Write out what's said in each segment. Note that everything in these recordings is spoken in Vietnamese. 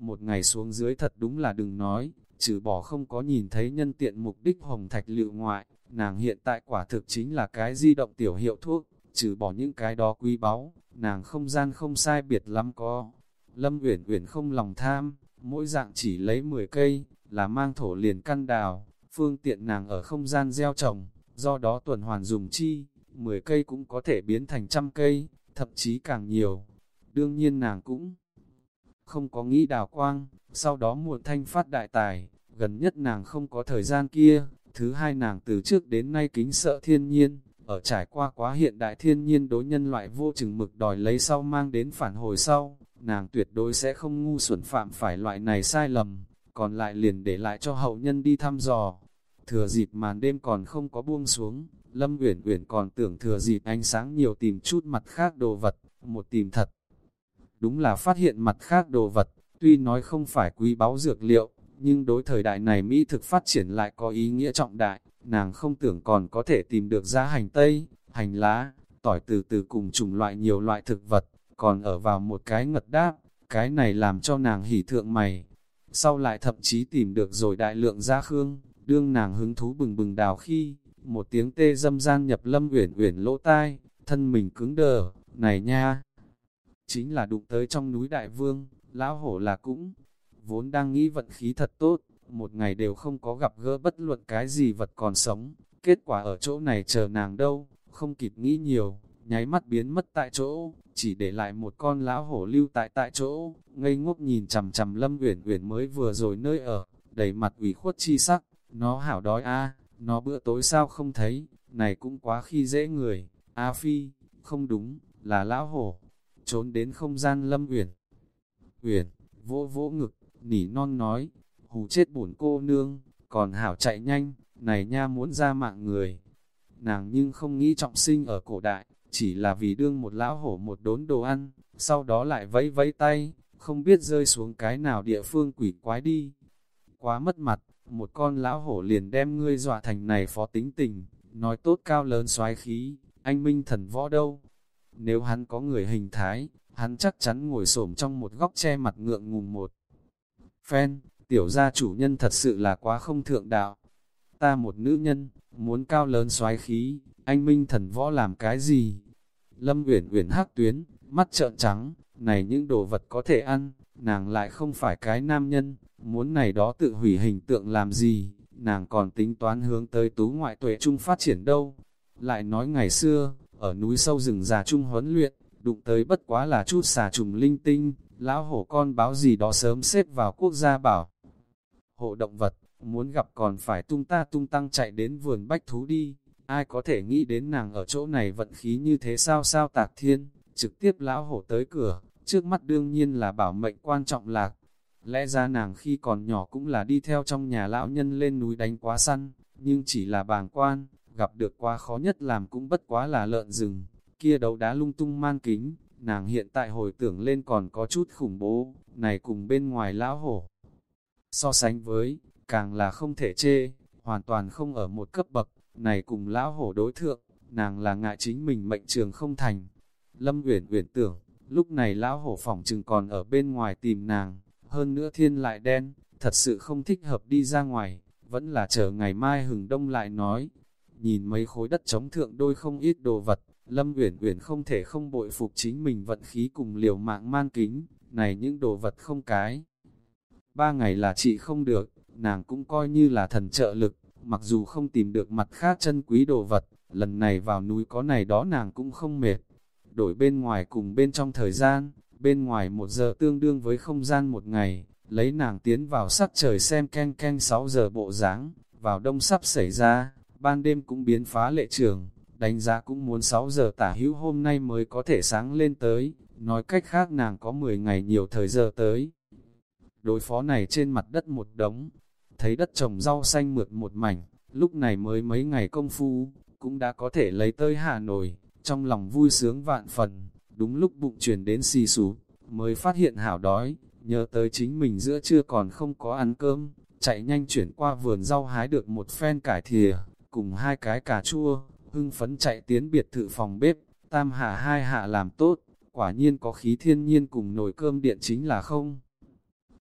một ngày xuống dưới thật đúng là đừng nói, trừ bỏ không có nhìn thấy nhân tiện mục đích hồng thạch lựu ngoại, nàng hiện tại quả thực chính là cái di động tiểu hiệu thuốc, trừ bỏ những cái đó quý báu, nàng không gian không sai biệt lắm có. Lâm Uyển Uyển không lòng tham, mỗi dạng chỉ lấy 10 cây, là mang thổ liền căn đào, phương tiện nàng ở không gian gieo trồng, do đó tuần hoàn dùng chi, 10 cây cũng có thể biến thành trăm cây, thậm chí càng nhiều. Đương nhiên nàng cũng không có nghĩ đào quang, sau đó muộn thanh phát đại tài, gần nhất nàng không có thời gian kia, thứ hai nàng từ trước đến nay kính sợ thiên nhiên, ở trải qua quá hiện đại thiên nhiên đối nhân loại vô chừng mực đòi lấy sau mang đến phản hồi sau, nàng tuyệt đối sẽ không ngu xuẩn phạm phải loại này sai lầm, còn lại liền để lại cho hậu nhân đi thăm dò. Thừa dịp màn đêm còn không có buông xuống, Lâm Uyển Uyển còn tưởng thừa dịp ánh sáng nhiều tìm chút mặt khác đồ vật, một tìm thật. Đúng là phát hiện mặt khác đồ vật, tuy nói không phải quý báu dược liệu, nhưng đối thời đại này Mỹ thực phát triển lại có ý nghĩa trọng đại, nàng không tưởng còn có thể tìm được giá hành tây, hành lá, tỏi từ từ cùng chủng loại nhiều loại thực vật, còn ở vào một cái ngật đáp, cái này làm cho nàng hỉ thượng mày. Sau lại thậm chí tìm được rồi đại lượng giá khương, đương nàng hứng thú bừng bừng đào khi, một tiếng tê dâm gian nhập lâm uyển uyển lỗ tai, thân mình cứng đờ, này nha. Chính là đụng tới trong núi đại vương, lão hổ là cũng, vốn đang nghĩ vận khí thật tốt, một ngày đều không có gặp gỡ bất luận cái gì vật còn sống, kết quả ở chỗ này chờ nàng đâu, không kịp nghĩ nhiều, nháy mắt biến mất tại chỗ, chỉ để lại một con lão hổ lưu tại tại chỗ, ngây ngốc nhìn chằm chằm Lâm Uyển Uyển mới vừa rồi nơi ở, đầy mặt ủy khuất chi sắc, nó hảo đói a, nó bữa tối sao không thấy, này cũng quá khi dễ người, a phi, không đúng, là lão hổ, trốn đến không gian Lâm Uyển. Uyển, vỗ vỗ ngực, nỉ non nói, hù chết bổn cô nương, còn hảo chạy nhanh, này nha muốn ra mạng người. Nàng nhưng không nghĩ trọng sinh ở cổ đại, chỉ là vì đương một lão hổ một đốn đồ ăn, sau đó lại vẫy vẫy tay, không biết rơi xuống cái nào địa phương quỷ quái đi. Quá mất mặt, một con lão hổ liền đem ngươi dọa thành này phó tính tình, nói tốt cao lớn xoái khí, anh minh thần võ đâu. Nếu hắn có người hình thái, hắn chắc chắn ngồi xổm trong một góc che mặt ngượng ngùng một. Phen, tiểu gia chủ nhân thật sự là quá không thượng đạo. Ta một nữ nhân, muốn cao lớn xoái khí, anh minh thần võ làm cái gì? Lâm uyển uyển hắc tuyến, mắt trợn trắng, này những đồ vật có thể ăn, nàng lại không phải cái nam nhân, muốn này đó tự hủy hình tượng làm gì, nàng còn tính toán hướng tới tú ngoại tuệ trung phát triển đâu. Lại nói ngày xưa, ở núi sâu rừng già trung huấn luyện, đụng tới bất quá là chút xà trùng linh tinh, lão hổ con báo gì đó sớm xếp vào quốc gia bảo. Hộ động vật, muốn gặp còn phải tung ta tung tăng chạy đến vườn bách thú đi, ai có thể nghĩ đến nàng ở chỗ này vận khí như thế sao sao tạc thiên, trực tiếp lão hổ tới cửa, trước mắt đương nhiên là bảo mệnh quan trọng lạc. Lẽ ra nàng khi còn nhỏ cũng là đi theo trong nhà lão nhân lên núi đánh quá săn, nhưng chỉ là bàng quan, gặp được quá khó nhất làm cũng bất quá là lợn rừng, kia đấu đá lung tung man kính, nàng hiện tại hồi tưởng lên còn có chút khủng bố, này cùng bên ngoài lão hổ. So sánh với, càng là không thể chê, hoàn toàn không ở một cấp bậc, này cùng lão hổ đối thượng, nàng là ngại chính mình mệnh trường không thành. Lâm Uyển Uyển tưởng, lúc này lão hổ phỏng chừng còn ở bên ngoài tìm nàng, hơn nữa thiên lại đen, thật sự không thích hợp đi ra ngoài, vẫn là chờ ngày mai hừng đông lại nói. Nhìn mấy khối đất chống thượng đôi không ít đồ vật, Lâm Uyển Uyển không thể không bội phục chính mình vận khí cùng liều mạng man kính, này những đồ vật không cái. Ba ngày là chị không được, nàng cũng coi như là thần trợ lực, mặc dù không tìm được mặt khác chân quý đồ vật, lần này vào núi có này đó nàng cũng không mệt. Đổi bên ngoài cùng bên trong thời gian, bên ngoài một giờ tương đương với không gian một ngày, lấy nàng tiến vào sắc trời xem keng keng 6 giờ bộ dáng vào đông sắp xảy ra, ban đêm cũng biến phá lệ trường, đánh giá cũng muốn 6 giờ tả hữu hôm nay mới có thể sáng lên tới, nói cách khác nàng có 10 ngày nhiều thời giờ tới. Đối phó này trên mặt đất một đống, thấy đất trồng rau xanh mượt một mảnh, lúc này mới mấy ngày công phu, cũng đã có thể lấy tới Hà Nội, trong lòng vui sướng vạn phần, đúng lúc bụng chuyển đến xì xú, mới phát hiện hảo đói, nhớ tới chính mình giữa trưa còn không có ăn cơm, chạy nhanh chuyển qua vườn rau hái được một phen cải thìa, cùng hai cái cà chua, hưng phấn chạy tiến biệt thự phòng bếp, tam hạ hai hạ làm tốt, quả nhiên có khí thiên nhiên cùng nồi cơm điện chính là không.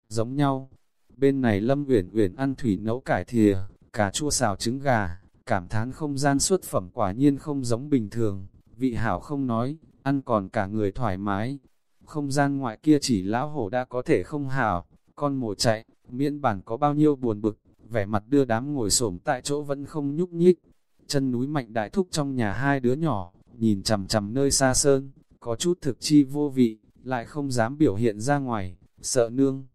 giống nhau. Bên này Lâm Uyển Uyển ăn thủy nấu cải thìa, cà chua xào trứng gà, cảm thán không gian xuất phẩm quả nhiên không giống bình thường, vị hảo không nói, ăn còn cả người thoải mái. Không gian ngoại kia chỉ lão hổ đã có thể không hảo, con mồi chạy, miễn bản có bao nhiêu buồn bực, vẻ mặt đưa đám ngồi xổm tại chỗ vẫn không nhúc nhích. Chân núi mạnh đại thúc trong nhà hai đứa nhỏ, nhìn chằm chằm nơi xa sơn, có chút thực chi vô vị, lại không dám biểu hiện ra ngoài, sợ nương.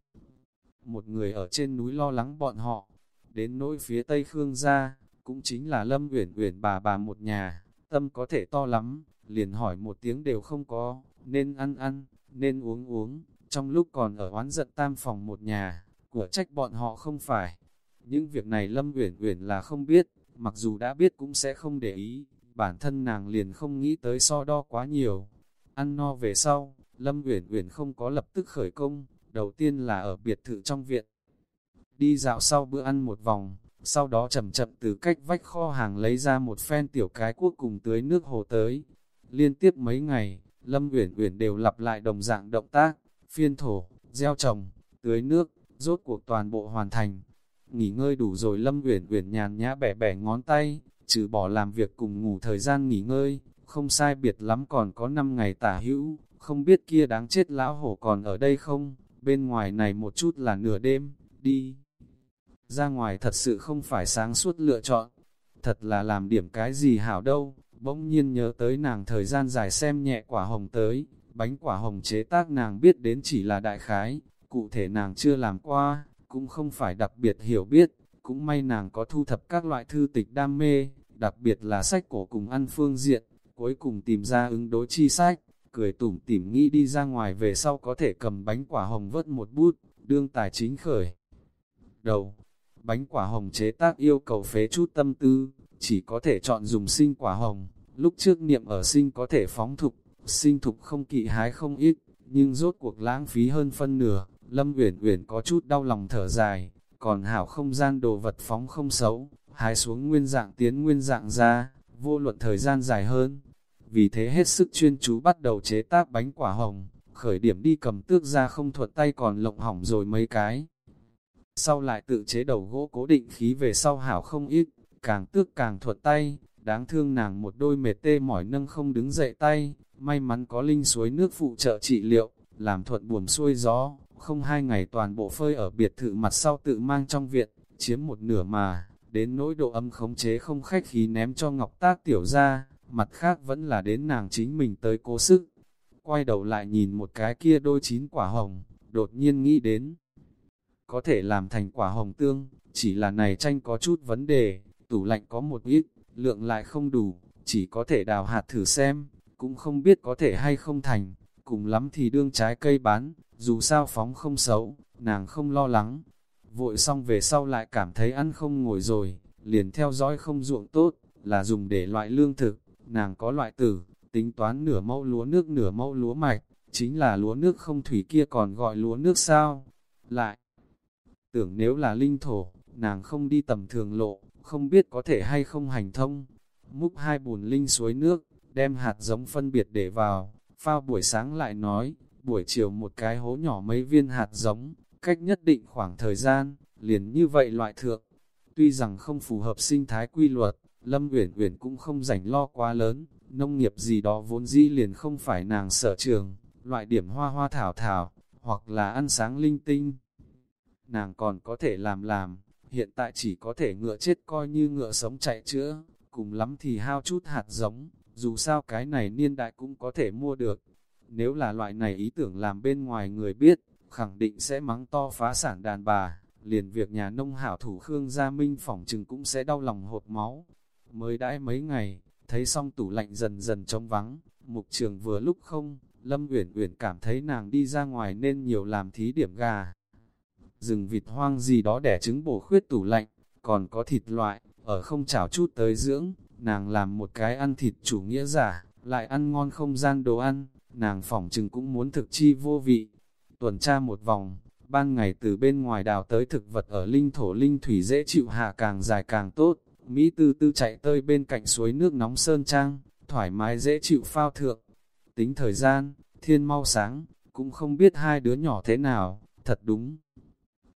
Một người ở trên núi lo lắng bọn họ, đến nỗi phía tây khương gia, cũng chính là Lâm Uyển Uyển bà bà một nhà, tâm có thể to lắm, liền hỏi một tiếng đều không có, nên ăn ăn, nên uống uống, trong lúc còn ở oán giận tam phòng một nhà, của trách bọn họ không phải. Những việc này Lâm Uyển Uyển là không biết, mặc dù đã biết cũng sẽ không để ý, bản thân nàng liền không nghĩ tới so đo quá nhiều. Ăn no về sau, Lâm Uyển Uyển không có lập tức khởi công, đầu tiên là ở biệt thự trong viện. Đi dạo sau bữa ăn một vòng, sau đó chậm chậm từ cách vách kho hàng lấy ra một phen tiểu cái cuốc cùng tưới nước hồ tới. Liên tiếp mấy ngày, Lâm Uyển Uyển đều lặp lại đồng dạng động tác, phiên thổ, gieo trồng, tưới nước, rốt cuộc toàn bộ hoàn thành. Nghỉ ngơi đủ rồi Lâm Uyển Uyển nhàn nhã bẻ bẻ ngón tay, trừ bỏ làm việc cùng ngủ thời gian nghỉ ngơi, không sai biệt lắm còn có 5 ngày tả hữu, không biết kia đáng chết lão hổ còn ở đây không, bên ngoài này một chút là nửa đêm, đi. Ra ngoài thật sự không phải sáng suốt lựa chọn, thật là làm điểm cái gì hảo đâu, bỗng nhiên nhớ tới nàng thời gian dài xem nhẹ quả hồng tới, bánh quả hồng chế tác nàng biết đến chỉ là đại khái, cụ thể nàng chưa làm qua, cũng không phải đặc biệt hiểu biết, cũng may nàng có thu thập các loại thư tịch đam mê, đặc biệt là sách cổ cùng ăn phương diện, cuối cùng tìm ra ứng đối chi sách, cười tủm tỉm nghĩ đi ra ngoài về sau có thể cầm bánh quả hồng vớt một bút, đương tài chính khởi. Đầu, bánh quả hồng chế tác yêu cầu phế chút tâm tư, chỉ có thể chọn dùng sinh quả hồng, lúc trước niệm ở sinh có thể phóng thục, sinh thục không kỵ hái không ít, nhưng rốt cuộc lãng phí hơn phân nửa, Lâm Uyển Uyển có chút đau lòng thở dài, còn hảo không gian đồ vật phóng không xấu, hái xuống nguyên dạng tiến nguyên dạng ra, vô luận thời gian dài hơn. Vì thế hết sức chuyên chú bắt đầu chế tác bánh quả hồng, khởi điểm đi cầm tước ra không thuật tay còn lộng hỏng rồi mấy cái. Sau lại tự chế đầu gỗ cố định khí về sau hảo không ít, càng tước càng thuật tay, đáng thương nàng một đôi mệt tê mỏi nâng không đứng dậy tay, may mắn có linh suối nước phụ trợ trị liệu, làm thuận buồm xuôi gió, không hai ngày toàn bộ phơi ở biệt thự mặt sau tự mang trong viện, chiếm một nửa mà, đến nỗi độ âm khống chế không khách khí ném cho ngọc tác tiểu ra, mặt khác vẫn là đến nàng chính mình tới cố sức. Quay đầu lại nhìn một cái kia đôi chín quả hồng, đột nhiên nghĩ đến, có thể làm thành quả hồng tương, chỉ là này tranh có chút vấn đề, tủ lạnh có một ít, lượng lại không đủ, chỉ có thể đào hạt thử xem, cũng không biết có thể hay không thành, cùng lắm thì đương trái cây bán, dù sao phóng không xấu, nàng không lo lắng. Vội xong về sau lại cảm thấy ăn không ngồi rồi, liền theo dõi không ruộng tốt, là dùng để loại lương thực, nàng có loại tử, tính toán nửa mẫu lúa nước nửa mẫu lúa mạch, chính là lúa nước không thủy kia còn gọi lúa nước sao. Lại, tưởng nếu là linh thổ, nàng không đi tầm thường lộ, không biết có thể hay không hành thông. Múc hai bùn linh suối nước, đem hạt giống phân biệt để vào, phao buổi sáng lại nói, buổi chiều một cái hố nhỏ mấy viên hạt giống, cách nhất định khoảng thời gian, liền như vậy loại thượng. Tuy rằng không phù hợp sinh thái quy luật, Lâm Uyển Uyển cũng không rảnh lo quá lớn, nông nghiệp gì đó vốn dĩ liền không phải nàng sở trường, loại điểm hoa hoa thảo thảo, hoặc là ăn sáng linh tinh. Nàng còn có thể làm làm, hiện tại chỉ có thể ngựa chết coi như ngựa sống chạy chữa, cùng lắm thì hao chút hạt giống, dù sao cái này niên đại cũng có thể mua được. Nếu là loại này ý tưởng làm bên ngoài người biết, khẳng định sẽ mắng to phá sản đàn bà, liền việc nhà nông hảo thủ Khương Gia Minh phỏng chừng cũng sẽ đau lòng hột máu. Mới đãi mấy ngày, thấy xong tủ lạnh dần dần trống vắng, mục trường vừa lúc không, Lâm Uyển Uyển cảm thấy nàng đi ra ngoài nên nhiều làm thí điểm gà. Rừng vịt hoang gì đó đẻ trứng bổ khuyết tủ lạnh, còn có thịt loại, ở không chảo chút tới dưỡng, nàng làm một cái ăn thịt chủ nghĩa giả, lại ăn ngon không gian đồ ăn, nàng phỏng chừng cũng muốn thực chi vô vị. Tuần tra một vòng, ban ngày từ bên ngoài đào tới thực vật ở linh thổ linh thủy dễ chịu hạ càng dài càng tốt, Mỹ tư tư chạy tơi bên cạnh suối nước nóng sơn trang, thoải mái dễ chịu phao thượng. Tính thời gian, thiên mau sáng, cũng không biết hai đứa nhỏ thế nào, thật đúng.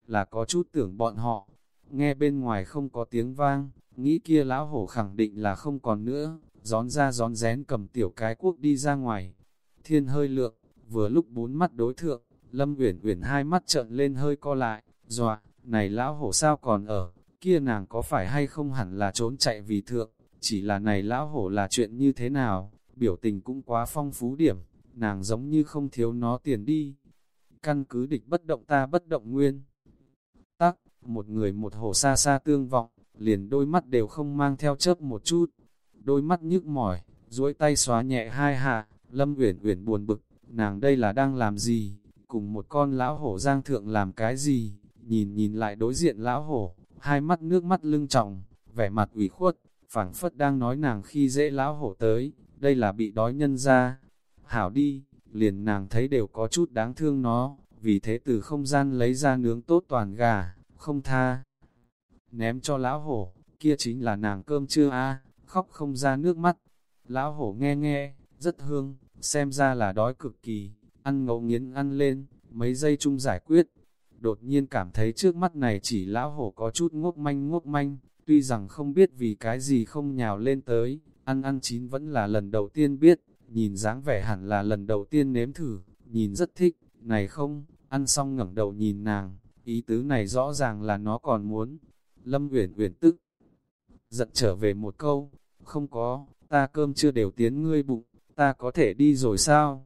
là có chút tưởng bọn họ. Nghe bên ngoài không có tiếng vang, nghĩ kia lão hổ khẳng định là không còn nữa, gión ra gión rén cầm tiểu cái cuốc đi ra ngoài. Thiên hơi lượng, vừa lúc bốn mắt đối thượng, Lâm Uyển Uyển hai mắt trợn lên hơi co lại, dọa, này lão hổ sao còn ở, kia nàng có phải hay không hẳn là trốn chạy vì thượng, chỉ là này lão hổ là chuyện như thế nào, biểu tình cũng quá phong phú điểm, nàng giống như không thiếu nó tiền đi. Căn cứ địch bất động ta bất động nguyên. Tắc, một người một hổ xa xa tương vọng, liền đôi mắt đều không mang theo chớp một chút. Đôi mắt nhức mỏi, duỗi tay xóa nhẹ hai hạ, Lâm Uyển Uyển buồn bực, nàng đây là đang làm gì? Cùng một con lão hổ giang thượng làm cái gì? Nhìn nhìn lại đối diện lão hổ, hai mắt nước mắt lưng trọng, vẻ mặt ủy khuất, phảng phất đang nói nàng khi dễ lão hổ tới, đây là bị đói nhân ra. Hảo đi, liền nàng thấy đều có chút đáng thương nó, vì thế từ không gian lấy ra nướng tốt toàn gà, không tha. Ném cho lão hổ, kia chính là nàng cơm chưa a khóc không ra nước mắt. Lão hổ nghe nghe, rất hương, xem ra là đói cực kỳ, ăn ngấu nghiến ăn lên, mấy giây chung giải quyết. Đột nhiên cảm thấy trước mắt này chỉ lão hổ có chút ngốc manh ngốc manh, tuy rằng không biết vì cái gì không nhào lên tới, ăn ăn chín vẫn là lần đầu tiên biết, nhìn dáng vẻ hẳn là lần đầu tiên nếm thử, nhìn rất thích, này không, ăn xong ngẩng đầu nhìn nàng, ý tứ này rõ ràng là nó còn muốn. Lâm Uyển Uyển tức giận trở về một câu, không có, ta cơm chưa đều tiến ngươi bụng, ta có thể đi rồi sao?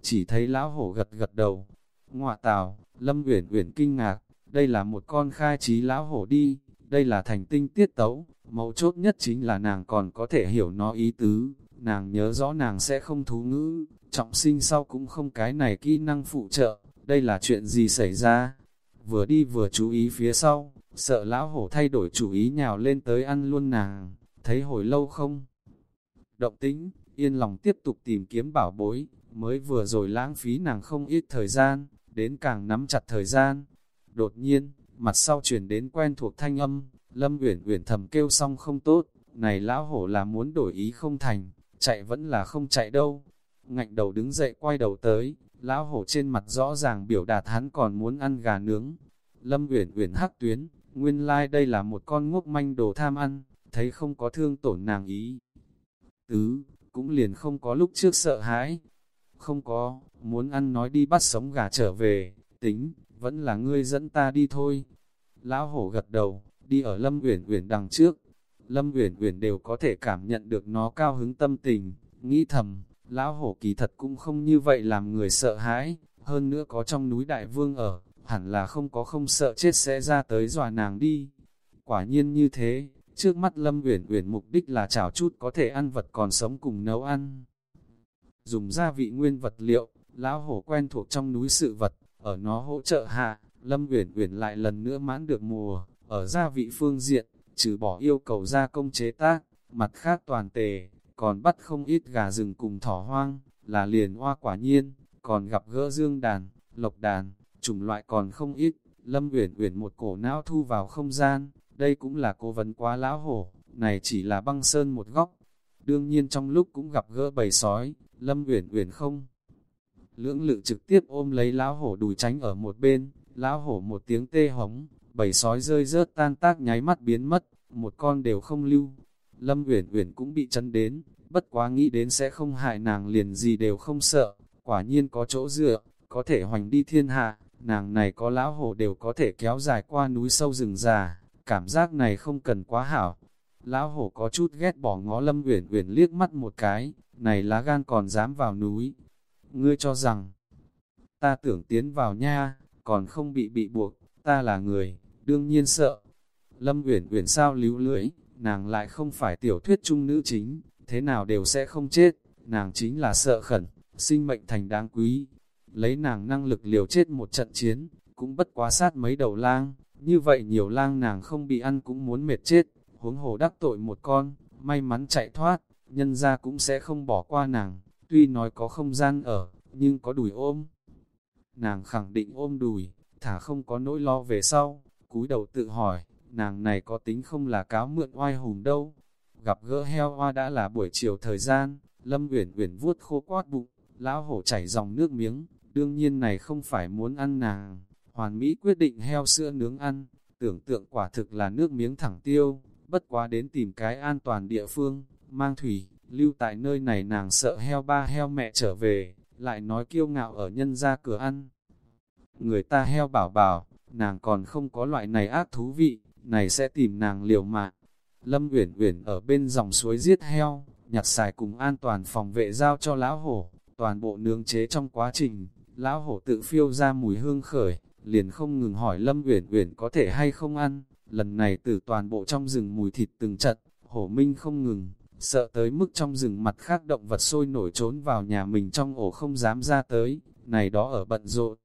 Chỉ thấy lão hổ gật gật đầu. Ngoạ tào, Lâm Uyển Uyển kinh ngạc, đây là một con khai trí lão hổ đi, đây là thành tinh tiết tấu, mấu chốt nhất chính là nàng còn có thể hiểu nó ý tứ, nàng nhớ rõ nàng sẽ không thú ngữ, trọng sinh sau cũng không cái này kỹ năng phụ trợ, đây là chuyện gì xảy ra? Vừa đi vừa chú ý phía sau, sợ lão hổ thay đổi chủ ý nhào lên tới ăn luôn nàng, thấy hồi lâu không? Động tính, yên lòng tiếp tục tìm kiếm bảo bối, mới vừa rồi lãng phí nàng không ít thời gian, đến càng nắm chặt thời gian. Đột nhiên, mặt sau chuyển đến quen thuộc thanh âm, Lâm Uyển Uyển thầm kêu xong không tốt, này lão hổ là muốn đổi ý không thành, chạy vẫn là không chạy đâu. Ngạnh đầu đứng dậy quay đầu tới, lão hổ trên mặt rõ ràng biểu đạt hắn còn muốn ăn gà nướng. Lâm Uyển Uyển hắc tuyến, nguyên lai like đây là một con ngốc manh đồ tham ăn, thấy không có thương tổn nàng ý. Tứ, cũng liền không có lúc trước sợ hãi. Không có, muốn ăn nói đi bắt sống gà trở về, tính, vẫn là ngươi dẫn ta đi thôi. Lão hổ gật đầu, đi ở Lâm Uyển Uyển đằng trước. Lâm Uyển Uyển đều có thể cảm nhận được nó cao hứng tâm tình, nghĩ thầm, lão hổ kỳ thật cũng không như vậy làm người sợ hãi, hơn nữa có trong núi đại vương ở, hẳn là không có không sợ chết sẽ ra tới dọa nàng đi. Quả nhiên như thế, trước mắt Lâm Uyển Uyển mục đích là chảo chút có thể ăn vật còn sống cùng nấu ăn. Dùng gia vị nguyên vật liệu, lão hổ quen thuộc trong núi sự vật, ở nó hỗ trợ hạ, Lâm Uyển Uyển lại lần nữa mãn được mùa, ở gia vị phương diện, trừ bỏ yêu cầu gia công chế tác, mặt khác toàn tề, còn bắt không ít gà rừng cùng thỏ hoang, là liền hoa quả nhiên, còn gặp gỡ dương đàn, lộc đàn, chủng loại còn không ít, Lâm Uyển Uyển một cổ não thu vào không gian, đây cũng là cố vấn quá lão hổ, này chỉ là băng sơn một góc. Đương nhiên trong lúc cũng gặp gỡ bầy sói, Lâm Uyển Uyển không lưỡng lự trực tiếp ôm lấy lão hổ đùi tránh ở một bên, lão hổ một tiếng tê hống, bầy sói rơi rớt tan tác nháy mắt biến mất, một con đều không lưu. Lâm Uyển Uyển cũng bị chấn đến, bất quá nghĩ đến sẽ không hại nàng liền gì đều không sợ, quả nhiên có chỗ dựa, có thể hoành đi thiên hạ, nàng này có lão hổ đều có thể kéo dài qua núi sâu rừng già, cảm giác này không cần quá hảo. Lão hổ có chút ghét bỏ ngó Lâm Uyển Uyển liếc mắt một cái, này lá gan còn dám vào núi. Ngươi cho rằng, ta tưởng tiến vào nha, còn không bị bị buộc, ta là người, đương nhiên sợ. Lâm Uyển Uyển sao líu lưỡi, nàng lại không phải tiểu thuyết trung nữ chính, thế nào đều sẽ không chết, nàng chính là sợ khẩn, sinh mệnh thành đáng quý. Lấy nàng năng lực liều chết một trận chiến, cũng bất quá sát mấy đầu lang, như vậy nhiều lang nàng không bị ăn cũng muốn mệt chết, huống hồ đắc tội một con, may mắn chạy thoát, nhân ra cũng sẽ không bỏ qua nàng, tuy nói có không gian ở, nhưng có đùi ôm. Nàng khẳng định ôm đùi, thả không có nỗi lo về sau, cúi đầu tự hỏi, nàng này có tính không là cáo mượn oai hùng đâu. Gặp gỡ heo hoa đã là buổi chiều thời gian, Lâm Uyển Uyển vuốt khô quát bụng, lão hổ chảy dòng nước miếng, đương nhiên này không phải muốn ăn nàng, hoàn mỹ quyết định heo sữa nướng ăn, tưởng tượng quả thực là nước miếng thẳng tiêu, bất quá đến tìm cái an toàn địa phương, mang thủy, lưu tại nơi này nàng sợ heo ba heo mẹ trở về, lại nói kiêu ngạo ở nhân ra cửa ăn. Người ta heo bảo bảo, nàng còn không có loại này ác thú vị, này sẽ tìm nàng liều mạng. Lâm Uyển Uyển ở bên dòng suối giết heo, nhặt xài cùng an toàn phòng vệ giao cho lão hổ, toàn bộ nướng chế trong quá trình, lão hổ tự phiêu ra mùi hương khởi, liền không ngừng hỏi Lâm Uyển Uyển có thể hay không ăn, lần này từ toàn bộ trong rừng mùi thịt từng trận, hổ minh không ngừng, sợ tới mức trong rừng mặt khác động vật sôi nổi trốn vào nhà mình trong ổ không dám ra tới, này đó ở bận rộn.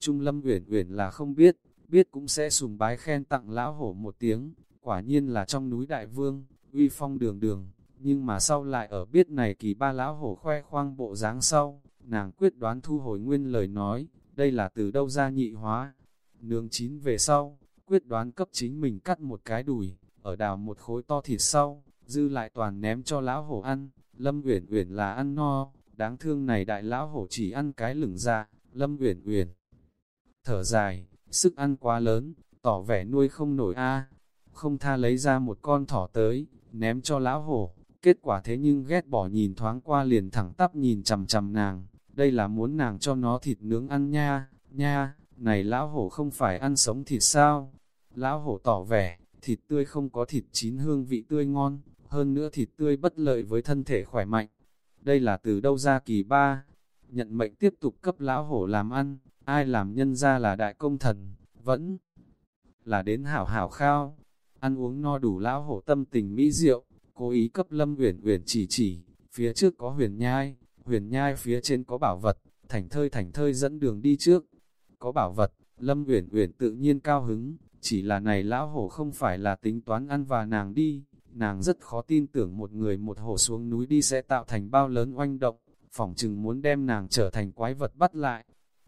Trung Lâm Uyển Uyển là không biết, biết cũng sẽ sùng bái khen tặng lão hổ một tiếng, quả nhiên là trong núi đại vương, uy phong đường đường, nhưng mà sau lại ở biết này kỳ ba lão hổ khoe khoang bộ dáng sau, nàng quyết đoán thu hồi nguyên lời nói, đây là từ đâu ra nhị hóa. Nướng chín về sau, quyết đoán cấp chính mình cắt một cái đùi, ở đào một khối to thịt sau, dư lại toàn ném cho lão hổ ăn, Lâm Uyển Uyển là ăn no, đáng thương này đại lão hổ chỉ ăn cái lửng ra, Lâm Uyển Uyển thở dài, sức ăn quá lớn, tỏ vẻ nuôi không nổi a. Không tha lấy ra một con thỏ tới, ném cho lão hổ, kết quả thế nhưng ghét bỏ nhìn thoáng qua liền thẳng tắp nhìn chằm chằm nàng, đây là muốn nàng cho nó thịt nướng ăn nha, nha, này lão hổ không phải ăn sống thịt sao? Lão hổ tỏ vẻ, thịt tươi không có thịt chín hương vị tươi ngon, hơn nữa thịt tươi bất lợi với thân thể khỏe mạnh. Đây là từ đâu ra kỳ ba? Nhận mệnh tiếp tục cấp lão hổ làm ăn, ai làm nhân ra là đại công thần, vẫn là đến hảo hảo khao. Ăn uống no đủ lão hổ tâm tình mỹ diệu, cố ý cấp lâm uyển uyển chỉ chỉ, phía trước có huyền nhai, huyền nhai phía trên có bảo vật, thành thơi thành thơi dẫn đường đi trước. Có bảo vật, lâm uyển uyển tự nhiên cao hứng, chỉ là này lão hổ không phải là tính toán ăn và nàng đi, nàng rất khó tin tưởng một người một hổ xuống núi đi sẽ tạo thành bao lớn oanh động, phỏng chừng muốn đem nàng trở thành quái vật bắt lại.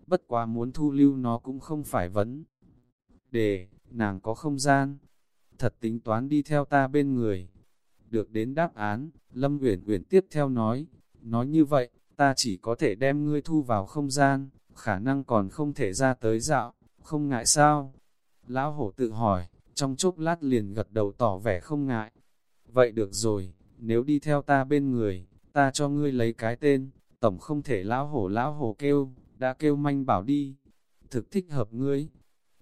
Bất quá muốn thu lưu nó cũng không phải vấn. Để nàng có không gian, thật tính toán đi theo ta bên người. Được đến đáp án, Lâm Uyển Uyển tiếp theo nói, nói như vậy, ta chỉ có thể đem ngươi thu vào không gian, khả năng còn không thể ra tới dạo, không ngại sao? Lão hổ tự hỏi, trong chốc lát liền gật đầu tỏ vẻ không ngại. Vậy được rồi, nếu đi theo ta bên người, ta cho ngươi lấy cái tên, tổng không thể lão hổ lão hổ kêu, đã kêu manh bảo đi. Thực thích hợp ngươi,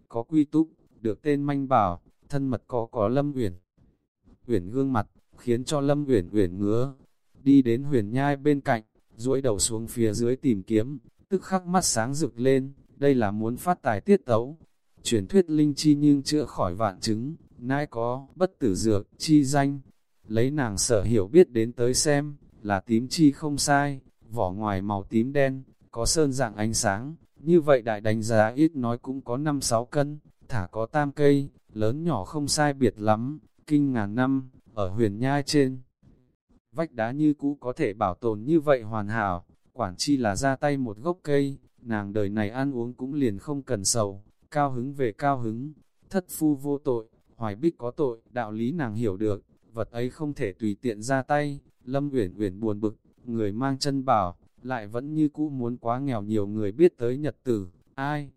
có quy túc, được tên manh bảo, thân mật có có lâm uyển. Uyển gương mặt, khiến cho lâm uyển uyển ngứa, đi đến huyền nhai bên cạnh, duỗi đầu xuống phía dưới tìm kiếm, tức khắc mắt sáng rực lên, đây là muốn phát tài tiết tấu. Truyền thuyết linh chi nhưng chữa khỏi vạn chứng, nai có, bất tử dược, chi danh. Lấy nàng sở hiểu biết đến tới xem, là tím chi không sai, vỏ ngoài màu tím đen, có sơn dạng ánh sáng, như vậy đại đánh giá ít nói cũng có 5-6 cân, thả có tam cây, lớn nhỏ không sai biệt lắm, kinh ngàn năm, ở huyền nhai trên. Vách đá như cũ có thể bảo tồn như vậy hoàn hảo, quản chi là ra tay một gốc cây, nàng đời này ăn uống cũng liền không cần sầu, cao hứng về cao hứng, thất phu vô tội, hoài bích có tội, đạo lý nàng hiểu được, vật ấy không thể tùy tiện ra tay, lâm uyển uyển buồn bực, người mang chân bảo, lại vẫn như cũ muốn quá nghèo nhiều người biết tới nhật tử, ai,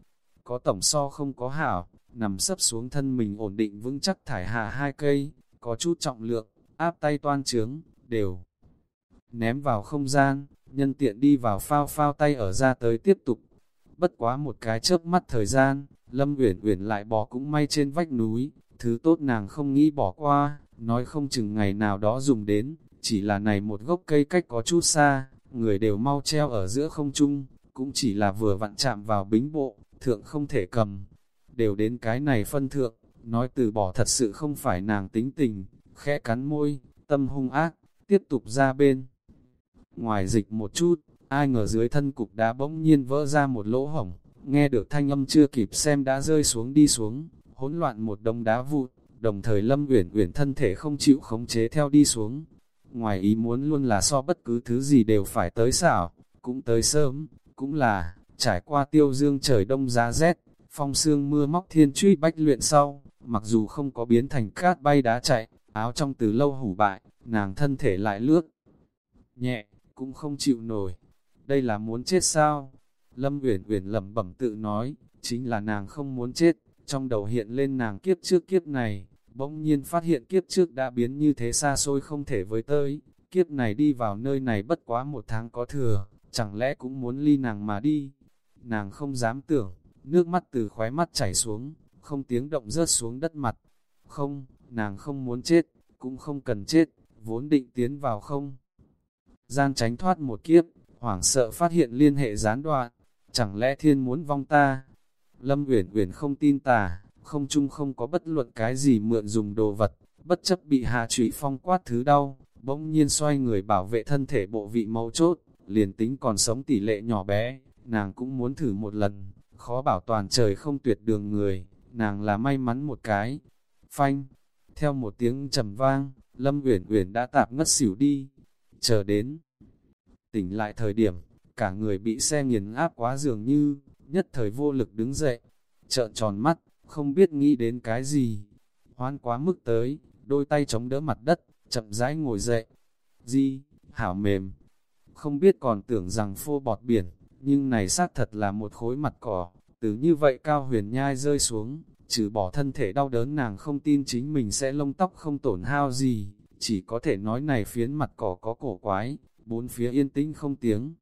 có tổng so không có hảo, nằm sấp xuống thân mình ổn định vững chắc thải hạ hai cây, có chút trọng lượng, áp tay toan trướng, đều ném vào không gian, nhân tiện đi vào phao phao tay ở ra tới tiếp tục. Bất quá một cái chớp mắt thời gian, Lâm Uyển Uyển lại bỏ cũng may trên vách núi, thứ tốt nàng không nghĩ bỏ qua, nói không chừng ngày nào đó dùng đến, chỉ là này một gốc cây cách có chút xa, người đều mau treo ở giữa không trung, cũng chỉ là vừa vặn chạm vào bính bộ, thượng không thể cầm. Đều đến cái này phân thượng, nói từ bỏ thật sự không phải nàng tính tình, khẽ cắn môi, tâm hung ác, tiếp tục ra bên. Ngoài dịch một chút, ai ngờ dưới thân cục đá bỗng nhiên vỡ ra một lỗ hổng, nghe được thanh âm chưa kịp xem đã rơi xuống đi xuống, hỗn loạn một đống đá vụt, đồng thời Lâm Uyển Uyển thân thể không chịu khống chế theo đi xuống. Ngoài ý muốn luôn là so bất cứ thứ gì đều phải tới xảo, cũng tới sớm, cũng là trải qua tiêu dương trời đông giá rét, phong sương mưa móc thiên truy bách luyện sau, mặc dù không có biến thành cát bay đá chạy, áo trong từ lâu hủ bại, nàng thân thể lại lướt. Nhẹ, cũng không chịu nổi. Đây là muốn chết sao? Lâm Uyển Uyển lẩm bẩm tự nói, chính là nàng không muốn chết, trong đầu hiện lên nàng kiếp trước kiếp này, bỗng nhiên phát hiện kiếp trước đã biến như thế xa xôi không thể với tới, kiếp này đi vào nơi này bất quá một tháng có thừa, chẳng lẽ cũng muốn ly nàng mà đi. Nàng không dám tưởng, nước mắt từ khóe mắt chảy xuống, không tiếng động rớt xuống đất mặt. Không, nàng không muốn chết, cũng không cần chết, vốn định tiến vào không. Gian tránh thoát một kiếp, hoảng sợ phát hiện liên hệ gián đoạn, chẳng lẽ thiên muốn vong ta? Lâm Uyển Uyển không tin tà, không chung không có bất luận cái gì mượn dùng đồ vật, bất chấp bị hạ trụy phong quát thứ đau, bỗng nhiên xoay người bảo vệ thân thể bộ vị mấu chốt, liền tính còn sống tỷ lệ nhỏ bé, nàng cũng muốn thử một lần, khó bảo toàn trời không tuyệt đường người, nàng là may mắn một cái. Phanh, theo một tiếng trầm vang, Lâm Uyển Uyển đã tạp ngất xỉu đi, chờ đến. Tỉnh lại thời điểm, cả người bị xe nghiền áp quá dường như, nhất thời vô lực đứng dậy, trợn tròn mắt, không biết nghĩ đến cái gì. Hoan quá mức tới, đôi tay chống đỡ mặt đất, chậm rãi ngồi dậy. Di, hảo mềm. Không biết còn tưởng rằng phô bọt biển, nhưng này xác thật là một khối mặt cỏ, từ như vậy cao huyền nhai rơi xuống, trừ bỏ thân thể đau đớn nàng không tin chính mình sẽ lông tóc không tổn hao gì, chỉ có thể nói này phiến mặt cỏ có cổ quái, bốn phía yên tĩnh không tiếng.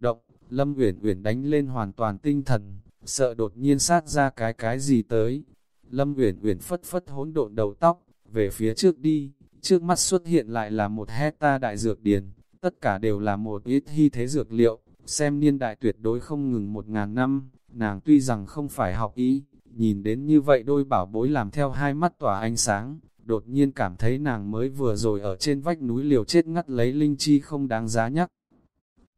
Động, Lâm Uyển Uyển đánh lên hoàn toàn tinh thần, sợ đột nhiên sát ra cái cái gì tới. Lâm Uyển Uyển phất phất hỗn độn đầu tóc, về phía trước đi, trước mắt xuất hiện lại là một hecta đại dược điền, tất cả đều là một ít hy thế dược liệu, xem niên đại tuyệt đối không ngừng một ngàn năm, nàng tuy rằng không phải học ý, nhìn đến như vậy đôi bảo bối làm theo hai mắt tỏa ánh sáng, đột nhiên cảm thấy nàng mới vừa rồi ở trên vách núi liều chết ngắt lấy linh chi không đáng giá nhắc.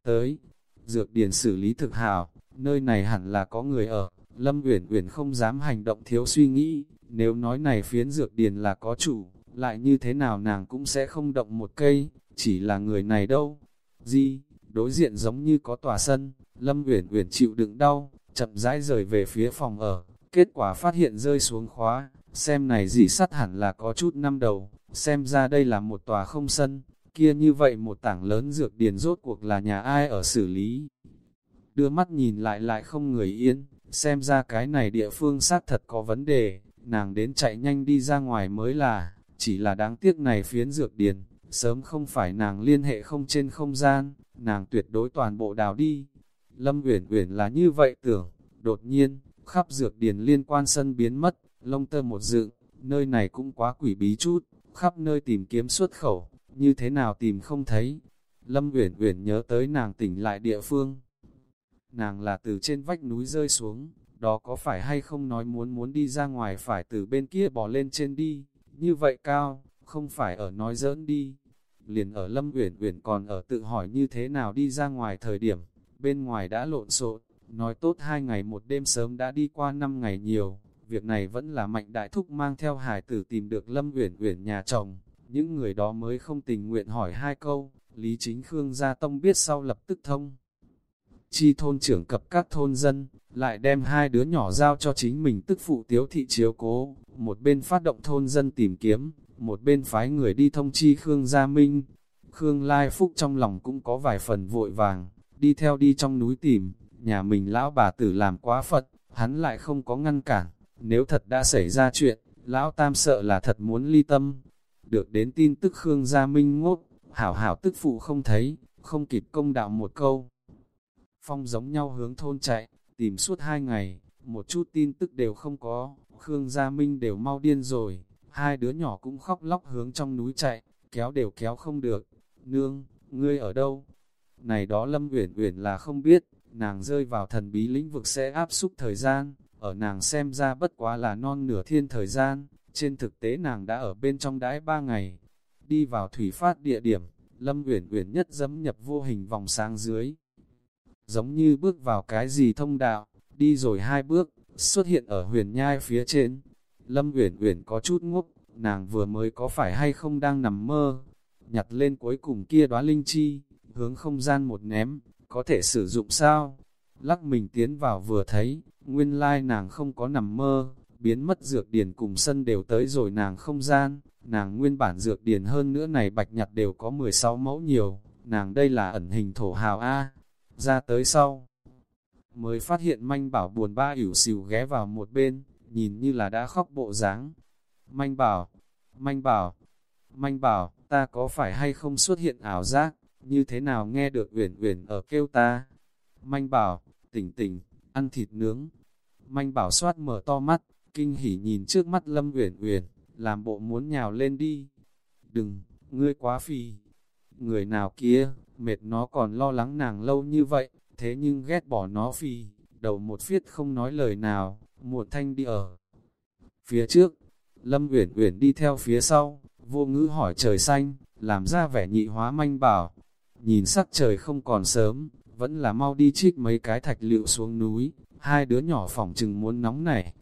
Tới, dược điển xử lý thực hảo, nơi này hẳn là có người ở, Lâm Uyển Uyển không dám hành động thiếu suy nghĩ, nếu nói này phiến dược điền là có chủ, lại như thế nào nàng cũng sẽ không động một cây, chỉ là người này đâu. Di, đối diện giống như có tòa sân, Lâm Uyển Uyển chịu đựng đau, chậm rãi rời về phía phòng ở, kết quả phát hiện rơi xuống khóa, xem này dị sắt hẳn là có chút năm đầu, xem ra đây là một tòa không sân, kia như vậy một tảng lớn dược điền rốt cuộc là nhà ai ở xử lý. Đưa mắt nhìn lại lại không người yên, xem ra cái này địa phương xác thật có vấn đề, nàng đến chạy nhanh đi ra ngoài mới là, chỉ là đáng tiếc này phiến dược điền, sớm không phải nàng liên hệ không trên không gian, nàng tuyệt đối toàn bộ đào đi. Lâm Uyển Uyển là như vậy tưởng, đột nhiên, khắp dược điền liên quan sân biến mất, lông tơ một dựng, nơi này cũng quá quỷ bí chút, khắp nơi tìm kiếm xuất khẩu, như thế nào tìm không thấy. Lâm Uyển Uyển nhớ tới nàng tỉnh lại địa phương. Nàng là từ trên vách núi rơi xuống, đó có phải hay không nói muốn muốn đi ra ngoài phải từ bên kia bỏ lên trên đi, như vậy cao, không phải ở nói giỡn đi. Liền ở Lâm Uyển Uyển còn ở tự hỏi như thế nào đi ra ngoài thời điểm, bên ngoài đã lộn xộn, nói tốt hai ngày một đêm sớm đã đi qua năm ngày nhiều, việc này vẫn là mạnh đại thúc mang theo hải tử tìm được Lâm Uyển Uyển nhà chồng, những người đó mới không tình nguyện hỏi hai câu, Lý Chính Khương Gia Tông biết sau lập tức thông. Chi thôn trưởng cập các thôn dân, lại đem hai đứa nhỏ giao cho chính mình tức phụ tiếu thị chiếu cố, một bên phát động thôn dân tìm kiếm, một bên phái người đi thông chi Khương Gia Minh. Khương Lai Phúc trong lòng cũng có vài phần vội vàng, đi theo đi trong núi tìm, nhà mình lão bà tử làm quá Phật, hắn lại không có ngăn cản, nếu thật đã xảy ra chuyện, lão tam sợ là thật muốn ly tâm. Được đến tin tức Khương Gia Minh ngốt, hảo hảo tức phụ không thấy, không kịp công đạo một câu. Phong giống nhau hướng thôn chạy, tìm suốt hai ngày, một chút tin tức đều không có, Khương Gia Minh đều mau điên rồi, hai đứa nhỏ cũng khóc lóc hướng trong núi chạy, kéo đều kéo không được. Nương, ngươi ở đâu? Này đó Lâm Uyển Uyển là không biết, nàng rơi vào thần bí lĩnh vực sẽ áp xúc thời gian, ở nàng xem ra bất quá là non nửa thiên thời gian, trên thực tế nàng đã ở bên trong đãi ba ngày. Đi vào thủy phát địa điểm, Lâm Uyển Uyển nhất dẫm nhập vô hình vòng sáng dưới. Giống như bước vào cái gì thông đạo, đi rồi hai bước, xuất hiện ở huyền nhai phía trên. Lâm Uyển Uyển có chút ngốc, nàng vừa mới có phải hay không đang nằm mơ. Nhặt lên cuối cùng kia đóa linh chi, hướng không gian một ném, có thể sử dụng sao? Lắc mình tiến vào vừa thấy, nguyên lai nàng không có nằm mơ, biến mất dược điền cùng sân đều tới rồi nàng không gian, nàng nguyên bản dược điền hơn nữa này bạch nhặt đều có 16 mẫu nhiều, nàng đây là ẩn hình thổ hào A, ra tới sau. mới phát hiện manh bảo buồn ba ỉu xìu ghé vào một bên, nhìn như là đã khóc bộ dáng. Manh bảo, manh bảo, manh bảo, ta có phải hay không xuất hiện ảo giác, như thế nào nghe được uyển uyển ở kêu ta. Manh bảo, tỉnh tỉnh, ăn thịt nướng. Manh bảo soát mở to mắt, kinh hỉ nhìn trước mắt Lâm Uyển Uyển, làm bộ muốn nhào lên đi. Đừng, ngươi quá phì. Người nào kia, mệt nó còn lo lắng nàng lâu như vậy, thế nhưng ghét bỏ nó phì, đầu một phiết không nói lời nào, một thanh đi ở. Phía trước, Lâm Uyển Uyển đi theo phía sau, vô ngữ hỏi trời xanh, làm ra vẻ nhị hóa manh bảo. Nhìn sắc trời không còn sớm, vẫn là mau đi trích mấy cái thạch lựu xuống núi, hai đứa nhỏ phòng chừng muốn nóng nảy.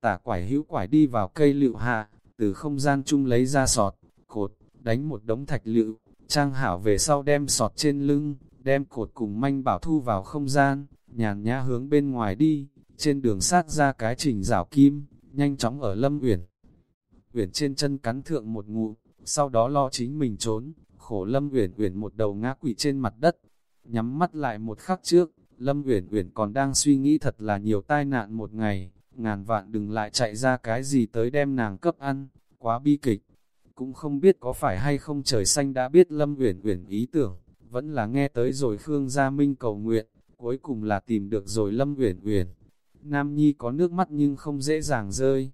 Tả quải hữu quải đi vào cây lựu hạ, từ không gian chung lấy ra sọt, cột, đánh một đống thạch lựu, trang hảo về sau đem sọt trên lưng, đem cột cùng manh bảo thu vào không gian, nhàn nhã hướng bên ngoài đi, trên đường sát ra cái trình rảo kim, nhanh chóng ở lâm uyển. Uyển trên chân cắn thượng một ngụ, sau đó lo chính mình trốn, khổ lâm uyển uyển một đầu ngã quỵ trên mặt đất, nhắm mắt lại một khắc trước, lâm uyển uyển còn đang suy nghĩ thật là nhiều tai nạn một ngày, ngàn vạn đừng lại chạy ra cái gì tới đem nàng cấp ăn, quá bi kịch. Cũng không biết có phải hay không trời xanh đã biết Lâm Uyển Uyển ý tưởng, vẫn là nghe tới rồi Khương Gia Minh cầu nguyện, cuối cùng là tìm được rồi Lâm Uyển Uyển. Nam Nhi có nước mắt nhưng không dễ dàng rơi.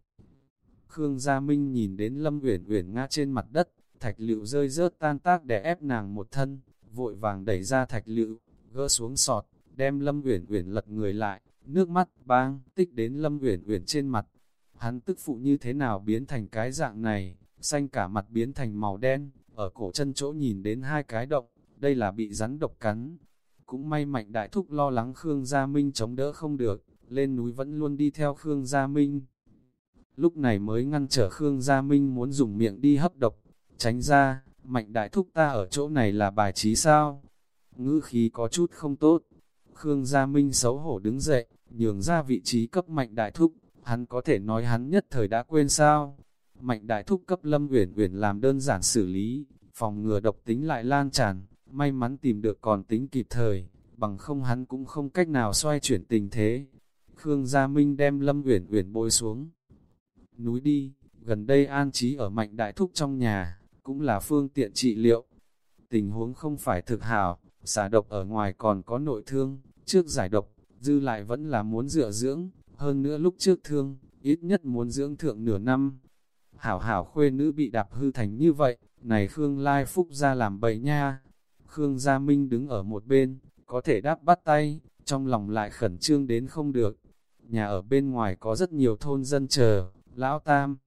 Khương Gia Minh nhìn đến Lâm Uyển Uyển ngã trên mặt đất, thạch lựu rơi rớt tan tác để ép nàng một thân, vội vàng đẩy ra thạch lựu, gỡ xuống sọt, đem Lâm Uyển Uyển lật người lại, nước mắt bang tích đến Lâm Uyển Uyển trên mặt. Hắn tức phụ như thế nào biến thành cái dạng này, xanh cả mặt biến thành màu đen, ở cổ chân chỗ nhìn đến hai cái động, đây là bị rắn độc cắn. Cũng may mạnh đại thúc lo lắng Khương Gia Minh chống đỡ không được, lên núi vẫn luôn đi theo Khương Gia Minh. Lúc này mới ngăn trở Khương Gia Minh muốn dùng miệng đi hấp độc, tránh ra, mạnh đại thúc ta ở chỗ này là bài trí sao? Ngữ khí có chút không tốt. Khương Gia Minh xấu hổ đứng dậy, nhường ra vị trí cấp mạnh đại thúc, hắn có thể nói hắn nhất thời đã quên sao? Mạnh đại thúc cấp Lâm Uyển Uyển làm đơn giản xử lý, phòng ngừa độc tính lại lan tràn, may mắn tìm được còn tính kịp thời, bằng không hắn cũng không cách nào xoay chuyển tình thế. Khương Gia Minh đem Lâm Uyển Uyển bôi xuống núi đi, gần đây an trí ở mạnh đại thúc trong nhà, cũng là phương tiện trị liệu. Tình huống không phải thực hảo, xả độc ở ngoài còn có nội thương, trước giải độc, dư lại vẫn là muốn dựa dưỡng, hơn nữa lúc trước thương, ít nhất muốn dưỡng thượng nửa năm. Hảo hảo khuê nữ bị đạp hư thành như vậy, này Khương Lai Phúc ra làm bậy nha. Khương Gia Minh đứng ở một bên, có thể đáp bắt tay, trong lòng lại khẩn trương đến không được. Nhà ở bên ngoài có rất nhiều thôn dân chờ, lão tam.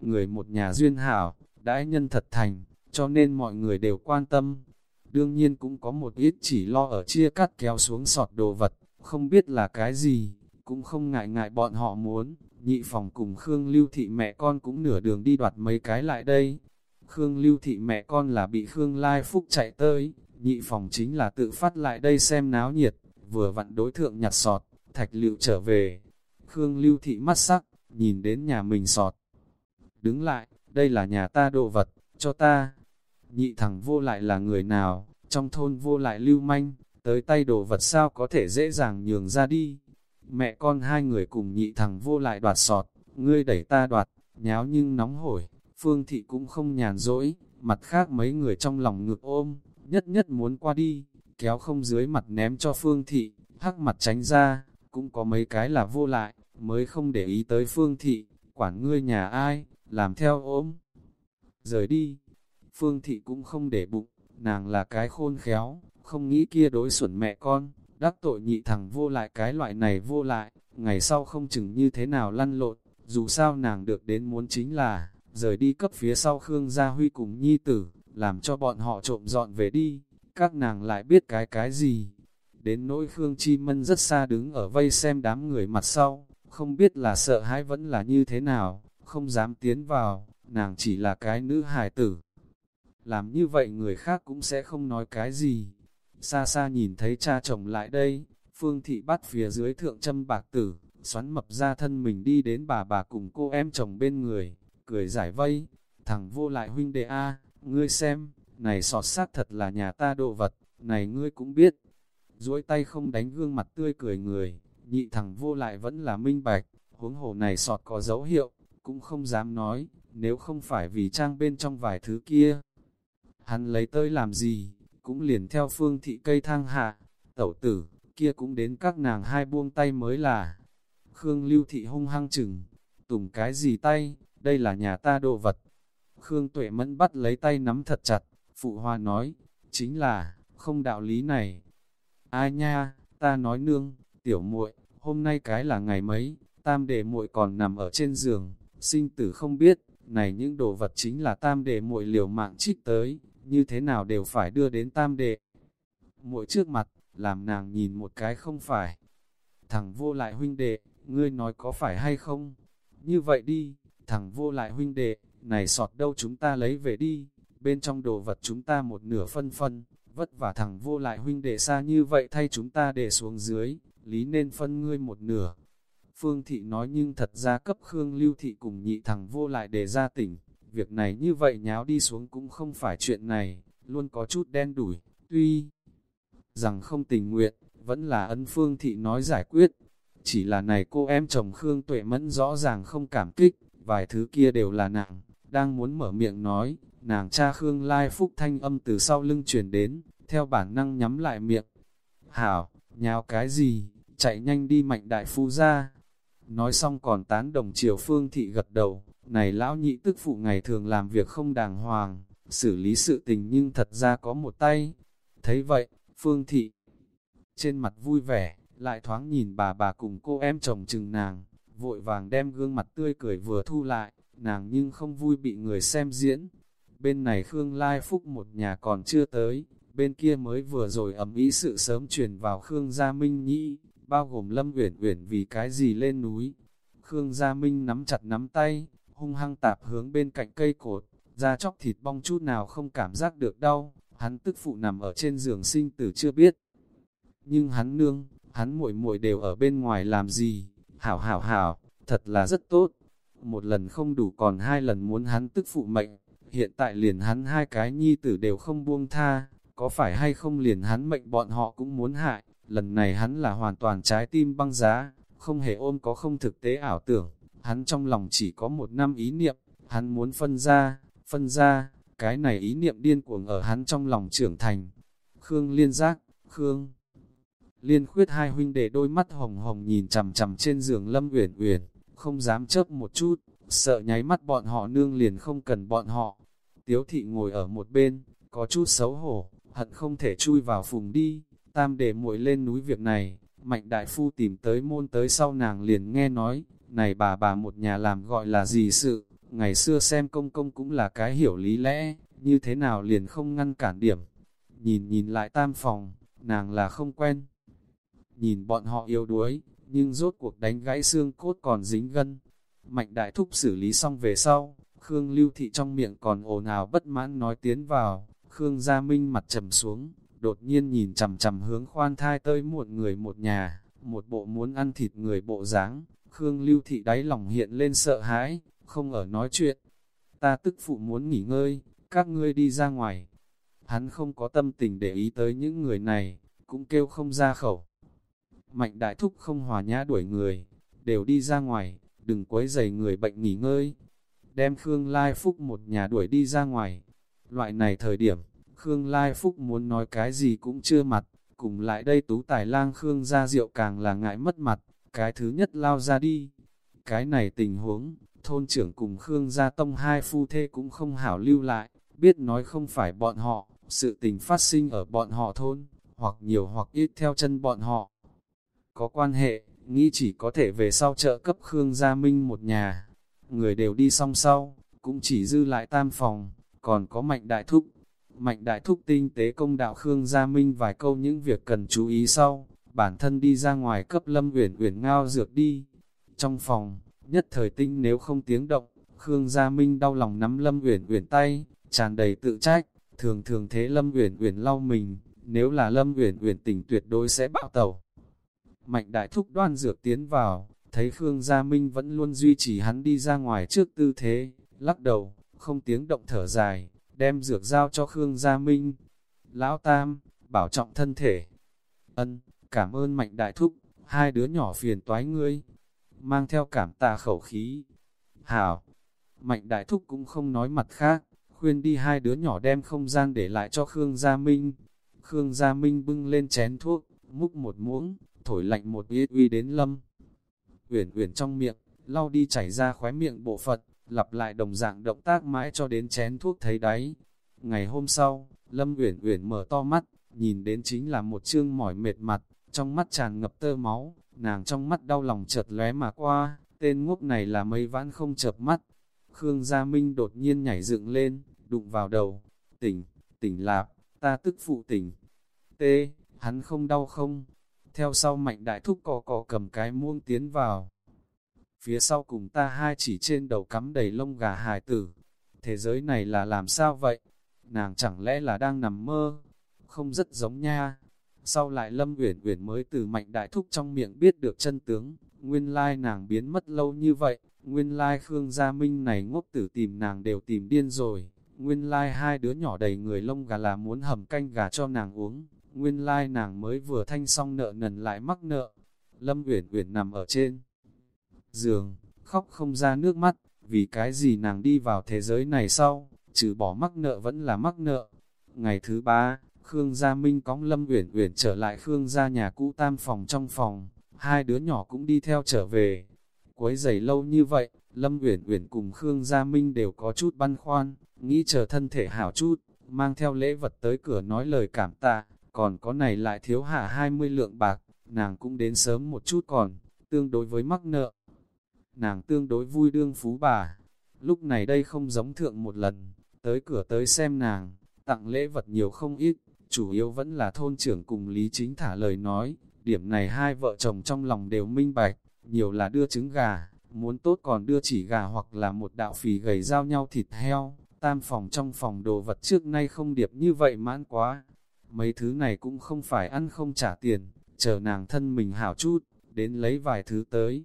Người một nhà duyên hảo, đãi nhân thật thành, cho nên mọi người đều quan tâm. Đương nhiên cũng có một ít chỉ lo ở chia cắt kéo xuống sọt đồ vật, không biết là cái gì, cũng không ngại ngại bọn họ muốn. Nhị phòng cùng Khương Lưu Thị mẹ con cũng nửa đường đi đoạt mấy cái lại đây. Khương Lưu Thị mẹ con là bị Khương Lai Phúc chạy tới, nhị phòng chính là tự phát lại đây xem náo nhiệt, vừa vặn đối thượng nhặt sọt, thạch liệu trở về. Khương Lưu Thị mắt sắc, nhìn đến nhà mình sọt. Đứng lại, đây là nhà ta đồ vật, cho ta. Nhị thằng vô lại là người nào, trong thôn vô lại lưu manh, tới tay đồ vật sao có thể dễ dàng nhường ra đi. Mẹ con hai người cùng nhị thằng vô lại đoạt sọt, ngươi đẩy ta đoạt, nháo nhưng nóng hổi, phương thị cũng không nhàn rỗi, mặt khác mấy người trong lòng ngực ôm, nhất nhất muốn qua đi, kéo không dưới mặt ném cho phương thị, hắc mặt tránh ra, cũng có mấy cái là vô lại, mới không để ý tới phương thị, quản ngươi nhà ai, làm theo ốm. Rời đi, phương thị cũng không để bụng, nàng là cái khôn khéo, không nghĩ kia đối xuẩn mẹ con, đắc tội nhị thằng vô lại cái loại này vô lại, ngày sau không chừng như thế nào lăn lộn, dù sao nàng được đến muốn chính là, rời đi cấp phía sau Khương Gia Huy cùng nhi tử, làm cho bọn họ trộm dọn về đi, các nàng lại biết cái cái gì. Đến nỗi Khương Chi Mân rất xa đứng ở vây xem đám người mặt sau, không biết là sợ hãi vẫn là như thế nào, không dám tiến vào, nàng chỉ là cái nữ hài tử. Làm như vậy người khác cũng sẽ không nói cái gì. Xa xa nhìn thấy cha chồng lại đây, Phương Thị bắt phía dưới thượng châm bạc tử, xoắn mập ra thân mình đi đến bà bà cùng cô em chồng bên người, cười giải vây, thằng vô lại huynh đệ A, ngươi xem, này sọt xác thật là nhà ta đồ vật, này ngươi cũng biết. duỗi tay không đánh gương mặt tươi cười người, nhị thằng vô lại vẫn là minh bạch, huống hồ này sọt có dấu hiệu, cũng không dám nói, nếu không phải vì trang bên trong vài thứ kia. Hắn lấy tới làm gì, cũng liền theo phương thị cây thang hạ, tẩu tử, kia cũng đến các nàng hai buông tay mới là. Khương lưu thị hung hăng chừng, tùng cái gì tay, đây là nhà ta đồ vật. Khương tuệ mẫn bắt lấy tay nắm thật chặt, phụ hoa nói, chính là, không đạo lý này. Ai nha, ta nói nương, tiểu muội, hôm nay cái là ngày mấy, tam đệ muội còn nằm ở trên giường, sinh tử không biết, này những đồ vật chính là tam đệ muội liều mạng trích tới, như thế nào đều phải đưa đến tam đệ. Muội trước mặt, làm nàng nhìn một cái không phải. Thằng vô lại huynh đệ, ngươi nói có phải hay không? Như vậy đi, thằng vô lại huynh đệ, này sọt đâu chúng ta lấy về đi, bên trong đồ vật chúng ta một nửa phân phân, vất vả thằng vô lại huynh đệ xa như vậy thay chúng ta để xuống dưới, lý nên phân ngươi một nửa. Phương Thị nói nhưng thật ra cấp Khương Lưu Thị cùng nhị thằng vô lại để ra tỉnh, việc này như vậy nháo đi xuống cũng không phải chuyện này, luôn có chút đen đủi, tuy rằng không tình nguyện, vẫn là ân Phương Thị nói giải quyết. Chỉ là này cô em chồng Khương Tuệ Mẫn rõ ràng không cảm kích, vài thứ kia đều là nặng, đang muốn mở miệng nói, nàng cha Khương Lai Phúc thanh âm từ sau lưng truyền đến, theo bản năng nhắm lại miệng. Hảo, nhào cái gì, chạy nhanh đi mạnh đại phu ra. Nói xong còn tán đồng chiều phương thị gật đầu, này lão nhị tức phụ ngày thường làm việc không đàng hoàng, xử lý sự tình nhưng thật ra có một tay. Thấy vậy, phương thị trên mặt vui vẻ, lại thoáng nhìn bà bà cùng cô em chồng chừng nàng, vội vàng đem gương mặt tươi cười vừa thu lại, nàng nhưng không vui bị người xem diễn. Bên này Khương Lai Phúc một nhà còn chưa tới, bên kia mới vừa rồi ẩm ý sự sớm truyền vào Khương Gia Minh Nhĩ, bao gồm Lâm Uyển Uyển vì cái gì lên núi. Khương Gia Minh nắm chặt nắm tay, hung hăng tạp hướng bên cạnh cây cột, da chóc thịt bong chút nào không cảm giác được đau, hắn tức phụ nằm ở trên giường sinh tử chưa biết. Nhưng hắn nương, hắn muội muội đều ở bên ngoài làm gì, hảo hảo hảo, thật là rất tốt. Một lần không đủ còn hai lần muốn hắn tức phụ mệnh, hiện tại liền hắn hai cái nhi tử đều không buông tha, có phải hay không liền hắn mệnh bọn họ cũng muốn hại, lần này hắn là hoàn toàn trái tim băng giá, không hề ôm có không thực tế ảo tưởng, hắn trong lòng chỉ có một năm ý niệm, hắn muốn phân ra, phân ra, cái này ý niệm điên cuồng ở hắn trong lòng trưởng thành. Khương liên giác, Khương liên khuyết hai huynh đệ đôi mắt hồng hồng nhìn chằm chằm trên giường Lâm Uyển Uyển, không dám chớp một chút, sợ nháy mắt bọn họ nương liền không cần bọn họ. Tiếu thị ngồi ở một bên, có chút xấu hổ, hận không thể chui vào phùng đi, tam để muội lên núi việc này, mạnh đại phu tìm tới môn tới sau nàng liền nghe nói, này bà bà một nhà làm gọi là gì sự, ngày xưa xem công công cũng là cái hiểu lý lẽ, như thế nào liền không ngăn cản điểm. Nhìn nhìn lại tam phòng, nàng là không quen. Nhìn bọn họ yếu đuối, nhưng rốt cuộc đánh gãy xương cốt còn dính gân. Mạnh đại thúc xử lý xong về sau, Khương Lưu Thị trong miệng còn ồn ào bất mãn nói tiến vào, Khương Gia Minh mặt trầm xuống, đột nhiên nhìn chằm chằm hướng khoan thai tới một người một nhà, một bộ muốn ăn thịt người bộ dáng Khương Lưu Thị đáy lòng hiện lên sợ hãi, không ở nói chuyện. Ta tức phụ muốn nghỉ ngơi, các ngươi đi ra ngoài. Hắn không có tâm tình để ý tới những người này, cũng kêu không ra khẩu. Mạnh đại thúc không hòa nhã đuổi người, đều đi ra ngoài, đừng quấy rầy người bệnh nghỉ ngơi. Đem Khương Lai Phúc một nhà đuổi đi ra ngoài. Loại này thời điểm, Khương Lai Phúc muốn nói cái gì cũng chưa mặt, cùng lại đây tú tài lang Khương ra rượu càng là ngại mất mặt, cái thứ nhất lao ra đi. Cái này tình huống, thôn trưởng cùng Khương gia tông hai phu thê cũng không hảo lưu lại, biết nói không phải bọn họ, sự tình phát sinh ở bọn họ thôn, hoặc nhiều hoặc ít theo chân bọn họ. Có quan hệ, nghĩ chỉ có thể về sau trợ cấp Khương Gia Minh một nhà. Người đều đi song sau, cũng chỉ dư lại tam phòng, còn có mạnh đại thúc. Mạnh đại thúc tinh tế công đạo Khương Gia Minh vài câu những việc cần chú ý sau, bản thân đi ra ngoài cấp Lâm Uyển Uyển ngao dược đi. Trong phòng, nhất thời tinh nếu không tiếng động, Khương Gia Minh đau lòng nắm Lâm Uyển Uyển tay, tràn đầy tự trách, thường thường thế Lâm Uyển Uyển lau mình, nếu là Lâm Uyển Uyển tỉnh tuyệt đối sẽ bạo tẩu. Mạnh đại thúc đoan dược tiến vào, thấy Khương Gia Minh vẫn luôn duy trì hắn đi ra ngoài trước tư thế, lắc đầu, không tiếng động thở dài, đem dược giao cho Khương Gia Minh. Lão Tam, bảo trọng thân thể. ân, cảm ơn mạnh đại thúc, hai đứa nhỏ phiền toái ngươi, mang theo cảm tạ khẩu khí. Hảo, mạnh đại thúc cũng không nói mặt khác, khuyên đi hai đứa nhỏ đem không gian để lại cho Khương Gia Minh. Khương Gia Minh bưng lên chén thuốc, múc một muỗng, thổi lạnh một yết uy đến lâm. Uyển uyển trong miệng, lau đi chảy ra khóe miệng bộ Phật, lặp lại đồng dạng động tác mãi cho đến chén thuốc thấy đáy. Ngày hôm sau, Lâm Uyển Uyển mở to mắt, nhìn đến chính là một trương mỏi mệt mặt, trong mắt tràn ngập tơ máu, nàng trong mắt đau lòng chợt lóe mà qua, tên ngốc này là mấy vãn không chợp mắt. Khương Gia Minh đột nhiên nhảy dựng lên, đụng vào đầu, tỉnh, tỉnh lạp, ta tức phụ tỉnh. T, hắn không đau không? Theo sau mạnh đại thúc cò cò cầm cái muông tiến vào. Phía sau cùng ta hai chỉ trên đầu cắm đầy lông gà hài tử. Thế giới này là làm sao vậy? Nàng chẳng lẽ là đang nằm mơ? Không rất giống nha. Sau lại Lâm Uyển Uyển mới từ mạnh đại thúc trong miệng biết được chân tướng, nguyên lai nàng biến mất lâu như vậy, nguyên lai Khương Gia Minh này ngốc tử tìm nàng đều tìm điên rồi, nguyên lai hai đứa nhỏ đầy người lông gà là muốn hầm canh gà cho nàng uống, nguyên lai nàng mới vừa thanh xong nợ nần lại mắc nợ. Lâm Uyển Uyển nằm ở trên giường, khóc không ra nước mắt, vì cái gì nàng đi vào thế giới này sau, trừ bỏ mắc nợ vẫn là mắc nợ. Ngày thứ ba, Khương Gia Minh cõng Lâm Uyển Uyển trở lại Khương Gia nhà cũ tam phòng trong phòng, hai đứa nhỏ cũng đi theo trở về. Quấy giày lâu như vậy, Lâm Uyển Uyển cùng Khương Gia Minh đều có chút băn khoăn, nghĩ chờ thân thể hảo chút, mang theo lễ vật tới cửa nói lời cảm tạ, còn có này lại thiếu hạ 20 lượng bạc, nàng cũng đến sớm một chút còn, tương đối với mắc nợ. Nàng tương đối vui đương phú bà, lúc này đây không giống thượng một lần, tới cửa tới xem nàng, tặng lễ vật nhiều không ít, chủ yếu vẫn là thôn trưởng cùng Lý Chính thả lời nói, điểm này hai vợ chồng trong lòng đều minh bạch, nhiều là đưa trứng gà, muốn tốt còn đưa chỉ gà hoặc là một đạo phì gầy giao nhau thịt heo, tam phòng trong phòng đồ vật trước nay không điệp như vậy mãn quá. Mấy thứ này cũng không phải ăn không trả tiền, chờ nàng thân mình hảo chút, đến lấy vài thứ tới.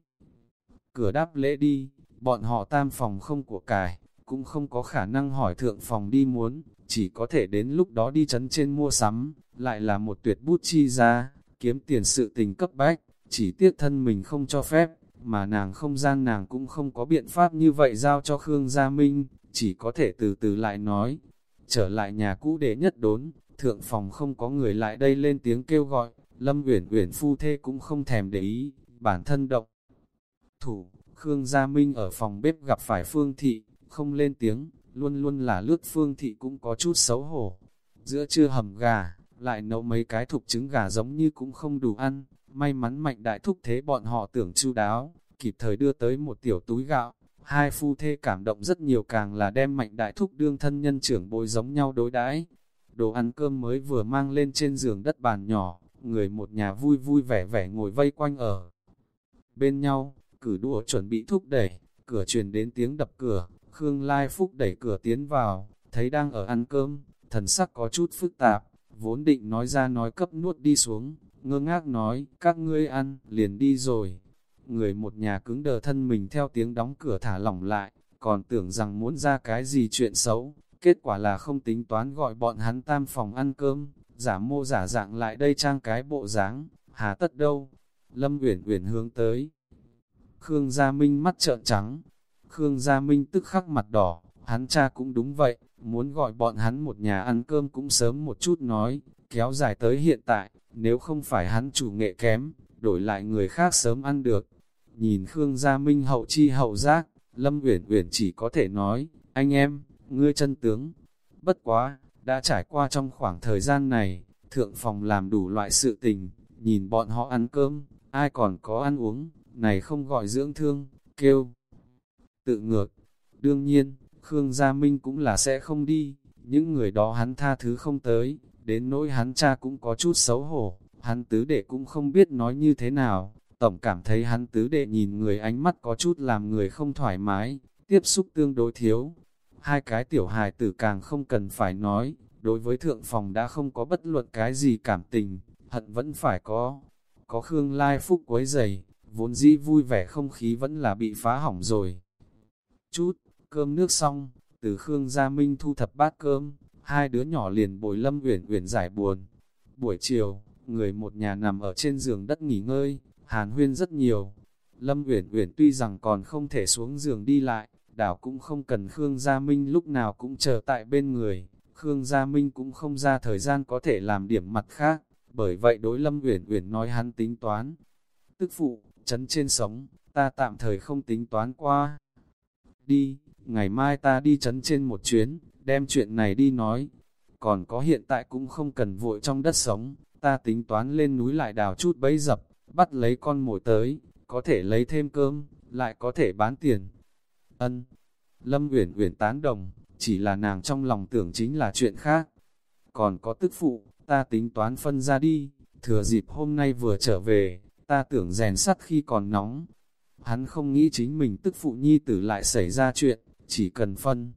Cửa đáp lễ đi, bọn họ tam phòng không của cải, cũng không có khả năng hỏi thượng phòng đi muốn, chỉ có thể đến lúc đó đi chấn trên mua sắm, lại là một tuyệt bút chi ra, kiếm tiền sự tình cấp bách, chỉ tiếc thân mình không cho phép, mà nàng không gian nàng cũng không có biện pháp như vậy giao cho Khương Gia Minh, chỉ có thể từ từ lại nói. Trở lại nhà cũ để nhất đốn, thượng phòng không có người lại đây lên tiếng kêu gọi, Lâm Uyển Uyển phu thê cũng không thèm để ý, bản thân động. Thủ, Khương Gia Minh ở phòng bếp gặp phải Phương Thị, không lên tiếng, luôn luôn là lướt Phương Thị cũng có chút xấu hổ. Giữa trưa hầm gà, lại nấu mấy cái thục trứng gà giống như cũng không đủ ăn, may mắn mạnh đại thúc thế bọn họ tưởng chu đáo, kịp thời đưa tới một tiểu túi gạo, hai phu thê cảm động rất nhiều càng là đem mạnh đại thúc đương thân nhân trưởng bối giống nhau đối đãi. Đồ ăn cơm mới vừa mang lên trên giường đất bàn nhỏ, người một nhà vui vui vẻ vẻ ngồi vây quanh ở bên nhau, cử đũa chuẩn bị thúc đẩy, cửa truyền đến tiếng đập cửa, Khương Lai Phúc đẩy cửa tiến vào, thấy đang ở ăn cơm, thần sắc có chút phức tạp, vốn định nói ra nói cấp nuốt đi xuống, ngơ ngác nói, các ngươi ăn, liền đi rồi. Người một nhà cứng đờ thân mình theo tiếng đóng cửa thả lỏng lại, còn tưởng rằng muốn ra cái gì chuyện xấu, kết quả là không tính toán gọi bọn hắn tam phòng ăn cơm, giả mô giả dạng lại đây trang cái bộ dáng, hà tất đâu. Lâm Uyển Uyển hướng tới. Khương Gia Minh mắt trợn trắng. Khương Gia Minh tức khắc mặt đỏ, hắn cha cũng đúng vậy, muốn gọi bọn hắn một nhà ăn cơm cũng sớm một chút nói, kéo dài tới hiện tại, nếu không phải hắn chủ nghệ kém, đổi lại người khác sớm ăn được. Nhìn Khương Gia Minh hậu chi hậu giác, Lâm Uyển Uyển chỉ có thể nói, anh em, ngươi chân tướng. Bất quá, đã trải qua trong khoảng thời gian này, thượng phòng làm đủ loại sự tình, nhìn bọn họ ăn cơm, ai còn có ăn uống, này không gọi dưỡng thương, kêu. Tự ngược, đương nhiên, Khương Gia Minh cũng là sẽ không đi, những người đó hắn tha thứ không tới, đến nỗi hắn cha cũng có chút xấu hổ, hắn tứ đệ cũng không biết nói như thế nào, tổng cảm thấy hắn tứ đệ nhìn người ánh mắt có chút làm người không thoải mái, tiếp xúc tương đối thiếu. Hai cái tiểu hài tử càng không cần phải nói, đối với thượng phòng đã không có bất luận cái gì cảm tình, hận vẫn phải có. Có Khương Lai Phúc quấy dày vốn dĩ vui vẻ không khí vẫn là bị phá hỏng rồi. Chút, cơm nước xong, từ Khương Gia Minh thu thập bát cơm, hai đứa nhỏ liền bồi Lâm Uyển Uyển giải buồn. Buổi chiều, người một nhà nằm ở trên giường đất nghỉ ngơi, hàn huyên rất nhiều. Lâm Uyển Uyển tuy rằng còn không thể xuống giường đi lại, đảo cũng không cần Khương Gia Minh lúc nào cũng chờ tại bên người, Khương Gia Minh cũng không ra thời gian có thể làm điểm mặt khác, bởi vậy đối Lâm Uyển Uyển nói hắn tính toán. Tức phụ, chấn trên sống, ta tạm thời không tính toán qua. Đi, ngày mai ta đi chấn trên một chuyến, đem chuyện này đi nói. Còn có hiện tại cũng không cần vội trong đất sống, ta tính toán lên núi lại đào chút bẫy dập, bắt lấy con mồi tới, có thể lấy thêm cơm, lại có thể bán tiền. Ân. Lâm Uyển Uyển tán đồng, chỉ là nàng trong lòng tưởng chính là chuyện khác. Còn có tức phụ, ta tính toán phân ra đi, thừa dịp hôm nay vừa trở về, ta tưởng rèn sắt khi còn nóng. Hắn không nghĩ chính mình tức phụ nhi tử lại xảy ra chuyện, chỉ cần phân.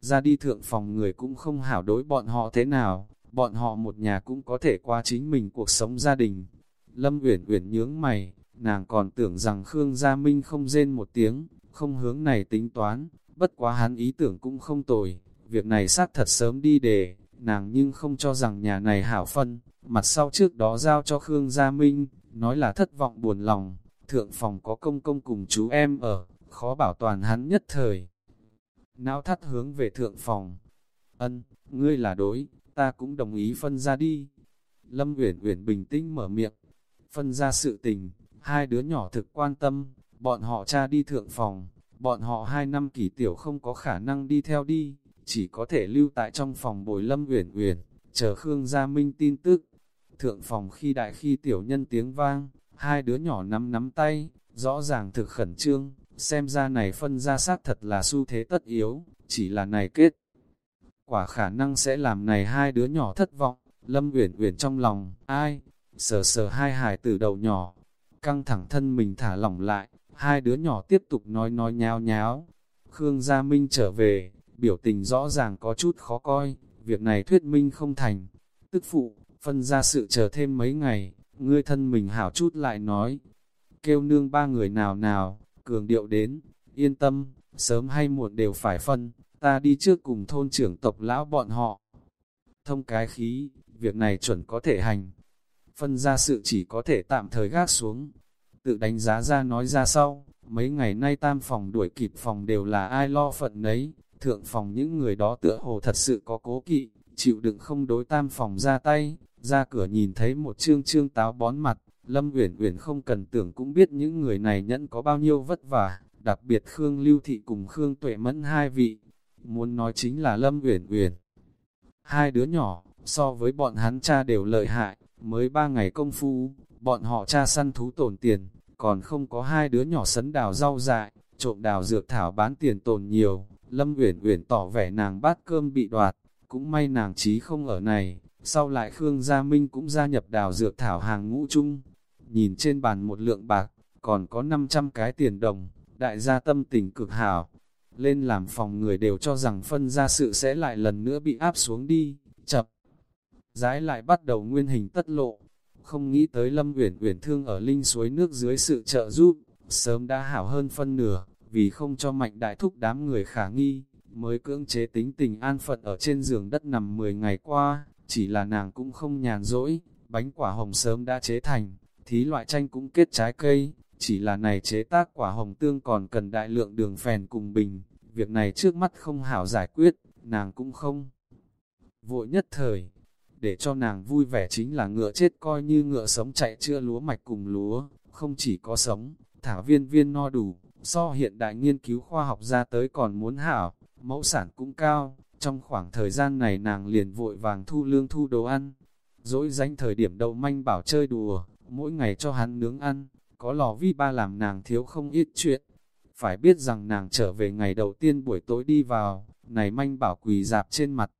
Ra đi thượng phòng người cũng không hảo đối bọn họ thế nào, bọn họ một nhà cũng có thể qua chính mình cuộc sống gia đình. Lâm Uyển Uyển nhướng mày, nàng còn tưởng rằng Khương Gia Minh không rên một tiếng, không hướng này tính toán, bất quá hắn ý tưởng cũng không tồi, việc này xác thật sớm đi để, nàng nhưng không cho rằng nhà này hảo phân, mặt sau trước đó giao cho Khương Gia Minh, nói là thất vọng buồn lòng, thượng phòng có công công cùng chú em ở, khó bảo toàn hắn nhất thời. Não thắt hướng về thượng phòng, ân, ngươi là đối, ta cũng đồng ý phân ra đi. Lâm Uyển Uyển bình tĩnh mở miệng, phân ra sự tình, hai đứa nhỏ thực quan tâm, bọn họ cha đi thượng phòng, bọn họ hai năm kỷ tiểu không có khả năng đi theo đi, chỉ có thể lưu tại trong phòng bồi Lâm Uyển Uyển, chờ Khương Gia Minh tin tức. Thượng phòng khi đại khi tiểu nhân tiếng vang, hai đứa nhỏ nắm nắm tay, rõ ràng thực khẩn trương, xem ra này phân ra sát thật là xu thế tất yếu, chỉ là này kết. Quả khả năng sẽ làm này hai đứa nhỏ thất vọng, Lâm Uyển Uyển trong lòng, ai, sờ sờ hai hài từ đầu nhỏ, căng thẳng thân mình thả lỏng lại, hai đứa nhỏ tiếp tục nói nói nháo nháo. Khương Gia Minh trở về, biểu tình rõ ràng có chút khó coi, việc này thuyết minh không thành. Tức phụ, phân ra sự chờ thêm mấy ngày, ngươi thân mình hảo chút lại nói. Kêu nương ba người nào nào, cường điệu đến, yên tâm, sớm hay muộn đều phải phân, ta đi trước cùng thôn trưởng tộc lão bọn họ. Thông cái khí, việc này chuẩn có thể hành. Phân ra sự chỉ có thể tạm thời gác xuống. Tự đánh giá ra nói ra sau, mấy ngày nay tam phòng đuổi kịp phòng đều là ai lo phận nấy, thượng phòng những người đó tựa hồ thật sự có cố kỵ, chịu đựng không đối tam phòng ra tay, ra cửa nhìn thấy một trương trương táo bón mặt, Lâm Uyển Uyển không cần tưởng cũng biết những người này nhẫn có bao nhiêu vất vả, đặc biệt Khương Lưu Thị cùng Khương Tuệ Mẫn hai vị, muốn nói chính là Lâm Uyển Uyển. Hai đứa nhỏ, so với bọn hắn cha đều lợi hại, mới ba ngày công phu, bọn họ cha săn thú tổn tiền, còn không có hai đứa nhỏ sấn đào rau dại, trộm đào dược thảo bán tiền tồn nhiều, Lâm Uyển Uyển tỏ vẻ nàng bát cơm bị đoạt, cũng may nàng trí không ở này, sau lại Khương Gia Minh cũng gia nhập đào dược thảo hàng ngũ chung. Nhìn trên bàn một lượng bạc, còn có 500 cái tiền đồng, đại gia tâm tình cực hảo. Lên làm phòng người đều cho rằng phân ra sự sẽ lại lần nữa bị áp xuống đi, chập. Giái lại bắt đầu nguyên hình tất lộ, không nghĩ tới Lâm Uyển Uyển thương ở linh suối nước dưới sự trợ giúp, sớm đã hảo hơn phân nửa, vì không cho mạnh đại thúc đám người khả nghi, mới cưỡng chế tính tình an phận ở trên giường đất nằm 10 ngày qua, chỉ là nàng cũng không nhàn rỗi, bánh quả hồng sớm đã chế thành, thí loại tranh cũng kết trái cây, chỉ là này chế tác quả hồng tương còn cần đại lượng đường phèn cùng bình, việc này trước mắt không hảo giải quyết, nàng cũng không vội nhất thời. Để cho nàng vui vẻ chính là ngựa chết coi như ngựa sống chạy chưa lúa mạch cùng lúa, không chỉ có sống, thả viên viên no đủ, so hiện đại nghiên cứu khoa học ra tới còn muốn hảo, mẫu sản cũng cao, trong khoảng thời gian này nàng liền vội vàng thu lương thu đồ ăn, dỗi danh thời điểm đậu manh bảo chơi đùa, mỗi ngày cho hắn nướng ăn, có lò vi ba làm nàng thiếu không ít chuyện. Phải biết rằng nàng trở về ngày đầu tiên buổi tối đi vào, này manh bảo quỳ dạp trên mặt.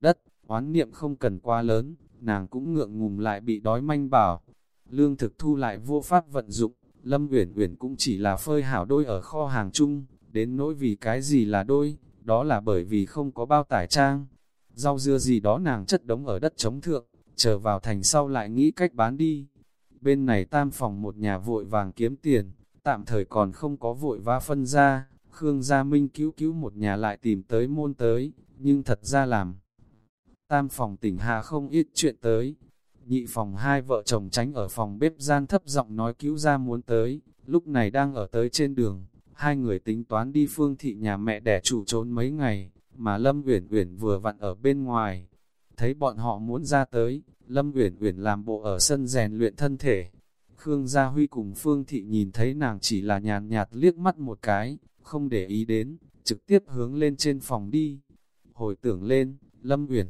Đất, oán niệm không cần quá lớn, nàng cũng ngượng ngùng lại bị đói manh bảo. Lương thực thu lại vô pháp vận dụng, Lâm Uyển Uyển cũng chỉ là phơi hảo đôi ở kho hàng chung, đến nỗi vì cái gì là đôi, đó là bởi vì không có bao tải trang. Rau dưa gì đó nàng chất đống ở đất chống thượng, chờ vào thành sau lại nghĩ cách bán đi. Bên này tam phòng một nhà vội vàng kiếm tiền, tạm thời còn không có vội va phân ra, Khương Gia Minh cứu cứu một nhà lại tìm tới môn tới, nhưng thật ra làm. Tam phòng tỉnh hà không ít chuyện tới. nhị phòng hai vợ chồng tránh ở phòng bếp gian thấp giọng nói cứu ra muốn tới, lúc này đang ở tới trên đường, hai người tính toán đi phương thị nhà mẹ đẻ chủ trốn mấy ngày, mà Lâm Uyển Uyển vừa vặn ở bên ngoài. Thấy bọn họ muốn ra tới, Lâm Uyển Uyển làm bộ ở sân rèn luyện thân thể. Khương Gia Huy cùng Phương Thị nhìn thấy nàng chỉ là nhàn nhạt liếc mắt một cái, không để ý đến, trực tiếp hướng lên trên phòng đi. Hồi tưởng lên, Lâm Uyển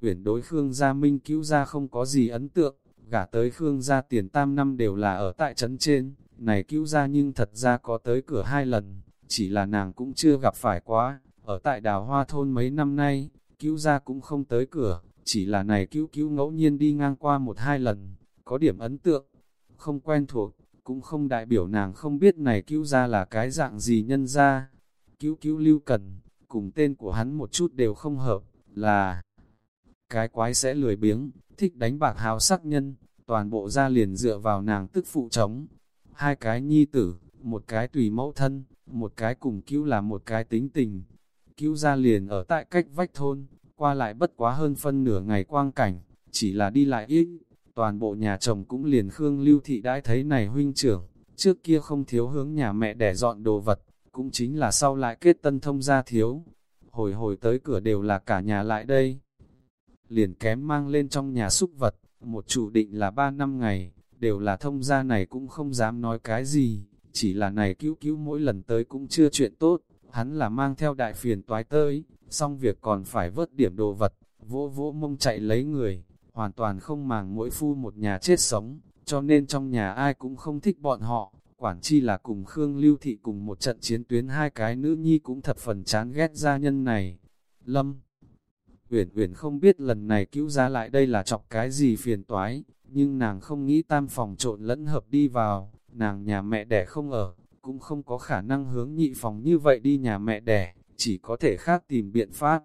Uyển đối Khương Gia Minh cứu ra không có gì ấn tượng, gả tới Khương Gia tiền tam năm đều là ở tại trấn trên, này cứu ra nhưng thật ra có tới cửa hai lần, chỉ là nàng cũng chưa gặp phải quá, ở tại đào hoa thôn mấy năm nay, cứu ra cũng không tới cửa, chỉ là này cứu cứu ngẫu nhiên đi ngang qua một hai lần, có điểm ấn tượng, không quen thuộc, cũng không đại biểu nàng không biết này cứu ra là cái dạng gì nhân ra. Cứu cứu lưu cần, cùng tên của hắn một chút đều không hợp, là cái quái sẽ lười biếng, thích đánh bạc hào sắc nhân, toàn bộ ra liền dựa vào nàng tức phụ chống. Hai cái nhi tử, một cái tùy mẫu thân, một cái cùng cứu là một cái tính tình. Cứu ra liền ở tại cách vách thôn, qua lại bất quá hơn phân nửa ngày quang cảnh, chỉ là đi lại ít. Toàn bộ nhà chồng cũng liền Khương Lưu Thị đãi thấy này huynh trưởng, trước kia không thiếu hướng nhà mẹ để dọn đồ vật, cũng chính là sau lại kết tân thông gia thiếu. Hồi hồi tới cửa đều là cả nhà lại đây. Liền kém mang lên trong nhà xúc vật, một chủ định là ba năm ngày, đều là thông gia này cũng không dám nói cái gì, chỉ là này cứu cứu mỗi lần tới cũng chưa chuyện tốt, hắn là mang theo đại phiền toái tới, xong việc còn phải vớt điểm đồ vật, vỗ vỗ mông chạy lấy người, hoàn toàn không màng mỗi phu một nhà chết sống, cho nên trong nhà ai cũng không thích bọn họ, quản chi là cùng Khương Lưu Thị cùng một trận chiến tuyến hai cái nữ nhi cũng thật phần chán ghét gia nhân này. Lâm Uyển Uyển không biết lần này cứu ra lại đây là chọc cái gì phiền toái, nhưng nàng không nghĩ tam phòng trộn lẫn hợp đi vào, nàng nhà mẹ đẻ không ở, cũng không có khả năng hướng nhị phòng như vậy đi nhà mẹ đẻ, chỉ có thể khác tìm biện pháp.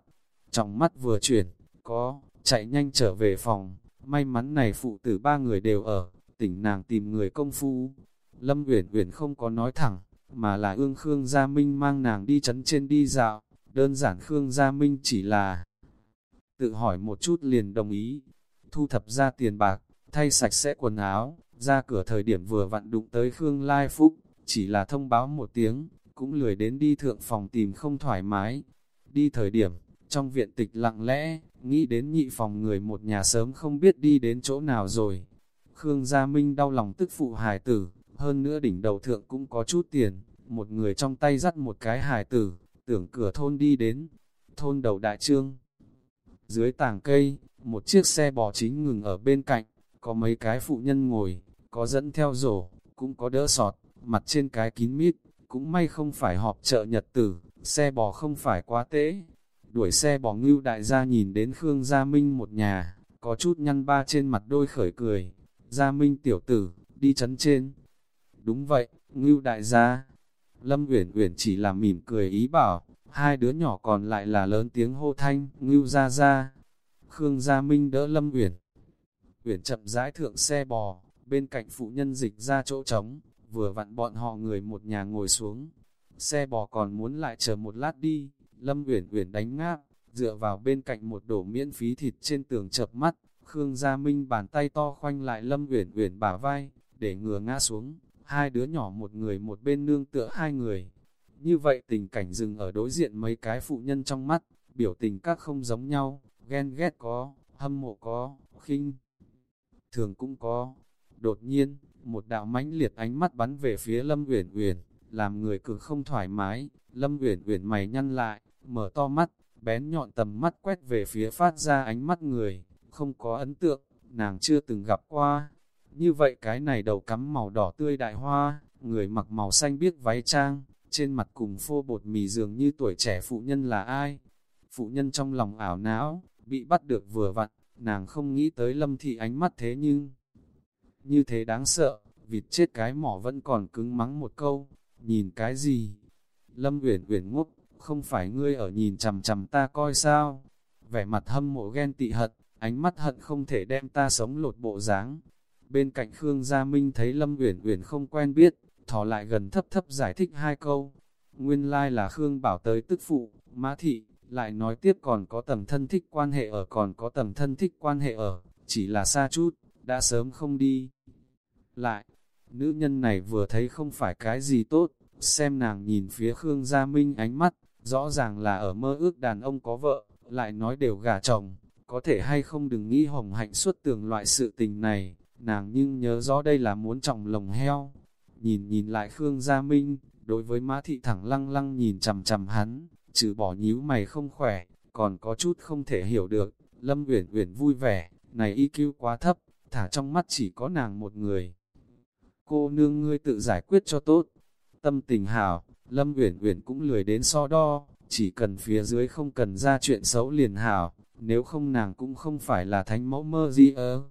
Trong mắt vừa chuyển, có, chạy nhanh trở về phòng, may mắn này phụ tử ba người đều ở, tỉnh nàng tìm người công phu. Lâm Uyển Uyển không có nói thẳng, mà là ương Khương Gia Minh mang nàng đi chấn trên đi dạo, đơn giản Khương Gia Minh chỉ là tự hỏi một chút liền đồng ý, thu thập ra tiền bạc, thay sạch sẽ quần áo, ra cửa thời điểm vừa vặn đụng tới Khương Lai Phúc, chỉ là thông báo một tiếng, cũng lười đến đi thượng phòng tìm không thoải mái. Đi thời điểm, trong viện tịch lặng lẽ, nghĩ đến nhị phòng người một nhà sớm không biết đi đến chỗ nào rồi. Khương Gia Minh đau lòng tức phụ hài tử, hơn nữa đỉnh đầu thượng cũng có chút tiền, một người trong tay dắt một cái hài tử, tưởng cửa thôn đi đến, thôn đầu đại trương. Dưới tàng cây, một chiếc xe bò chính ngừng ở bên cạnh, có mấy cái phụ nhân ngồi, có dẫn theo rổ, cũng có đỡ sọt, mặt trên cái kín mít, cũng may không phải họp chợ nhật tử, xe bò không phải quá tế. Đuổi xe bò ngưu đại gia nhìn đến Khương Gia Minh một nhà, có chút nhăn ba trên mặt đôi khởi cười. Gia Minh tiểu tử, đi chấn trên. Đúng vậy, ngưu đại gia. Lâm Uyển Uyển chỉ là mỉm cười ý bảo, hai đứa nhỏ còn lại là lớn tiếng hô thanh, ngưu gia gia. Khương Gia Minh đỡ Lâm Uyển. Uyển chậm rãi thượng xe bò, bên cạnh phụ nhân dịch ra chỗ trống, vừa vặn bọn họ người một nhà ngồi xuống. Xe bò còn muốn lại chờ một lát đi, Lâm Uyển Uyển đánh ngáp, dựa vào bên cạnh một đổ miễn phí thịt trên tường chập mắt, Khương Gia Minh bàn tay to khoanh lại Lâm Uyển Uyển bả vai, để ngừa ngã xuống, hai đứa nhỏ một người một bên nương tựa hai người. Như vậy tình cảnh dừng ở đối diện mấy cái phụ nhân trong mắt, biểu tình các không giống nhau, ghen ghét có, hâm mộ có, khinh thường cũng có. Đột nhiên, một đạo mãnh liệt ánh mắt bắn về phía Lâm Uyển Uyển, làm người cực không thoải mái. Lâm Uyển Uyển mày nhăn lại, mở to mắt, bén nhọn tầm mắt quét về phía phát ra ánh mắt người, không có ấn tượng, nàng chưa từng gặp qua. Như vậy cái này đầu cắm màu đỏ tươi đại hoa, người mặc màu xanh biếc váy trang, trên mặt cùng phô bột mì dường như tuổi trẻ phụ nhân là ai? Phụ nhân trong lòng ảo não, bị bắt được vừa vặn, nàng không nghĩ tới lâm thị ánh mắt thế nhưng như thế đáng sợ, vịt chết cái mỏ vẫn còn cứng mắng một câu, nhìn cái gì? Lâm Uyển Uyển ngốc, không phải ngươi ở nhìn chằm chằm ta coi sao? Vẻ mặt hâm mộ ghen tị hận, ánh mắt hận không thể đem ta sống lột bộ dáng. Bên cạnh Khương Gia Minh thấy Lâm Uyển Uyển không quen biết, thò lại gần thấp thấp giải thích hai câu. Nguyên lai like là Khương bảo tới tức phụ, má Thị, lại nói tiếp còn có tầng thân thích quan hệ ở còn có tầng thân thích quan hệ ở, chỉ là xa chút, đã sớm không đi. Lại, nữ nhân này vừa thấy không phải cái gì tốt, xem nàng nhìn phía Khương Gia Minh ánh mắt, rõ ràng là ở mơ ước đàn ông có vợ, lại nói đều gả chồng, có thể hay không đừng nghĩ hồng hạnh suốt tường loại sự tình này, nàng nhưng nhớ rõ đây là muốn trọng lồng heo. Nhìn nhìn lại Khương Gia Minh, đối với mã thị thẳng lăng lăng nhìn chằm chằm hắn, trừ bỏ nhíu mày không khỏe, còn có chút không thể hiểu được, Lâm Uyển Uyển vui vẻ, này IQ quá thấp, thả trong mắt chỉ có nàng một người. Cô nương ngươi tự giải quyết cho tốt. Tâm tình hảo, Lâm Uyển Uyển cũng lười đến so đo, chỉ cần phía dưới không cần ra chuyện xấu liền hảo, nếu không nàng cũng không phải là thánh mẫu mơ gì ơ.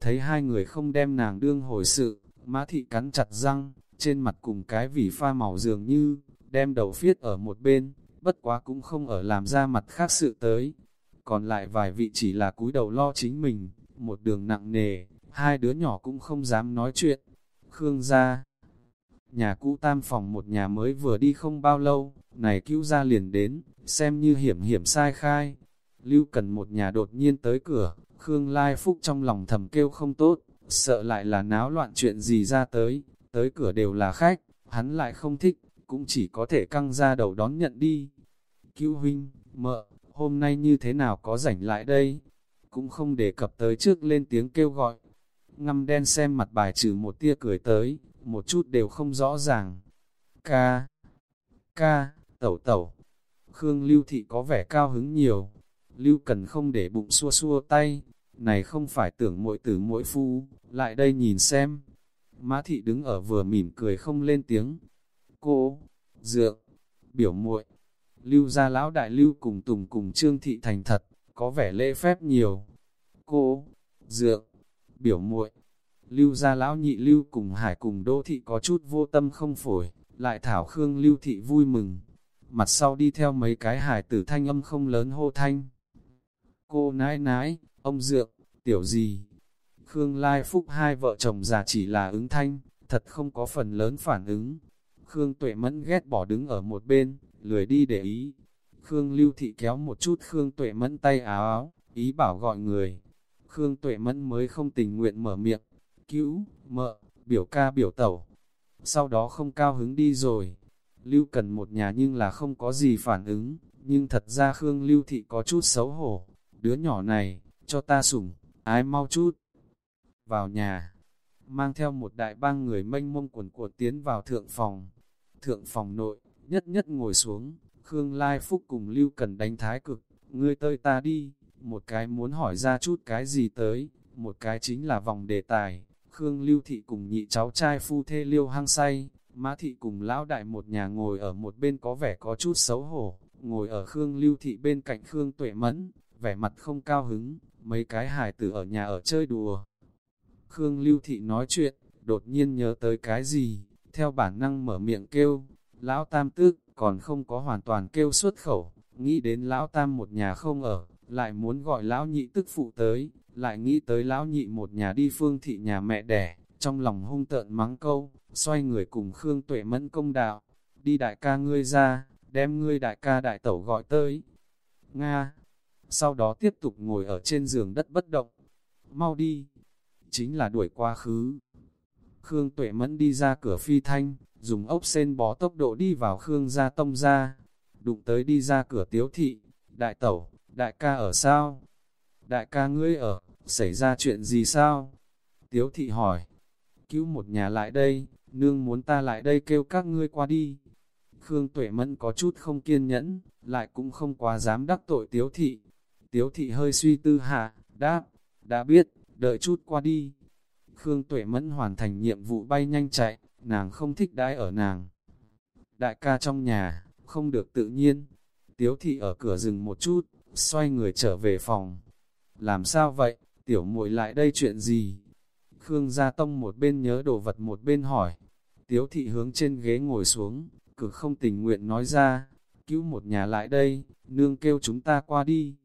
Thấy hai người không đem nàng đương hồi sự, mã thị cắn chặt răng, trên mặt cùng cái vỉ pha màu dường như, đem đầu phiết ở một bên, bất quá cũng không ở làm ra mặt khác sự tới. Còn lại vài vị chỉ là cúi đầu lo chính mình, một đường nặng nề, hai đứa nhỏ cũng không dám nói chuyện. Khương gia, nhà cũ tam phòng một nhà mới vừa đi không bao lâu, này cứu ra liền đến, xem như hiểm hiểm sai khai. Lưu cần một nhà đột nhiên tới cửa, Khương Lai Phúc trong lòng thầm kêu không tốt, sợ lại là náo loạn chuyện gì ra tới, tới cửa đều là khách, hắn lại không thích, cũng chỉ có thể căng ra đầu đón nhận đi. Cứu huynh, mợ, hôm nay như thế nào có rảnh lại đây? Cũng không đề cập tới trước lên tiếng kêu gọi. Ngăm đen xem mặt bài trừ một tia cười tới, một chút đều không rõ ràng. Ca, ca, tẩu tẩu. Khương Lưu Thị có vẻ cao hứng nhiều. Lưu Cần không để bụng xua xua tay. Này không phải tưởng mỗi tử mỗi phu, lại đây nhìn xem. Mã Thị đứng ở vừa mỉm cười không lên tiếng. Cô, dượng, biểu muội Lưu gia lão đại lưu cùng tùng cùng Trương Thị thành thật, có vẻ lễ phép nhiều. Cô, dượng, biểu muội Lưu gia lão nhị lưu cùng hải cùng đô thị có chút vô tâm không phổi, lại thảo khương lưu thị vui mừng. Mặt sau đi theo mấy cái hải tử thanh âm không lớn hô thanh. Cô nãi nãi, ông dượng, tiểu gì? Khương Lai Phúc hai vợ chồng già chỉ là ứng thanh, thật không có phần lớn phản ứng. Khương Tuệ Mẫn ghét bỏ đứng ở một bên, lười đi để ý. Khương Lưu Thị kéo một chút Khương Tuệ Mẫn tay áo áo, ý bảo gọi người. Khương Tuệ Mẫn mới không tình nguyện mở miệng, cứu, mợ, biểu ca biểu tẩu. Sau đó không cao hứng đi rồi. Lưu cần một nhà nhưng là không có gì phản ứng, nhưng thật ra Khương Lưu Thị có chút xấu hổ. Đứa nhỏ này, cho ta sủng, ái mau chút. Vào nhà, mang theo một đại bang người mênh mông quần cuộn tiến vào thượng phòng. Thượng phòng nội, nhất nhất ngồi xuống, Khương Lai Phúc cùng Lưu Cần đánh thái cực, ngươi tơi ta đi, một cái muốn hỏi ra chút cái gì tới, một cái chính là vòng đề tài, Khương Lưu Thị cùng nhị cháu trai phu thê Liêu hăng say, Mã Thị cùng lão đại một nhà ngồi ở một bên có vẻ có chút xấu hổ, ngồi ở Khương Lưu Thị bên cạnh Khương Tuệ Mẫn, vẻ mặt không cao hứng, mấy cái hài tử ở nhà ở chơi đùa. Khương Lưu Thị nói chuyện, đột nhiên nhớ tới cái gì, theo bản năng mở miệng kêu, lão tam tức, còn không có hoàn toàn kêu xuất khẩu, nghĩ đến lão tam một nhà không ở, lại muốn gọi lão nhị tức phụ tới, lại nghĩ tới lão nhị một nhà đi phương thị nhà mẹ đẻ, trong lòng hung tợn mắng câu, xoay người cùng Khương Tuệ Mẫn công đạo, đi đại ca ngươi ra, đem ngươi đại ca đại tẩu gọi tới. Nga, sau đó tiếp tục ngồi ở trên giường đất bất động, mau đi, chính là đuổi qua khứ. Khương Tuệ Mẫn đi ra cửa phi thanh, dùng ốc sen bó tốc độ đi vào Khương gia tông ra, đụng tới đi ra cửa tiếu thị, đại tẩu, đại ca ở sao? Đại ca ngươi ở, xảy ra chuyện gì sao? Tiếu thị hỏi, cứu một nhà lại đây, nương muốn ta lại đây kêu các ngươi qua đi. Khương Tuệ Mẫn có chút không kiên nhẫn, lại cũng không quá dám đắc tội Tiếu thị. Tiếu thị hơi suy tư hạ, đáp, đã biết, đợi chút qua đi. Khương Tuệ Mẫn hoàn thành nhiệm vụ bay nhanh chạy, nàng không thích đãi ở nàng. Đại ca trong nhà, không được tự nhiên. Tiếu thị ở cửa rừng một chút, xoay người trở về phòng. Làm sao vậy, tiểu muội lại đây chuyện gì? Khương Gia Tông một bên nhớ đồ vật một bên hỏi. Tiếu thị hướng trên ghế ngồi xuống, cực không tình nguyện nói ra, cứu một nhà lại đây, nương kêu chúng ta qua đi.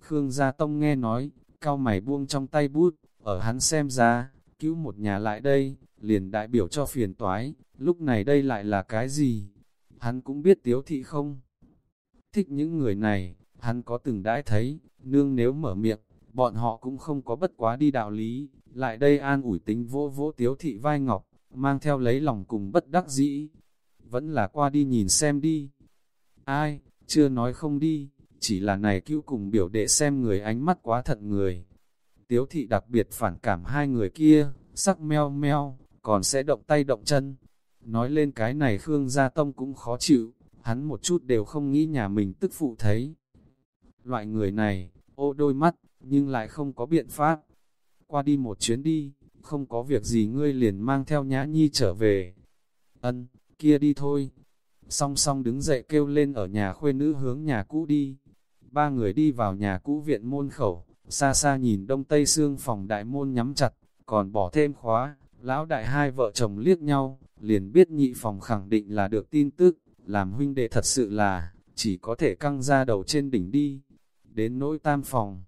Khương Gia Tông nghe nói, cao mày buông trong tay bút, ở hắn xem ra, cứu một nhà lại đây, liền đại biểu cho phiền toái, lúc này đây lại là cái gì? Hắn cũng biết tiếu thị không? Thích những người này, hắn có từng đãi thấy, nương nếu mở miệng, bọn họ cũng không có bất quá đi đạo lý, lại đây an ủi tính vỗ vỗ tiếu thị vai ngọc, mang theo lấy lòng cùng bất đắc dĩ. Vẫn là qua đi nhìn xem đi. Ai, chưa nói không đi, chỉ là này cứu cùng biểu đệ xem người ánh mắt quá thật người. Tiếu thị đặc biệt phản cảm hai người kia, sắc meo meo, còn sẽ động tay động chân. Nói lên cái này Khương Gia Tông cũng khó chịu, hắn một chút đều không nghĩ nhà mình tức phụ thấy. Loại người này, ô đôi mắt, nhưng lại không có biện pháp. Qua đi một chuyến đi, không có việc gì ngươi liền mang theo nhã nhi trở về. Ân, kia đi thôi. Song song đứng dậy kêu lên ở nhà khuê nữ hướng nhà cũ đi. Ba người đi vào nhà cũ viện môn khẩu, xa xa nhìn đông tây xương phòng đại môn nhắm chặt, còn bỏ thêm khóa. Lão đại hai vợ chồng liếc nhau, liền biết nhị phòng khẳng định là được tin tức, làm huynh đệ thật sự là, chỉ có thể căng ra đầu trên đỉnh đi. Đến nỗi tam phòng,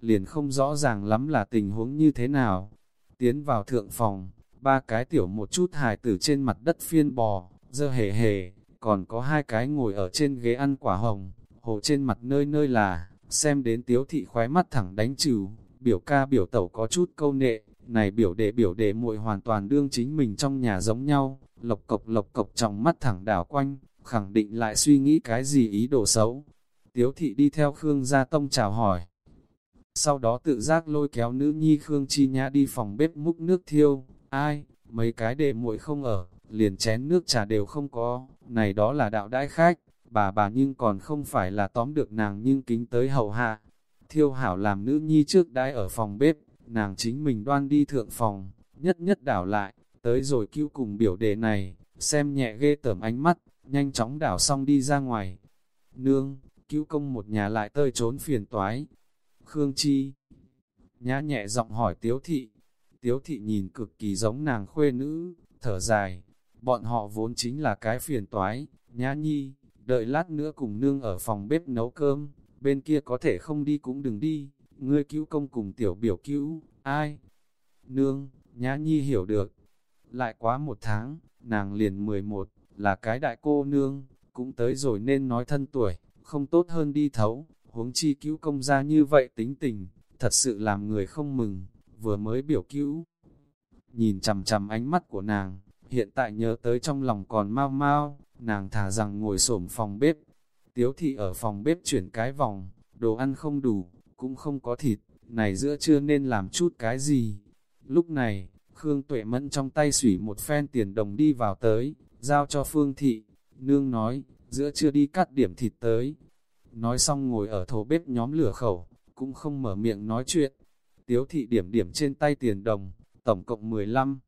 liền không rõ ràng lắm là tình huống như thế nào. Tiến vào thượng phòng, ba cái tiểu một chút hài tử trên mặt đất phiên bò, dơ hề hề, còn có hai cái ngồi ở trên ghế ăn quả hồng, hồ trên mặt nơi nơi là, xem đến tiếu thị khóe mắt thẳng đánh trừ, biểu ca biểu tẩu có chút câu nệ, này biểu đệ biểu đệ muội hoàn toàn đương chính mình trong nhà giống nhau, lộc cộc lộc cộc trong mắt thẳng đảo quanh, khẳng định lại suy nghĩ cái gì ý đồ xấu. Tiếu thị đi theo Khương Gia Tông chào hỏi. Sau đó tự giác lôi kéo nữ nhi Khương Chi Nhã đi phòng bếp múc nước thiêu. Ai, mấy cái đệ muội không ở, liền chén nước trà đều không có, này đó là đạo đãi khách, bà bà nhưng còn không phải là tóm được nàng nhưng kính tới hậu hạ. Thiêu hảo làm nữ nhi trước đãi ở phòng bếp, nàng chính mình đoan đi thượng phòng, nhất nhất đảo lại, tới rồi cứu cùng biểu đề này, xem nhẹ ghê tởm ánh mắt, nhanh chóng đảo xong đi ra ngoài. Nương, cứu công một nhà lại tơi trốn phiền toái. Khương Chi nhã nhẹ giọng hỏi Tiếu Thị. Tiếu Thị nhìn cực kỳ giống nàng khuê nữ, thở dài. Bọn họ vốn chính là cái phiền toái, nhã nhi, đợi lát nữa cùng nương ở phòng bếp nấu cơm, bên kia có thể không đi cũng đừng đi ngươi cứu công cùng tiểu biểu cứu, ai? Nương, nhã nhi hiểu được. Lại quá một tháng, nàng liền 11, là cái đại cô nương, cũng tới rồi nên nói thân tuổi, không tốt hơn đi thấu, huống chi cứu công ra như vậy tính tình, thật sự làm người không mừng, vừa mới biểu cứu. Nhìn chằm chằm ánh mắt của nàng, hiện tại nhớ tới trong lòng còn mau mau, nàng thả rằng ngồi xổm phòng bếp. Tiếu thị ở phòng bếp chuyển cái vòng, đồ ăn không đủ, cũng không có thịt, này giữa chưa nên làm chút cái gì. Lúc này, Khương Tuệ Mẫn trong tay xủy một phen tiền đồng đi vào tới, giao cho Phương Thị. Nương nói, giữa chưa đi cắt điểm thịt tới. Nói xong ngồi ở thổ bếp nhóm lửa khẩu, cũng không mở miệng nói chuyện. Tiếu thị điểm điểm trên tay tiền đồng, tổng cộng 15.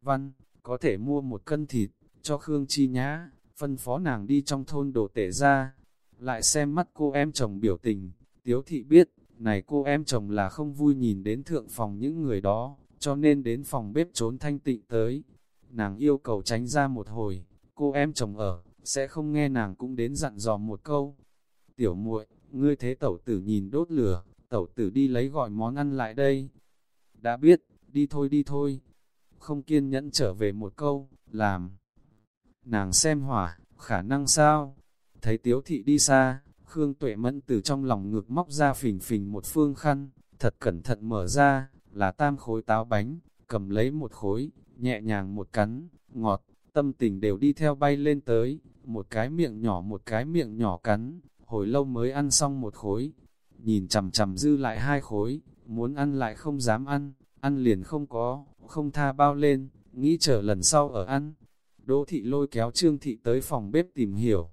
Văn, có thể mua một cân thịt, cho Khương Chi Nhã, phân phó nàng đi trong thôn đổ tể ra. Lại xem mắt cô em chồng biểu tình, Tiếu thị biết, này cô em chồng là không vui nhìn đến thượng phòng những người đó, cho nên đến phòng bếp trốn thanh tịnh tới. Nàng yêu cầu tránh ra một hồi, cô em chồng ở, sẽ không nghe nàng cũng đến dặn dò một câu. Tiểu muội, ngươi thế tẩu tử nhìn đốt lửa, tẩu tử đi lấy gọi món ăn lại đây. Đã biết, đi thôi đi thôi. Không kiên nhẫn trở về một câu, làm. Nàng xem hỏa, khả năng sao? Thấy tiếu thị đi xa, Khương Tuệ Mẫn từ trong lòng ngực móc ra phình phình một phương khăn, thật cẩn thận mở ra, là tam khối táo bánh, cầm lấy một khối, nhẹ nhàng một cắn, ngọt, tâm tình đều đi theo bay lên tới, một cái miệng nhỏ một cái miệng nhỏ cắn, hồi lâu mới ăn xong một khối, nhìn chầm chầm dư lại hai khối, muốn ăn lại không dám ăn, ăn liền không có, không tha bao lên, nghĩ chờ lần sau ở ăn. Đỗ thị lôi kéo Trương thị tới phòng bếp tìm hiểu,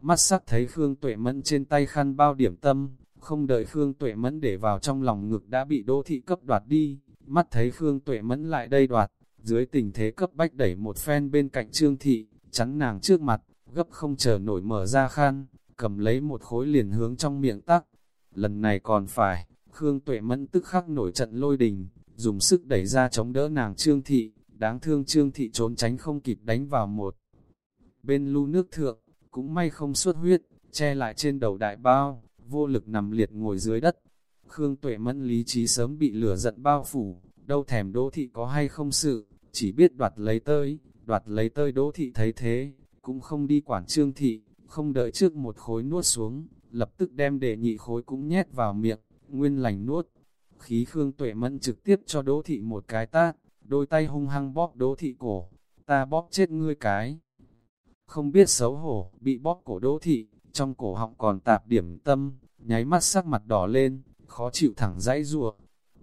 mắt sắc thấy Khương Tuệ Mẫn trên tay khăn bao điểm tâm, không đợi Khương Tuệ Mẫn để vào trong lòng ngực đã bị Đỗ Thị cấp đoạt đi, mắt thấy Khương Tuệ Mẫn lại đây đoạt, dưới tình thế cấp bách đẩy một phen bên cạnh Trương Thị, chắn nàng trước mặt, gấp không chờ nổi mở ra khăn, cầm lấy một khối liền hướng trong miệng tắc. Lần này còn phải, Khương Tuệ Mẫn tức khắc nổi trận lôi đình, dùng sức đẩy ra chống đỡ nàng Trương Thị, đáng thương Trương Thị trốn tránh không kịp đánh vào một bên lu nước thượng, cũng may không xuất huyết, che lại trên đầu đại bao, vô lực nằm liệt ngồi dưới đất. Khương Tuệ Mẫn lý trí sớm bị lửa giận bao phủ, đâu thèm đỗ thị có hay không sự, chỉ biết đoạt lấy tơi, đoạt lấy tơi đỗ thị thấy thế, cũng không đi quản trương thị, không đợi trước một khối nuốt xuống, lập tức đem để nhị khối cũng nhét vào miệng, nguyên lành nuốt. Khí Khương Tuệ Mẫn trực tiếp cho Đỗ Thị một cái tát, đôi tay hung hăng bóp Đỗ Thị cổ, ta bóp chết ngươi cái. Không biết xấu hổ, bị bóp cổ Đỗ Thị, trong cổ họng còn tạp điểm tâm, nháy mắt sắc mặt đỏ lên, khó chịu thẳng dãy rùa.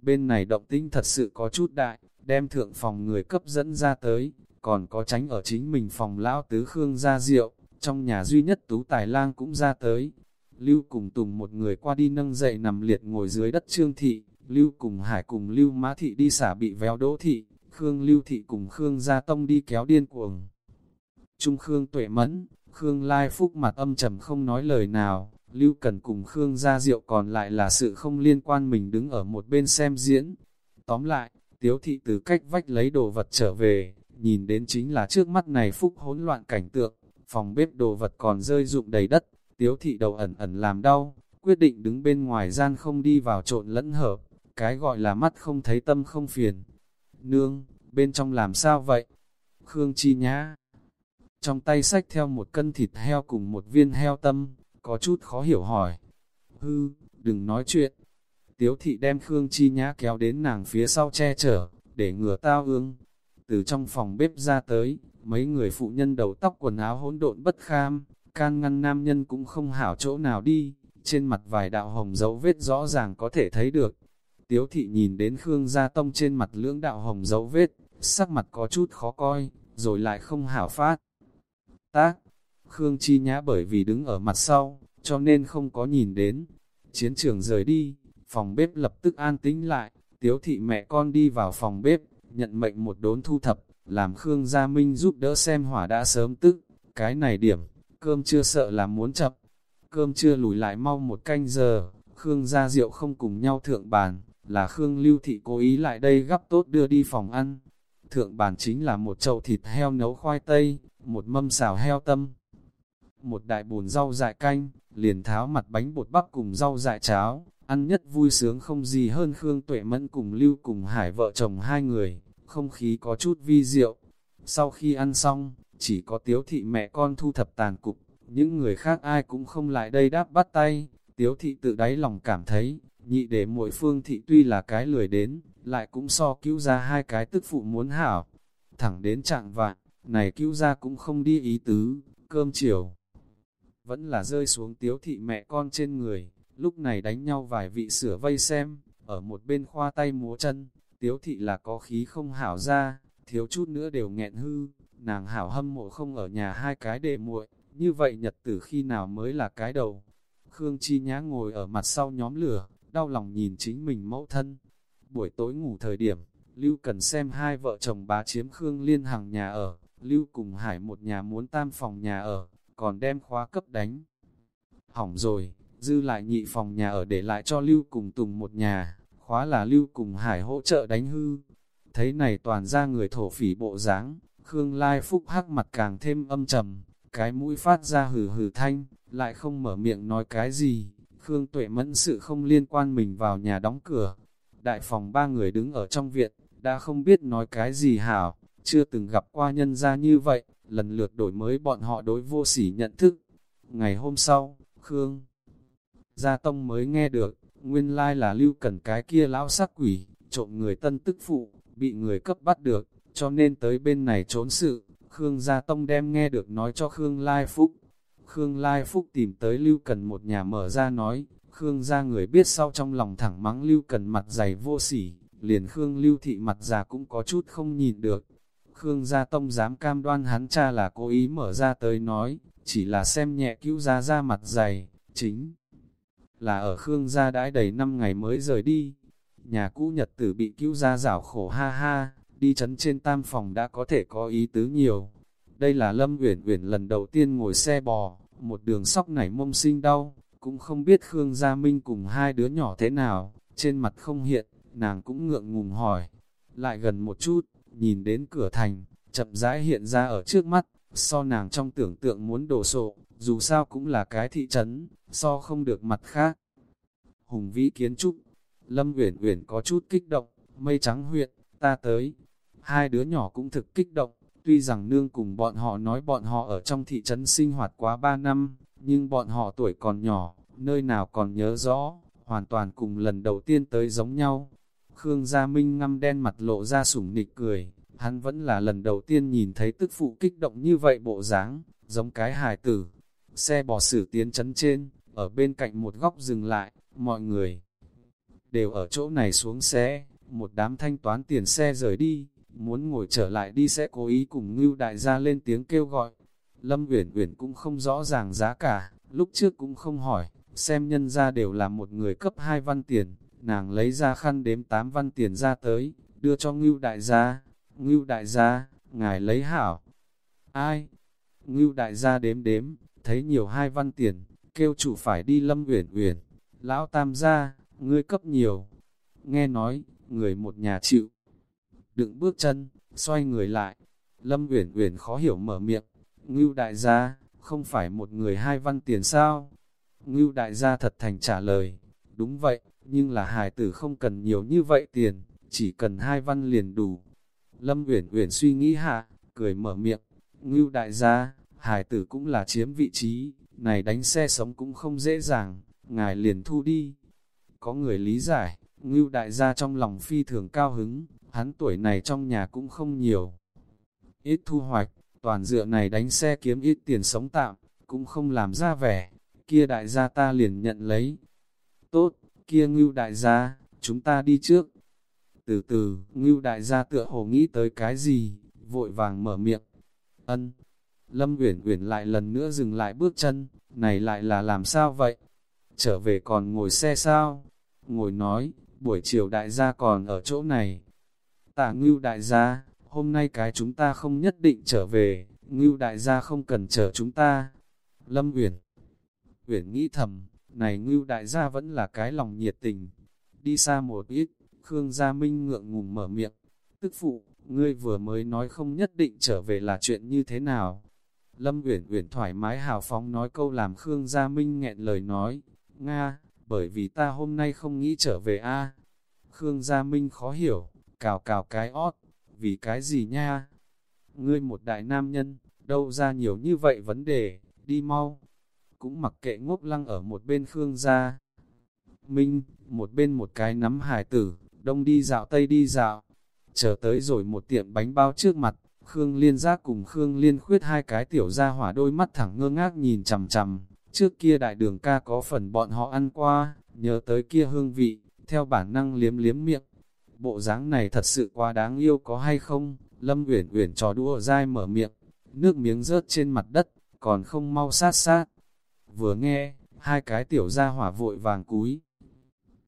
Bên này động tinh thật sự có chút đại, đem thượng phòng người cấp dẫn ra tới, còn có tránh ở chính mình phòng lão tứ Khương ra rượu, trong nhà duy nhất tú tài lang cũng ra tới. Lưu cùng tùng một người qua đi nâng dậy nằm liệt ngồi dưới đất trương thị, Lưu cùng hải cùng Lưu mã thị đi xả bị véo đỗ thị, Khương Lưu thị cùng Khương gia tông đi kéo điên cuồng. Trung Khương tuệ mẫn, Khương Lai Phúc mặt âm trầm không nói lời nào, Lưu Cần cùng Khương gia rượu còn lại là sự không liên quan mình đứng ở một bên xem diễn. Tóm lại, Tiếu thị từ cách vách lấy đồ vật trở về, nhìn đến chính là trước mắt này Phúc hỗn loạn cảnh tượng, phòng bếp đồ vật còn rơi rụng đầy đất, Tiếu thị đầu ẩn ẩn làm đau, quyết định đứng bên ngoài gian không đi vào trộn lẫn hợp, cái gọi là mắt không thấy tâm không phiền. Nương, bên trong làm sao vậy? Khương Chi Nhã trong tay sách theo một cân thịt heo cùng một viên heo tâm, có chút khó hiểu hỏi. Hư, đừng nói chuyện. Tiếu thị đem Khương Chi Nhã kéo đến nàng phía sau che chở, để ngừa tao ương. Từ trong phòng bếp ra tới, mấy người phụ nhân đầu tóc quần áo hỗn độn bất kham, can ngăn nam nhân cũng không hảo chỗ nào đi, trên mặt vài đạo hồng dấu vết rõ ràng có thể thấy được. Tiếu thị nhìn đến Khương Gia Tông trên mặt lưỡng đạo hồng dấu vết, sắc mặt có chút khó coi, rồi lại không hảo phát. Tác, Khương Chi Nhã bởi vì đứng ở mặt sau, cho nên không có nhìn đến. Chiến trường rời đi, phòng bếp lập tức an tĩnh lại, tiếu thị mẹ con đi vào phòng bếp, nhận mệnh một đốn thu thập, làm Khương Gia Minh giúp đỡ xem hỏa đã sớm tức, cái này điểm, cơm chưa sợ là muốn chập, cơm chưa lùi lại mau một canh giờ, Khương Gia Diệu không cùng nhau thượng bàn, là Khương Lưu Thị cố ý lại đây gấp tốt đưa đi phòng ăn. Thượng bàn chính là một chậu thịt heo nấu khoai tây, một mâm xào heo tâm, một đại bồn rau dại canh, liền tháo mặt bánh bột bắp cùng rau dại cháo, ăn nhất vui sướng không gì hơn Khương Tuệ Mẫn cùng Lưu cùng Hải vợ chồng hai người, không khí có chút vi diệu. Sau khi ăn xong, chỉ có tiếu thị mẹ con thu thập tàn cục, những người khác ai cũng không lại đây đáp bắt tay, tiếu thị tự đáy lòng cảm thấy, nhị để mỗi phương thị tuy là cái lười đến, lại cũng so cứu ra hai cái tức phụ muốn hảo. Thẳng đến trạng vạn, này cứu ra cũng không đi ý tứ, cơm chiều. Vẫn là rơi xuống tiếu thị mẹ con trên người, lúc này đánh nhau vài vị sửa vây xem, ở một bên khoa tay múa chân, tiếu thị là có khí không hảo ra, thiếu chút nữa đều nghẹn hư, nàng hảo hâm mộ không ở nhà hai cái đệ muội như vậy nhật tử khi nào mới là cái đầu. Khương Chi Nhã ngồi ở mặt sau nhóm lửa, đau lòng nhìn chính mình mẫu thân. Buổi tối ngủ thời điểm, Lưu cần xem hai vợ chồng bá chiếm Khương Liên Hằng nhà ở, Lưu cùng Hải một nhà muốn tam phòng nhà ở, còn đem khóa cấp đánh. Hỏng rồi, dư lại nhị phòng nhà ở để lại cho Lưu cùng Tùng một nhà, khóa là Lưu cùng Hải hỗ trợ đánh hư. Thấy này toàn ra người thổ phỉ bộ dáng Khương Lai Phúc hắc mặt càng thêm âm trầm, cái mũi phát ra hừ hừ thanh, lại không mở miệng nói cái gì. Khương Tuệ mẫn sự không liên quan mình vào nhà đóng cửa. Đại phòng ba người đứng ở trong viện, đã không biết nói cái gì hảo, chưa từng gặp qua nhân gia như vậy, lần lượt đổi mới bọn họ đối vô sỉ nhận thức. Ngày hôm sau, Khương Gia Tông mới nghe được, nguyên lai là lưu cần cái kia lão sắc quỷ, trộm người tân tức phụ, bị người cấp bắt được, cho nên tới bên này trốn sự. Khương Gia Tông đem nghe được nói cho Khương Lai Phúc. Khương Lai Phúc tìm tới Lưu Cần một nhà mở ra nói, Khương gia người biết sau trong lòng thẳng mắng Lưu Cần mặt dày vô sỉ, liền Khương Lưu Thị mặt già cũng có chút không nhìn được, Khương Gia Tông dám cam đoan hắn cha là cố ý mở ra tới nói, chỉ là xem nhẹ cứu gia ra mặt dày, chính là ở Khương Gia đãi đầy 5 ngày mới rời đi. Nhà cũ nhật tử bị cứu gia rảo khổ ha ha, đi chấn trên tam phòng đã có thể có ý tứ nhiều. Đây là Lâm Uyển Uyển lần đầu tiên ngồi xe bò, một đường sóc nảy mông sinh đau, cũng không biết Khương Gia Minh cùng hai đứa nhỏ thế nào, trên mặt không hiện, nàng cũng ngượng ngùng hỏi. Lại gần một chút, nhìn đến cửa thành, chậm rãi hiện ra ở trước mắt, so nàng trong tưởng tượng muốn đổ sộ, dù sao cũng là cái thị trấn, so không được mặt khác. Hùng vĩ kiến trúc, Lâm Uyển Uyển có chút kích động, mây trắng huyện, ta tới. Hai đứa nhỏ cũng thực kích động, tuy rằng nương cùng bọn họ nói bọn họ ở trong thị trấn sinh hoạt quá ba năm, nhưng bọn họ tuổi còn nhỏ, nơi nào còn nhớ rõ, hoàn toàn cùng lần đầu tiên tới giống nhau. Khương Gia Minh ngăm đen mặt lộ ra sủng nịch cười, hắn vẫn là lần đầu tiên nhìn thấy tức phụ kích động như vậy bộ dáng, giống cái hài tử. Xe bò sử tiến chấn trên, ở bên cạnh một góc dừng lại, mọi người đều ở chỗ này xuống xe, một đám thanh toán tiền xe rời đi, muốn ngồi trở lại đi sẽ cố ý cùng Ngưu đại gia lên tiếng kêu gọi. Lâm Uyển Uyển cũng không rõ ràng giá cả, lúc trước cũng không hỏi, xem nhân ra đều là một người cấp hai văn tiền, nàng lấy ra khăn đếm tám văn tiền ra tới, đưa cho Ngưu đại gia. Ngưu đại gia, ngài lấy hảo. Ai? Ngưu đại gia đếm đếm, thấy nhiều hai văn tiền, kêu chủ phải đi Lâm Uyển Uyển. Lão Tam gia, ngươi cấp nhiều. Nghe nói, người một nhà chịu. Đựng bước chân, xoay người lại. Lâm Uyển Uyển khó hiểu mở miệng. Ngưu đại gia, không phải một người hai văn tiền sao? Ngưu đại gia thật thành trả lời. Đúng vậy, nhưng là hài tử không cần nhiều như vậy tiền, chỉ cần hai văn liền đủ. Lâm Uyển Uyển suy nghĩ hạ, cười mở miệng. Ngưu đại gia, hài tử cũng là chiếm vị trí, này đánh xe sống cũng không dễ dàng, ngài liền thu đi. Có người lý giải, Ngưu đại gia trong lòng phi thường cao hứng, hắn tuổi này trong nhà cũng không nhiều. Ít thu hoạch, toàn dựa này đánh xe kiếm ít tiền sống tạm, cũng không làm ra vẻ, kia đại gia ta liền nhận lấy. Tốt, kia ngưu đại gia, chúng ta đi trước. Từ từ, ngưu đại gia tựa hồ nghĩ tới cái gì, vội vàng mở miệng. Ân, Lâm Uyển Uyển lại lần nữa dừng lại bước chân, này lại là làm sao vậy? Trở về còn ngồi xe sao? Ngồi nói, buổi chiều đại gia còn ở chỗ này. Tả ngưu đại gia, hôm nay cái chúng ta không nhất định trở về, ngưu đại gia không cần chờ chúng ta. Lâm Uyển Uyển nghĩ thầm, này ngưu đại gia vẫn là cái lòng nhiệt tình. Đi xa một ít, Khương Gia Minh ngượng ngùng mở miệng. Tức phụ, ngươi vừa mới nói không nhất định trở về là chuyện như thế nào? Lâm Uyển Uyển thoải mái hào phóng nói câu làm Khương Gia Minh nghẹn lời nói, Nga, bởi vì ta hôm nay không nghĩ trở về a. Khương Gia Minh khó hiểu, cào cào cái ót, vì cái gì nha? Ngươi một đại nam nhân, đâu ra nhiều như vậy vấn đề, đi mau. Cũng mặc kệ ngốc lăng ở một bên Khương Gia. Minh, một bên một cái nắm hải tử, đông đi dạo tây đi dạo. Chờ tới rồi một tiệm bánh bao trước mặt, Khương Liên Giác cùng Khương Liên Khuyết hai cái tiểu ra hỏa đôi mắt thẳng ngơ ngác nhìn chằm chằm. Trước kia đại đường ca có phần bọn họ ăn qua, nhớ tới kia hương vị, theo bản năng liếm liếm miệng. Bộ dáng này thật sự quá đáng yêu có hay không? Lâm Uyển Uyển trò đũa dai mở miệng, nước miếng rớt trên mặt đất, còn không mau sát sát. Vừa nghe, hai cái tiểu gia hỏa vội vàng cúi.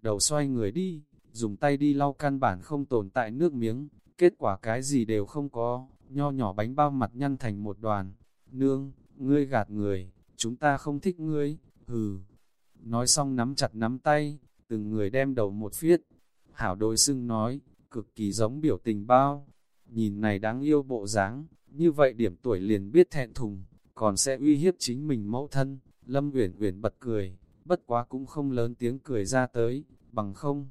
Đầu xoay người đi, dùng tay đi lau căn bản không tồn tại nước miếng, kết quả cái gì đều không có, nho nhỏ bánh bao mặt nhăn thành một đoàn. Nương, ngươi gạt người, chúng ta không thích ngươi, hừ. Nói xong nắm chặt nắm tay, từng người đem đầu một phiết. Hảo đôi xưng nói, cực kỳ giống biểu tình bao. Nhìn này đáng yêu bộ dáng, như vậy điểm tuổi liền biết thẹn thùng, còn sẽ uy hiếp chính mình mẫu thân. Lâm Uyển Uyển bật cười, bất quá cũng không lớn tiếng cười ra tới, bằng không.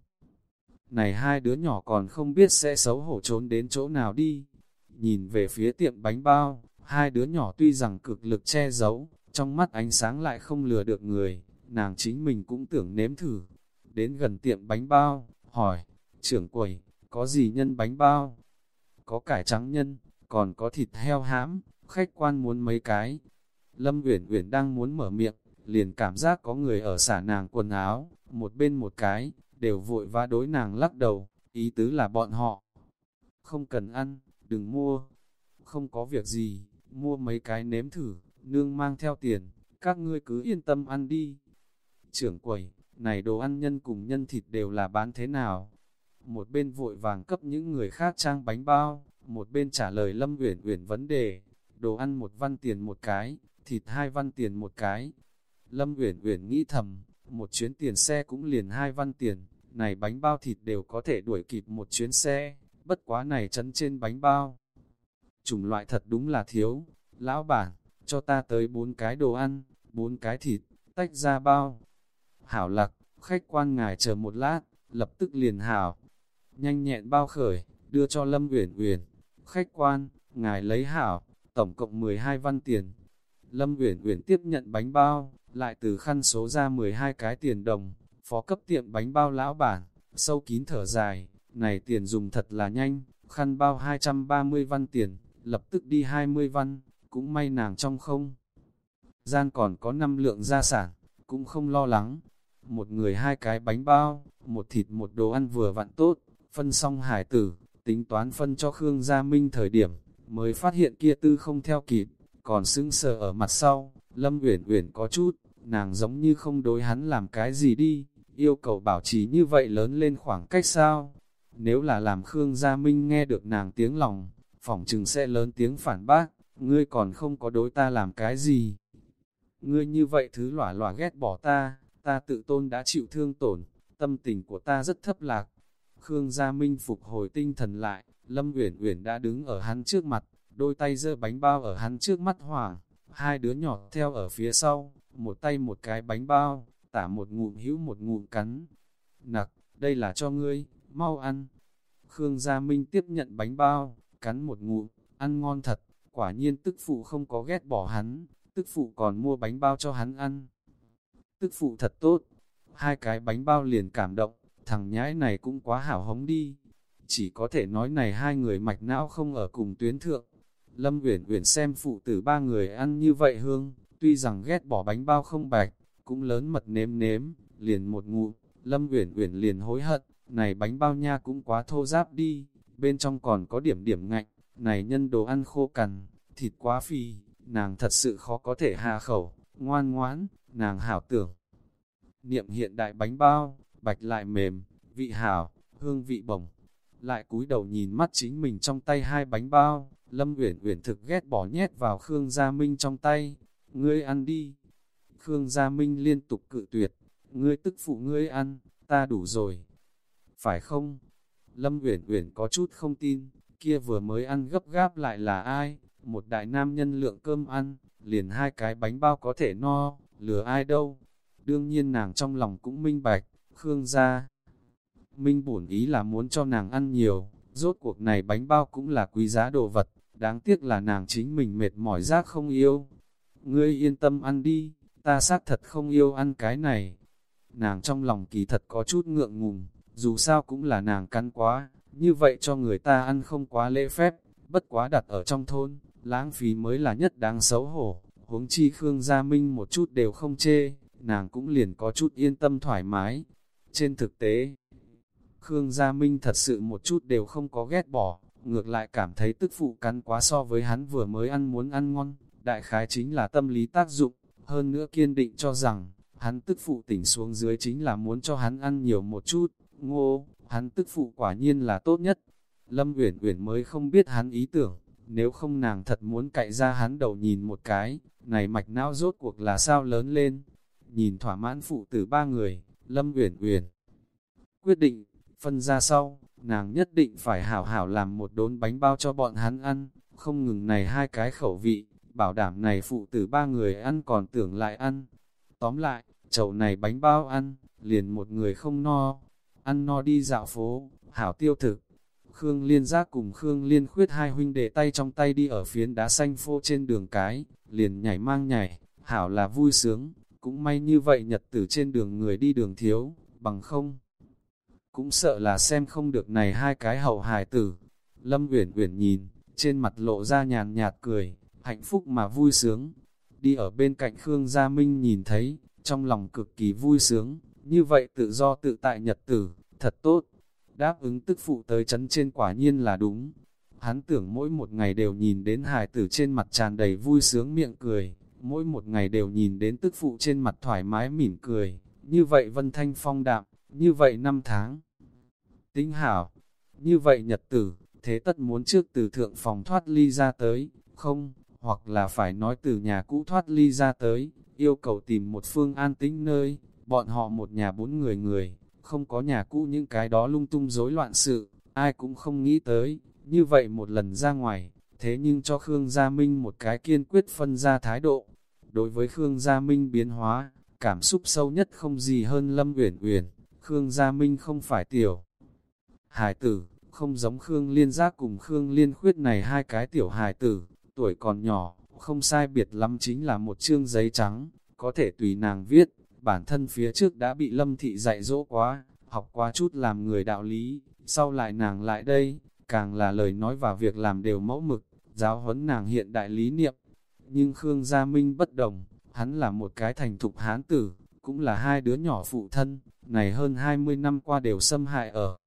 Này hai đứa nhỏ còn không biết sẽ xấu hổ trốn đến chỗ nào đi. Nhìn về phía tiệm bánh bao, hai đứa nhỏ tuy rằng cực lực che giấu, trong mắt ánh sáng lại không lừa được người, nàng chính mình cũng tưởng nếm thử. Đến gần tiệm bánh bao, hỏi, trưởng quầy, có gì nhân bánh bao? Có cải trắng nhân, còn có thịt heo hãm, khách quan muốn mấy cái. Lâm Uyển Uyển đang muốn mở miệng, liền cảm giác có người ở xả nàng quần áo, một bên một cái, đều vội vã đối nàng lắc đầu, ý tứ là bọn họ. Không cần ăn, đừng mua. Không có việc gì, mua mấy cái nếm thử, nương mang theo tiền, các ngươi cứ yên tâm ăn đi. Trưởng quầy, này đồ ăn nhân cùng nhân thịt đều là bán thế nào? Một bên vội vàng cấp những người khác trang bánh bao, một bên trả lời Lâm Uyển Uyển vấn đề, đồ ăn một văn tiền một cái, thịt hai văn tiền một cái. Lâm Uyển Uyển nghĩ thầm, một chuyến tiền xe cũng liền hai văn tiền, này bánh bao thịt đều có thể đuổi kịp một chuyến xe, bất quá này chấn trên bánh bao. Chủng loại thật đúng là thiếu, lão bản, cho ta tới bốn cái đồ ăn, bốn cái thịt, tách ra bao. Hảo lạc, khách quan ngài chờ một lát, lập tức liền hảo. Nhanh nhẹn bao khởi, đưa cho Lâm Uyển Uyển. Khách quan, ngài lấy hảo, tổng cộng 12 văn tiền. Lâm Uyển Uyển tiếp nhận bánh bao, lại từ khăn số ra 12 cái tiền đồng, phó cấp tiệm bánh bao lão bản, sâu kín thở dài, này tiền dùng thật là nhanh, khăn bao 230 văn tiền, lập tức đi 20 văn, cũng may nàng trong không. Gian còn có 5 lượng gia sản, cũng không lo lắng. Một người hai cái bánh bao, một thịt một đồ ăn vừa vặn tốt, phân xong hải tử, tính toán phân cho Khương Gia Minh thời điểm, mới phát hiện kia tư không theo kịp, còn sững sờ ở mặt sau, Lâm Uyển Uyển có chút, nàng giống như không đối hắn làm cái gì đi, yêu cầu bảo trì như vậy lớn lên khoảng cách sao? Nếu là làm Khương Gia Minh nghe được nàng tiếng lòng, phỏng chừng sẽ lớn tiếng phản bác, ngươi còn không có đối ta làm cái gì. Ngươi như vậy thứ lỏa lỏa ghét bỏ ta, ta tự tôn đã chịu thương tổn, tâm tình của ta rất thấp lạc. Khương Gia Minh phục hồi tinh thần lại, Lâm Uyển Uyển đã đứng ở hắn trước mặt, đôi tay giơ bánh bao ở hắn trước mắt hoảng, hai đứa nhỏ theo ở phía sau, một tay một cái bánh bao, tả một ngụm hữu một ngụm cắn. Nặc, đây là cho ngươi, mau ăn. Khương Gia Minh tiếp nhận bánh bao, cắn một ngụm, ăn ngon thật, quả nhiên tức phụ không có ghét bỏ hắn, tức phụ còn mua bánh bao cho hắn ăn. Tức phụ thật tốt, hai cái bánh bao liền cảm động, thằng nhãi này cũng quá hảo hống đi. Chỉ có thể nói này hai người mạch não không ở cùng tuyến thượng. Lâm Uyển Uyển xem phụ tử ba người ăn như vậy hương, tuy rằng ghét bỏ bánh bao không bạch, cũng lớn mật nếm nếm, liền một ngụm, Lâm Uyển Uyển liền hối hận, này bánh bao nha cũng quá thô giáp đi, bên trong còn có điểm điểm ngạnh, này nhân đồ ăn khô cằn, thịt quá phì, nàng thật sự khó có thể hạ khẩu, ngoan ngoãn, nàng hảo tưởng. Niệm hiện đại bánh bao, bạch lại mềm, vị hảo, hương vị bổng, lại cúi đầu nhìn mắt chính mình trong tay hai bánh bao, Lâm Uyển Uyển thực ghét bỏ nhét vào Khương Gia Minh trong tay, ngươi ăn đi. Khương Gia Minh liên tục cự tuyệt, ngươi tức phụ ngươi ăn, ta đủ rồi. Phải không? Lâm Uyển Uyển có chút không tin, kia vừa mới ăn gấp gáp lại là ai? Một đại nam nhân lượng cơm ăn, liền hai cái bánh bao có thể no, lừa ai đâu. Đương nhiên nàng trong lòng cũng minh bạch, Khương gia. Minh bổn ý là muốn cho nàng ăn nhiều, rốt cuộc này bánh bao cũng là quý giá đồ vật, đáng tiếc là nàng chính mình mệt mỏi giác không yêu. Ngươi yên tâm ăn đi, ta xác thật không yêu ăn cái này. Nàng trong lòng kỳ thật có chút ngượng ngùng, dù sao cũng là nàng cắn quá, như vậy cho người ta ăn không quá lễ phép, bất quá đặt ở trong thôn, lãng phí mới là nhất đáng xấu hổ, huống chi Khương Gia Minh một chút đều không chê, nàng cũng liền có chút yên tâm thoải mái. Trên thực tế, Khương Gia Minh thật sự một chút đều không có ghét bỏ, ngược lại cảm thấy tức phụ cắn quá so với hắn vừa mới ăn muốn ăn ngon, đại khái chính là tâm lý tác dụng, hơn nữa kiên định cho rằng, hắn tức phụ tỉnh xuống dưới chính là muốn cho hắn ăn nhiều một chút, ngô, hắn tức phụ quả nhiên là tốt nhất. Lâm Uyển Uyển mới không biết hắn ý tưởng, nếu không nàng thật muốn cậy ra hắn đầu nhìn một cái, này mạch não rốt cuộc là sao lớn lên. Nhìn thỏa mãn phụ tử ba người, Lâm Uyển Uyển quyết định, phân ra sau, nàng nhất định phải hảo hảo làm một đốn bánh bao cho bọn hắn ăn, không ngừng này hai cái khẩu vị, bảo đảm này phụ tử ba người ăn còn tưởng lại ăn. Tóm lại, chậu này bánh bao ăn, liền một người không no, ăn no đi dạo phố, hảo tiêu thực. Khương Liên Giác cùng Khương Liên Khuyết hai huynh đệ tay trong tay đi ở phiến đá xanh phô trên đường cái, liền nhảy mang nhảy, hảo là vui sướng, cũng may như vậy nhật tử trên đường người đi đường thiếu, bằng không. Cũng sợ là xem không được này hai cái hậu hài tử. Lâm Uyển Uyển nhìn, trên mặt lộ ra nhàn nhạt cười, hạnh phúc mà vui sướng. Đi ở bên cạnh Khương Gia Minh nhìn thấy, trong lòng cực kỳ vui sướng, như vậy tự do tự tại nhật tử, thật tốt. Đáp ứng tức phụ tới chấn trên quả nhiên là đúng. Hắn tưởng mỗi một ngày đều nhìn đến hài tử trên mặt tràn đầy vui sướng miệng cười, mỗi một ngày đều nhìn đến tức phụ trên mặt thoải mái mỉm cười, như vậy vân thanh phong đạm, như vậy năm tháng. Tính hảo, như vậy nhật tử, thế tất muốn trước từ thượng phòng thoát ly ra tới, không, hoặc là phải nói từ nhà cũ thoát ly ra tới, yêu cầu tìm một phương an tĩnh nơi, bọn họ một nhà bốn người người, không có nhà cũ những cái đó lung tung rối loạn sự, ai cũng không nghĩ tới, như vậy một lần ra ngoài, thế nhưng cho Khương Gia Minh một cái kiên quyết phân ra thái độ. Đối với Khương Gia Minh biến hóa, cảm xúc sâu nhất không gì hơn Lâm Uyển Uyển, Khương Gia Minh không phải tiểu. Hải tử, không giống Khương Liên Giác cùng Khương Liên Khuyết này hai cái tiểu hài tử, tuổi còn nhỏ, không sai biệt lắm chính là một chương giấy trắng, có thể tùy nàng viết, bản thân phía trước đã bị lâm thị dạy dỗ quá, học quá chút làm người đạo lý, sau lại nàng lại đây, càng là lời nói và việc làm đều mẫu mực, giáo huấn nàng hiện đại lý niệm. Nhưng Khương Gia Minh bất đồng, hắn là một cái thành thục hán tử, cũng là hai đứa nhỏ phụ thân, này hơn 20 năm qua đều xâm hại ở.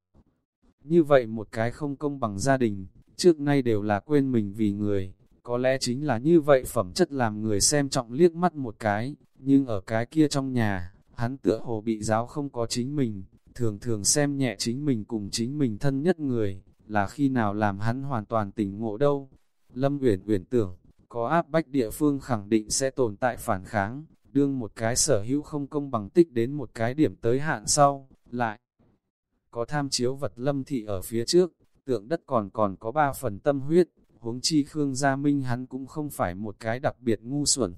Như vậy một cái không công bằng gia đình, trước nay đều là quên mình vì người, có lẽ chính là như vậy phẩm chất làm người xem trọng liếc mắt một cái, nhưng ở cái kia trong nhà, hắn tựa hồ bị giáo không có chính mình, thường thường xem nhẹ chính mình cùng chính mình thân nhất người, là khi nào làm hắn hoàn toàn tỉnh ngộ đâu. Lâm Uyển Uyển tưởng, có áp bách địa phương khẳng định sẽ tồn tại phản kháng, đương một cái sở hữu không công bằng tích đến một cái điểm tới hạn sau, lại có tham chiếu vật lâm thị ở phía trước, tượng đất còn còn có ba phần tâm huyết, huống chi Khương Gia Minh hắn cũng không phải một cái đặc biệt ngu xuẩn,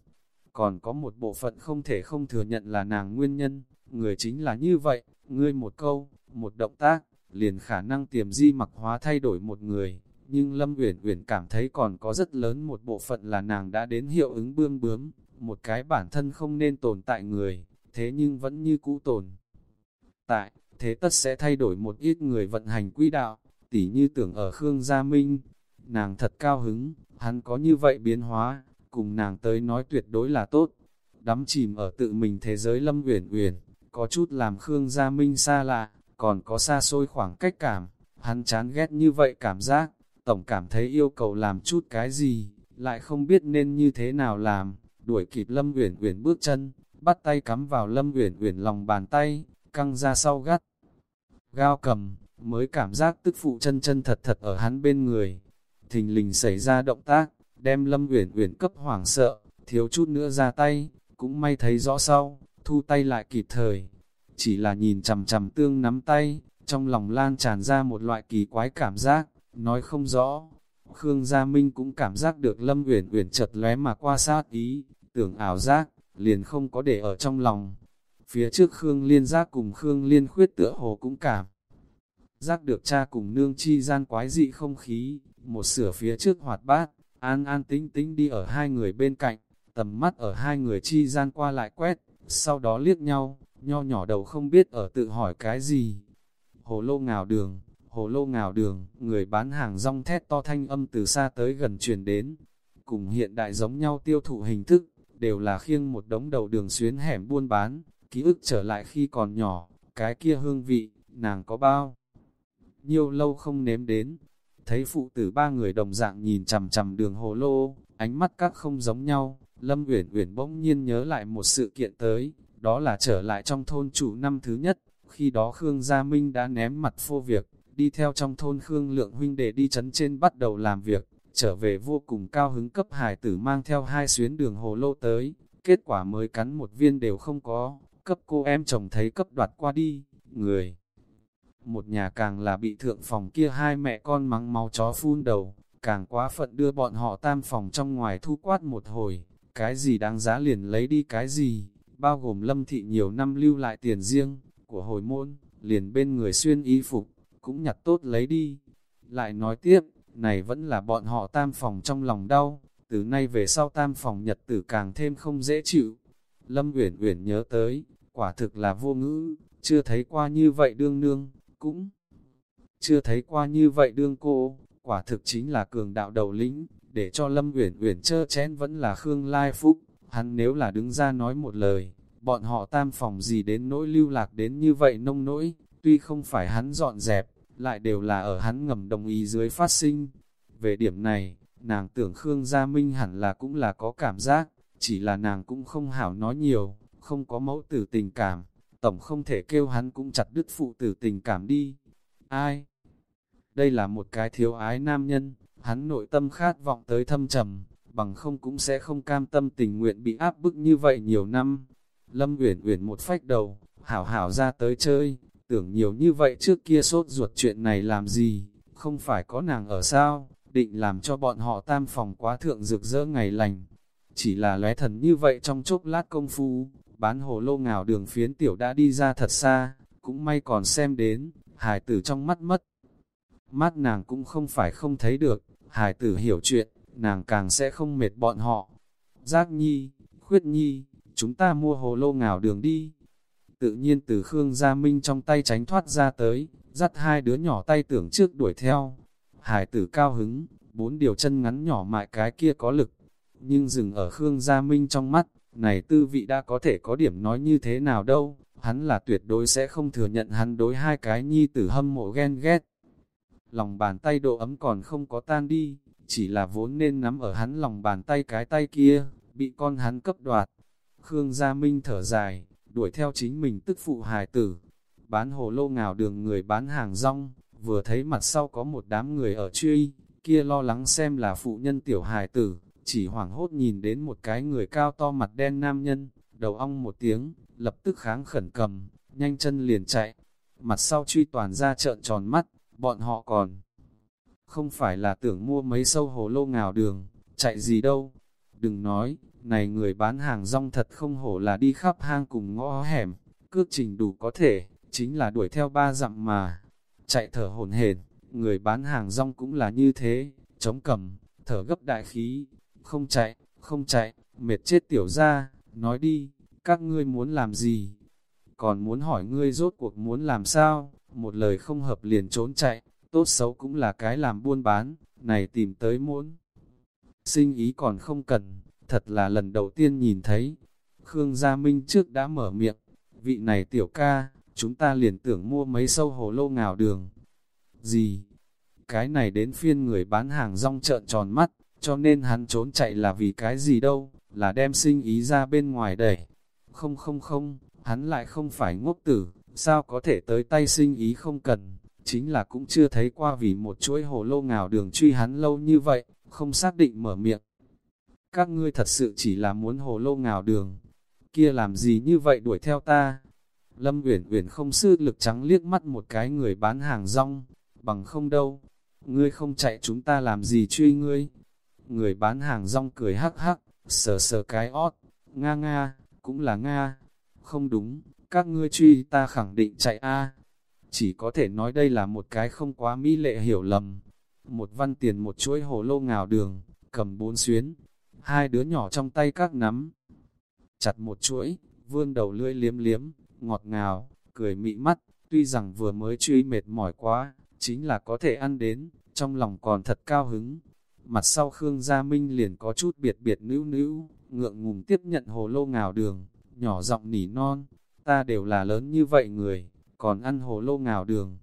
còn có một bộ phận không thể không thừa nhận là nàng nguyên nhân, người chính là như vậy, ngươi một câu, một động tác, liền khả năng tiềm di mặc hóa thay đổi một người, nhưng Lâm Uyển Uyển cảm thấy còn có rất lớn một bộ phận là nàng đã đến hiệu ứng bương bướm, một cái bản thân không nên tồn tại người, thế nhưng vẫn như cũ tồn. Tại, thế tất sẽ thay đổi một ít người vận hành quỹ đạo, tỉ như tưởng ở Khương Gia Minh, nàng thật cao hứng, hắn có như vậy biến hóa, cùng nàng tới nói tuyệt đối là tốt. Đắm chìm ở tự mình thế giới Lâm Uyển Uyển, có chút làm Khương Gia Minh xa lạ, còn có xa xôi khoảng cách cảm, hắn chán ghét như vậy cảm giác, tổng cảm thấy yêu cầu làm chút cái gì, lại không biết nên như thế nào làm, đuổi kịp Lâm Uyển Uyển bước chân, bắt tay cắm vào Lâm Uyển Uyển lòng bàn tay, căng ra sau gắt. Gao cầm, mới cảm giác tức phụ chân chân thật thật ở hắn bên người. Thình lình xảy ra động tác, đem Lâm Uyển Uyển cấp hoảng sợ, thiếu chút nữa ra tay, cũng may thấy rõ sau, thu tay lại kịp thời. Chỉ là nhìn chằm chằm tương nắm tay, trong lòng lan tràn ra một loại kỳ quái cảm giác, nói không rõ. Khương Gia Minh cũng cảm giác được Lâm Uyển Uyển chợt lóe mà qua sát ý, tưởng ảo giác, liền không có để ở trong lòng. Phía trước Khương Liên giác cùng Khương Liên khuyết tựa hồ cũng cảm. Giác được cha cùng nương chi gian quái dị không khí, một sửa phía trước hoạt bát, an an tính tính đi ở hai người bên cạnh, tầm mắt ở hai người chi gian qua lại quét, sau đó liếc nhau, nho nhỏ đầu không biết ở tự hỏi cái gì. Hồ lô ngào đường, hồ lô ngào đường, người bán hàng rong thét to thanh âm từ xa tới gần truyền đến, cùng hiện đại giống nhau tiêu thụ hình thức, đều là khiêng một đống đầu đường xuyến hẻm buôn bán, ký ức trở lại khi còn nhỏ, cái kia hương vị, nàng có bao nhiêu lâu không nếm đến. Thấy phụ tử ba người đồng dạng nhìn chằm chằm đường hồ lô, ánh mắt các không giống nhau, Lâm Uyển Uyển bỗng nhiên nhớ lại một sự kiện tới, đó là trở lại trong thôn chủ năm thứ nhất, khi đó Khương Gia Minh đã ném mặt phô việc, đi theo trong thôn Khương Lượng huynh để đi chấn trên bắt đầu làm việc, trở về vô cùng cao hứng cấp hải tử mang theo hai xuyến đường hồ lô tới, kết quả mới cắn một viên đều không có, cấp cô em chồng thấy cấp đoạt qua đi, người. Một nhà càng là bị thượng phòng kia hai mẹ con mắng máu chó phun đầu, càng quá phận đưa bọn họ tam phòng trong ngoài thu quát một hồi, cái gì đáng giá liền lấy đi cái gì, bao gồm lâm thị nhiều năm lưu lại tiền riêng, của hồi môn, liền bên người xuyên y phục, cũng nhặt tốt lấy đi. Lại nói tiếp, này vẫn là bọn họ tam phòng trong lòng đau, từ nay về sau tam phòng nhật tử càng thêm không dễ chịu. Lâm Uyển Uyển nhớ tới, quả thực là vô ngữ, chưa thấy qua như vậy đương nương, cũng chưa thấy qua như vậy đương cô, quả thực chính là cường đạo đầu lĩnh, để cho Lâm Uyển Uyển chơ chén vẫn là Khương Lai Phúc, hắn nếu là đứng ra nói một lời, bọn họ tam phòng gì đến nỗi lưu lạc đến như vậy nông nỗi, tuy không phải hắn dọn dẹp, lại đều là ở hắn ngầm đồng ý dưới phát sinh. Về điểm này, nàng tưởng Khương Gia Minh hẳn là cũng là có cảm giác, chỉ là nàng cũng không hảo nói nhiều, không có mẫu tử tình cảm, tổng không thể kêu hắn cũng chặt đứt phụ tử tình cảm đi. Ai? Đây là một cái thiếu ái nam nhân, hắn nội tâm khát vọng tới thâm trầm, bằng không cũng sẽ không cam tâm tình nguyện bị áp bức như vậy nhiều năm. Lâm Uyển Uyển một phách đầu, hảo hảo ra tới chơi, tưởng nhiều như vậy trước kia sốt ruột chuyện này làm gì, không phải có nàng ở sao, định làm cho bọn họ tam phòng quá thượng rực rỡ ngày lành. Chỉ là lóe thần như vậy trong chốc lát công phu, bán hồ lô ngào đường phiến tiểu đã đi ra thật xa, cũng may còn xem đến, hải tử trong mắt mất. Mắt nàng cũng không phải không thấy được, hải tử hiểu chuyện, nàng càng sẽ không mệt bọn họ. Giác nhi, khuyết nhi, chúng ta mua hồ lô ngào đường đi. Tự nhiên từ Khương Gia Minh trong tay tránh thoát ra tới, dắt hai đứa nhỏ tay tưởng trước đuổi theo. Hải tử cao hứng, bốn điều chân ngắn nhỏ mại cái kia có lực. Nhưng dừng ở Khương Gia Minh trong mắt, này tư vị đã có thể có điểm nói như thế nào đâu, hắn là tuyệt đối sẽ không thừa nhận hắn đối hai cái nhi tử hâm mộ ghen ghét. Lòng bàn tay độ ấm còn không có tan đi, chỉ là vốn nên nắm ở hắn lòng bàn tay cái tay kia, bị con hắn cấp đoạt. Khương Gia Minh thở dài, đuổi theo chính mình tức phụ hài tử. Bán hồ lô ngào đường người bán hàng rong, vừa thấy mặt sau có một đám người ở truy, kia lo lắng xem là phụ nhân tiểu hài tử, chỉ hoảng hốt nhìn đến một cái người cao to mặt đen nam nhân, đầu ong một tiếng, lập tức kháng khẩn cầm, nhanh chân liền chạy. Mặt sau truy toàn ra trợn tròn mắt, bọn họ còn không phải là tưởng mua mấy sâu hồ lô ngào đường, chạy gì đâu. Đừng nói, này người bán hàng rong thật không hổ là đi khắp hang cùng ngõ hẻm, cước trình đủ có thể, chính là đuổi theo ba dặm mà. Chạy thở hồn hển, người bán hàng rong cũng là như thế, chống cầm, thở gấp đại khí, không chạy, không chạy, mệt chết tiểu ra, nói đi, các ngươi muốn làm gì? Còn muốn hỏi ngươi rốt cuộc muốn làm sao? Một lời không hợp liền trốn chạy, tốt xấu cũng là cái làm buôn bán, này tìm tới muốn. Sinh ý còn không cần, thật là lần đầu tiên nhìn thấy. Khương Gia Minh trước đã mở miệng, vị này tiểu ca, chúng ta liền tưởng mua mấy sâu hồ lô ngào đường. Gì? Cái này đến phiên người bán hàng rong trợn tròn mắt, cho nên hắn trốn chạy là vì cái gì đâu, là đem sinh ý ra bên ngoài đẩy. Không không không, hắn lại không phải ngốc tử, sao có thể tới tay sinh ý không cần, chính là cũng chưa thấy qua vì một chuỗi hồ lô ngào đường truy hắn lâu như vậy, không xác định mở miệng. Các ngươi thật sự chỉ là muốn hồ lô ngào đường, kia làm gì như vậy đuổi theo ta? Lâm Uyển Uyển không sư lực trắng liếc mắt một cái người bán hàng rong, bằng không đâu, ngươi không chạy chúng ta làm gì truy ngươi? Người bán hàng rong cười hắc hắc, sờ sờ cái ót, nga nga, cũng là nga, không đúng, các ngươi truy ta khẳng định chạy a Chỉ có thể nói đây là một cái không quá mỹ lệ hiểu lầm. Một văn tiền một chuỗi hồ lô ngào đường, cầm bốn xuyến, hai đứa nhỏ trong tay các nắm. Chặt một chuỗi, vươn đầu lưỡi liếm liếm, ngọt ngào, cười mị mắt, tuy rằng vừa mới truy mệt mỏi quá, chính là có thể ăn đến, trong lòng còn thật cao hứng. Mặt sau Khương Gia Minh liền có chút biệt biệt nữ nữ, ngượng ngùng tiếp nhận hồ lô ngào đường, nhỏ giọng nỉ non, ta đều là lớn như vậy người, còn ăn hồ lô ngào đường.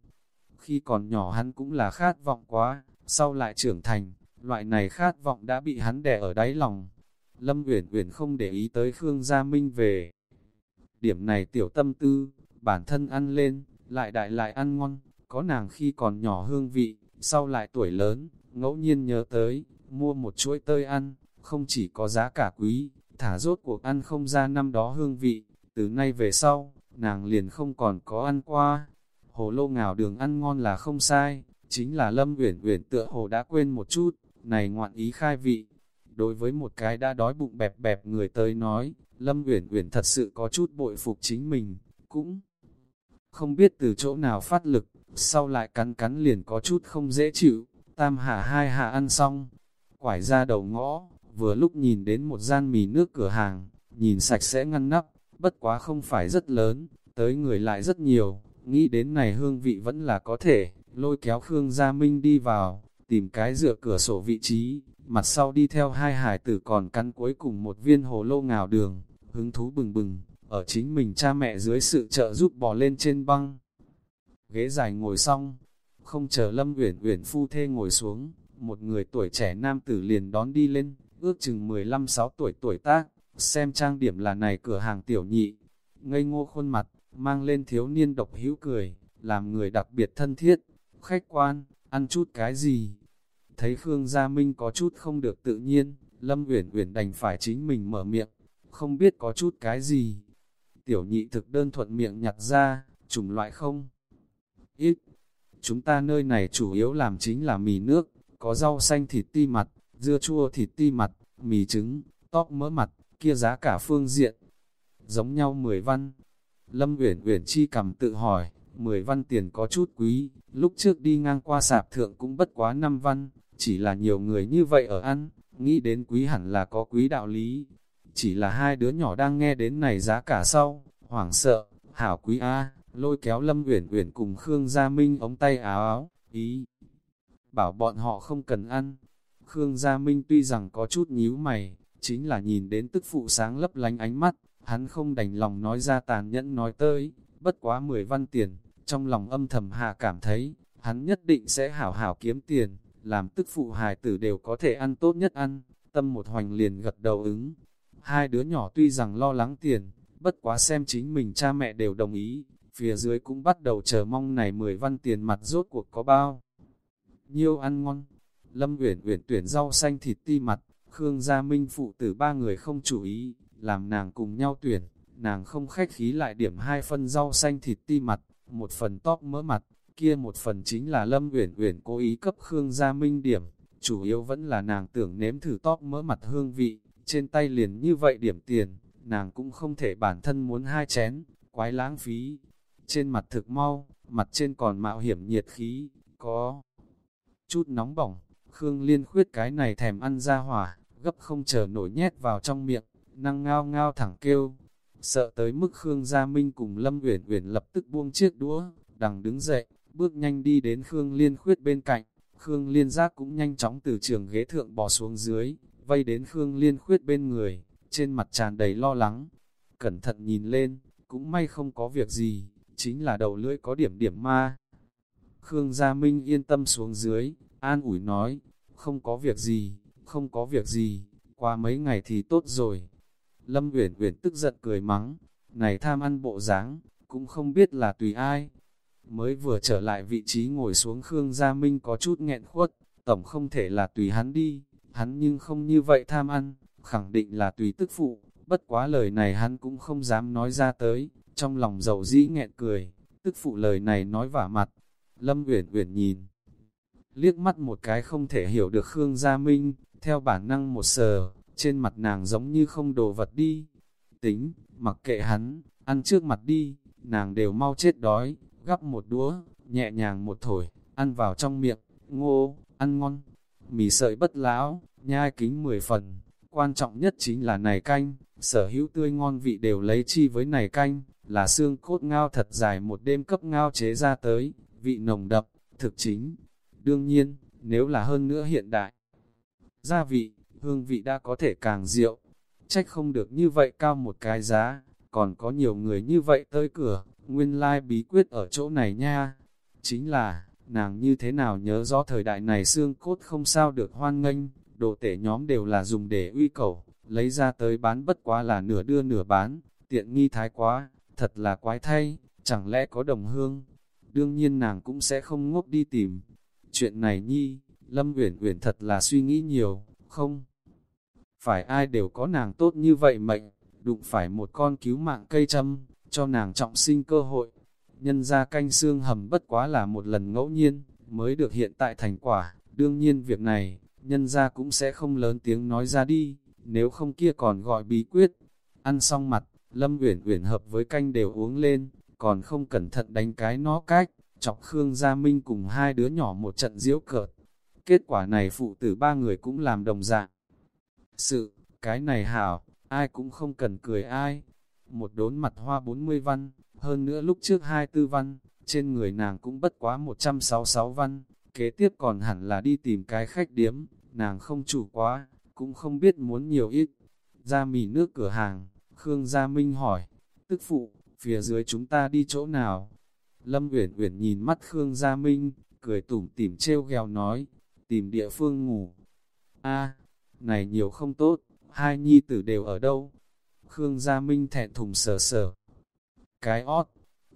Khi còn nhỏ hắn cũng là khát vọng quá, sau lại trưởng thành, loại này khát vọng đã bị hắn đè ở đáy lòng. Lâm Uyển Uyển không để ý tới Khương Gia Minh về. Điểm này tiểu tâm tư, bản thân ăn lên, lại đại lại ăn ngon, có nàng khi còn nhỏ hương vị, sau lại tuổi lớn, ngẫu nhiên nhớ tới, mua một chuỗi tơi ăn, không chỉ có giá cả quý, thả rốt cuộc ăn không ra năm đó hương vị, từ nay về sau, nàng liền không còn có ăn qua. Hồ lô ngào đường ăn ngon là không sai, chính là Lâm Uyển Uyển tựa hồ đã quên một chút, này ngoạn ý khai vị. Đối với một cái đã đói bụng bẹp bẹp người tới nói, Lâm Uyển Uyển thật sự có chút bội phục chính mình, cũng không biết từ chỗ nào phát lực, sau lại cắn cắn liền có chút không dễ chịu, tam hạ hai hạ ăn xong, quải ra đầu ngõ, vừa lúc nhìn đến một gian mì nước cửa hàng, nhìn sạch sẽ ngăn nắp, bất quá không phải rất lớn, tới người lại rất nhiều, nghĩ đến này hương vị vẫn là có thể, lôi kéo Khương Gia Minh đi vào, tìm cái dựa cửa sổ vị trí, mặt sau đi theo hai hải tử còn cắn cuối cùng một viên hồ lô ngào đường, hứng thú bừng bừng, ở chính mình cha mẹ dưới sự trợ giúp bò lên trên băng. Ghế dài ngồi xong, không chờ Lâm Uyển Uyển phu thê ngồi xuống, một người tuổi trẻ nam tử liền đón đi lên, ước chừng 15-6 tuổi tuổi tác, xem trang điểm là này cửa hàng tiểu nhị, ngây ngô khuôn mặt, mang lên thiếu niên độc hữu cười, làm người đặc biệt thân thiết, khách quan, ăn chút cái gì. Thấy Khương Gia Minh có chút không được tự nhiên, Lâm Uyển Uyển đành phải chính mình mở miệng, không biết có chút cái gì. Tiểu nhị thực đơn thuận miệng nhặt ra, chủng loại không? Ít. Chúng ta nơi này chủ yếu làm chính là mì nước, có rau xanh thịt ti mặt, dưa chua thịt ti mặt, mì trứng, tóc mỡ mặt, kia giá cả phương diện. Giống nhau 10 văn. Lâm Uyển Uyển chi cầm tự hỏi, 10 văn tiền có chút quý, lúc trước đi ngang qua sạp thượng cũng bất quá 5 văn, chỉ là nhiều người như vậy ở ăn, nghĩ đến quý hẳn là có quý đạo lý. chỉ là hai đứa nhỏ đang nghe đến này giá cả sau, hoảng sợ, hảo quý A, lôi kéo Lâm Uyển Uyển cùng Khương Gia Minh ống tay áo áo, ý. Bảo bọn họ không cần ăn. Khương Gia Minh tuy rằng có chút nhíu mày, chính là nhìn đến tức phụ sáng lấp lánh ánh mắt, hắn không đành lòng nói ra tàn nhẫn nói tới, bất quá 10 văn tiền, trong lòng âm thầm hạ cảm thấy, hắn nhất định sẽ hảo hảo kiếm tiền, làm tức phụ hài tử đều có thể ăn tốt nhất ăn, tâm một hoành liền gật đầu ứng. Hai đứa nhỏ tuy rằng lo lắng tiền, bất quá xem chính mình cha mẹ đều đồng ý, phía dưới cũng bắt đầu chờ mong này 10 văn tiền mặt rốt cuộc có bao. Nhiêu ăn ngon, Lâm Uyển Uyển tuyển rau xanh thịt ti mặt, Khương Gia Minh phụ tử ba người không chủ ý, làm nàng cùng nhau tuyển, nàng không khách khí lại điểm hai phân rau xanh thịt ti mặt, một phần tóc mỡ mặt, kia một phần chính là Lâm Uyển Uyển cố ý cấp Khương Gia Minh điểm, chủ yếu vẫn là nàng tưởng nếm thử tóc mỡ mặt hương vị, trên tay liền như vậy điểm tiền, nàng cũng không thể bản thân muốn hai chén, quái lãng phí. Trên mặt thực mau, mặt trên còn mạo hiểm nhiệt khí, có chút nóng bỏng, Khương Liên khuyết cái này thèm ăn ra hỏa, gấp không chờ nổi nhét vào trong miệng, năng ngao ngao thẳng kêu. Sợ tới mức Khương Gia Minh cùng Lâm Uyển Uyển lập tức buông chiếc đũa, đằng đứng dậy, bước nhanh đi đến Khương Liên khuyết bên cạnh. Khương Liên giác cũng nhanh chóng từ trường ghế thượng bò xuống dưới, vây đến Khương Liên khuyết bên người, trên mặt tràn đầy lo lắng. Cẩn thận nhìn lên, cũng may không có việc gì, chính là đầu lưỡi có điểm điểm ma. Khương Gia Minh yên tâm xuống dưới, an ủi nói, không có việc gì, không có việc gì, qua mấy ngày thì tốt rồi. Lâm Uyển Uyển tức giận cười mắng, này tham ăn bộ dáng, cũng không biết là tùy ai. Mới vừa trở lại vị trí ngồi xuống Khương Gia Minh có chút nghẹn khuất, tổng không thể là tùy hắn đi, hắn nhưng không như vậy tham ăn, khẳng định là tùy tức phụ, bất quá lời này hắn cũng không dám nói ra tới, trong lòng dầu dĩ nghẹn cười, tức phụ lời này nói vả mặt. Lâm Uyển Uyển nhìn, liếc mắt một cái không thể hiểu được Khương Gia Minh, theo bản năng một sờ, trên mặt nàng giống như không đồ vật đi. Tính, mặc kệ hắn, ăn trước mặt đi, nàng đều mau chết đói, gắp một đũa, nhẹ nhàng một thổi, ăn vào trong miệng, ngô, ăn ngon. Mì sợi bất lão, nhai kính mười phần, quan trọng nhất chính là này canh, sở hữu tươi ngon vị đều lấy chi với này canh, là xương cốt ngao thật dài một đêm cấp ngao chế ra tới, vị nồng đậm, thực chính. Đương nhiên, nếu là hơn nữa hiện đại, gia vị, hương vị đã có thể càng rượu. Trách không được như vậy cao một cái giá, còn có nhiều người như vậy tới cửa, nguyên lai bí quyết ở chỗ này nha. Chính là, nàng như thế nào nhớ rõ thời đại này xương cốt không sao được hoan nghênh, đồ tể nhóm đều là dùng để uy cầu, lấy ra tới bán bất quá là nửa đưa nửa bán, tiện nghi thái quá, thật là quái thay, chẳng lẽ có đồng hương. Đương nhiên nàng cũng sẽ không ngốc đi tìm. Chuyện này nhi, Lâm Uyển Uyển thật là suy nghĩ nhiều, không? Phải ai đều có nàng tốt như vậy mệnh, đụng phải một con cứu mạng cây châm, cho nàng trọng sinh cơ hội. Nhân ra canh xương hầm bất quá là một lần ngẫu nhiên, mới được hiện tại thành quả. Đương nhiên việc này, nhân ra cũng sẽ không lớn tiếng nói ra đi, nếu không kia còn gọi bí quyết. Ăn xong mặt, Lâm Uyển Uyển hợp với canh đều uống lên, còn không cẩn thận đánh cái nó cách, chọc Khương Gia Minh cùng hai đứa nhỏ một trận diễu cợt. Kết quả này phụ tử ba người cũng làm đồng dạng. Sự, cái này hảo, ai cũng không cần cười ai. Một đốn mặt hoa 40 văn, hơn nữa lúc trước 24 văn, trên người nàng cũng bất quá 166 văn, kế tiếp còn hẳn là đi tìm cái khách điếm, nàng không chủ quá, cũng không biết muốn nhiều ít. Ra mì nước cửa hàng, Khương Gia Minh hỏi, tức phụ, phía dưới chúng ta đi chỗ nào? Lâm Uyển Uyển nhìn mắt Khương Gia Minh, cười tủm tỉm treo gheo nói, tìm địa phương ngủ. A, này nhiều không tốt, hai nhi tử đều ở đâu? Khương Gia Minh thẹn thùng sờ sờ. Cái ót,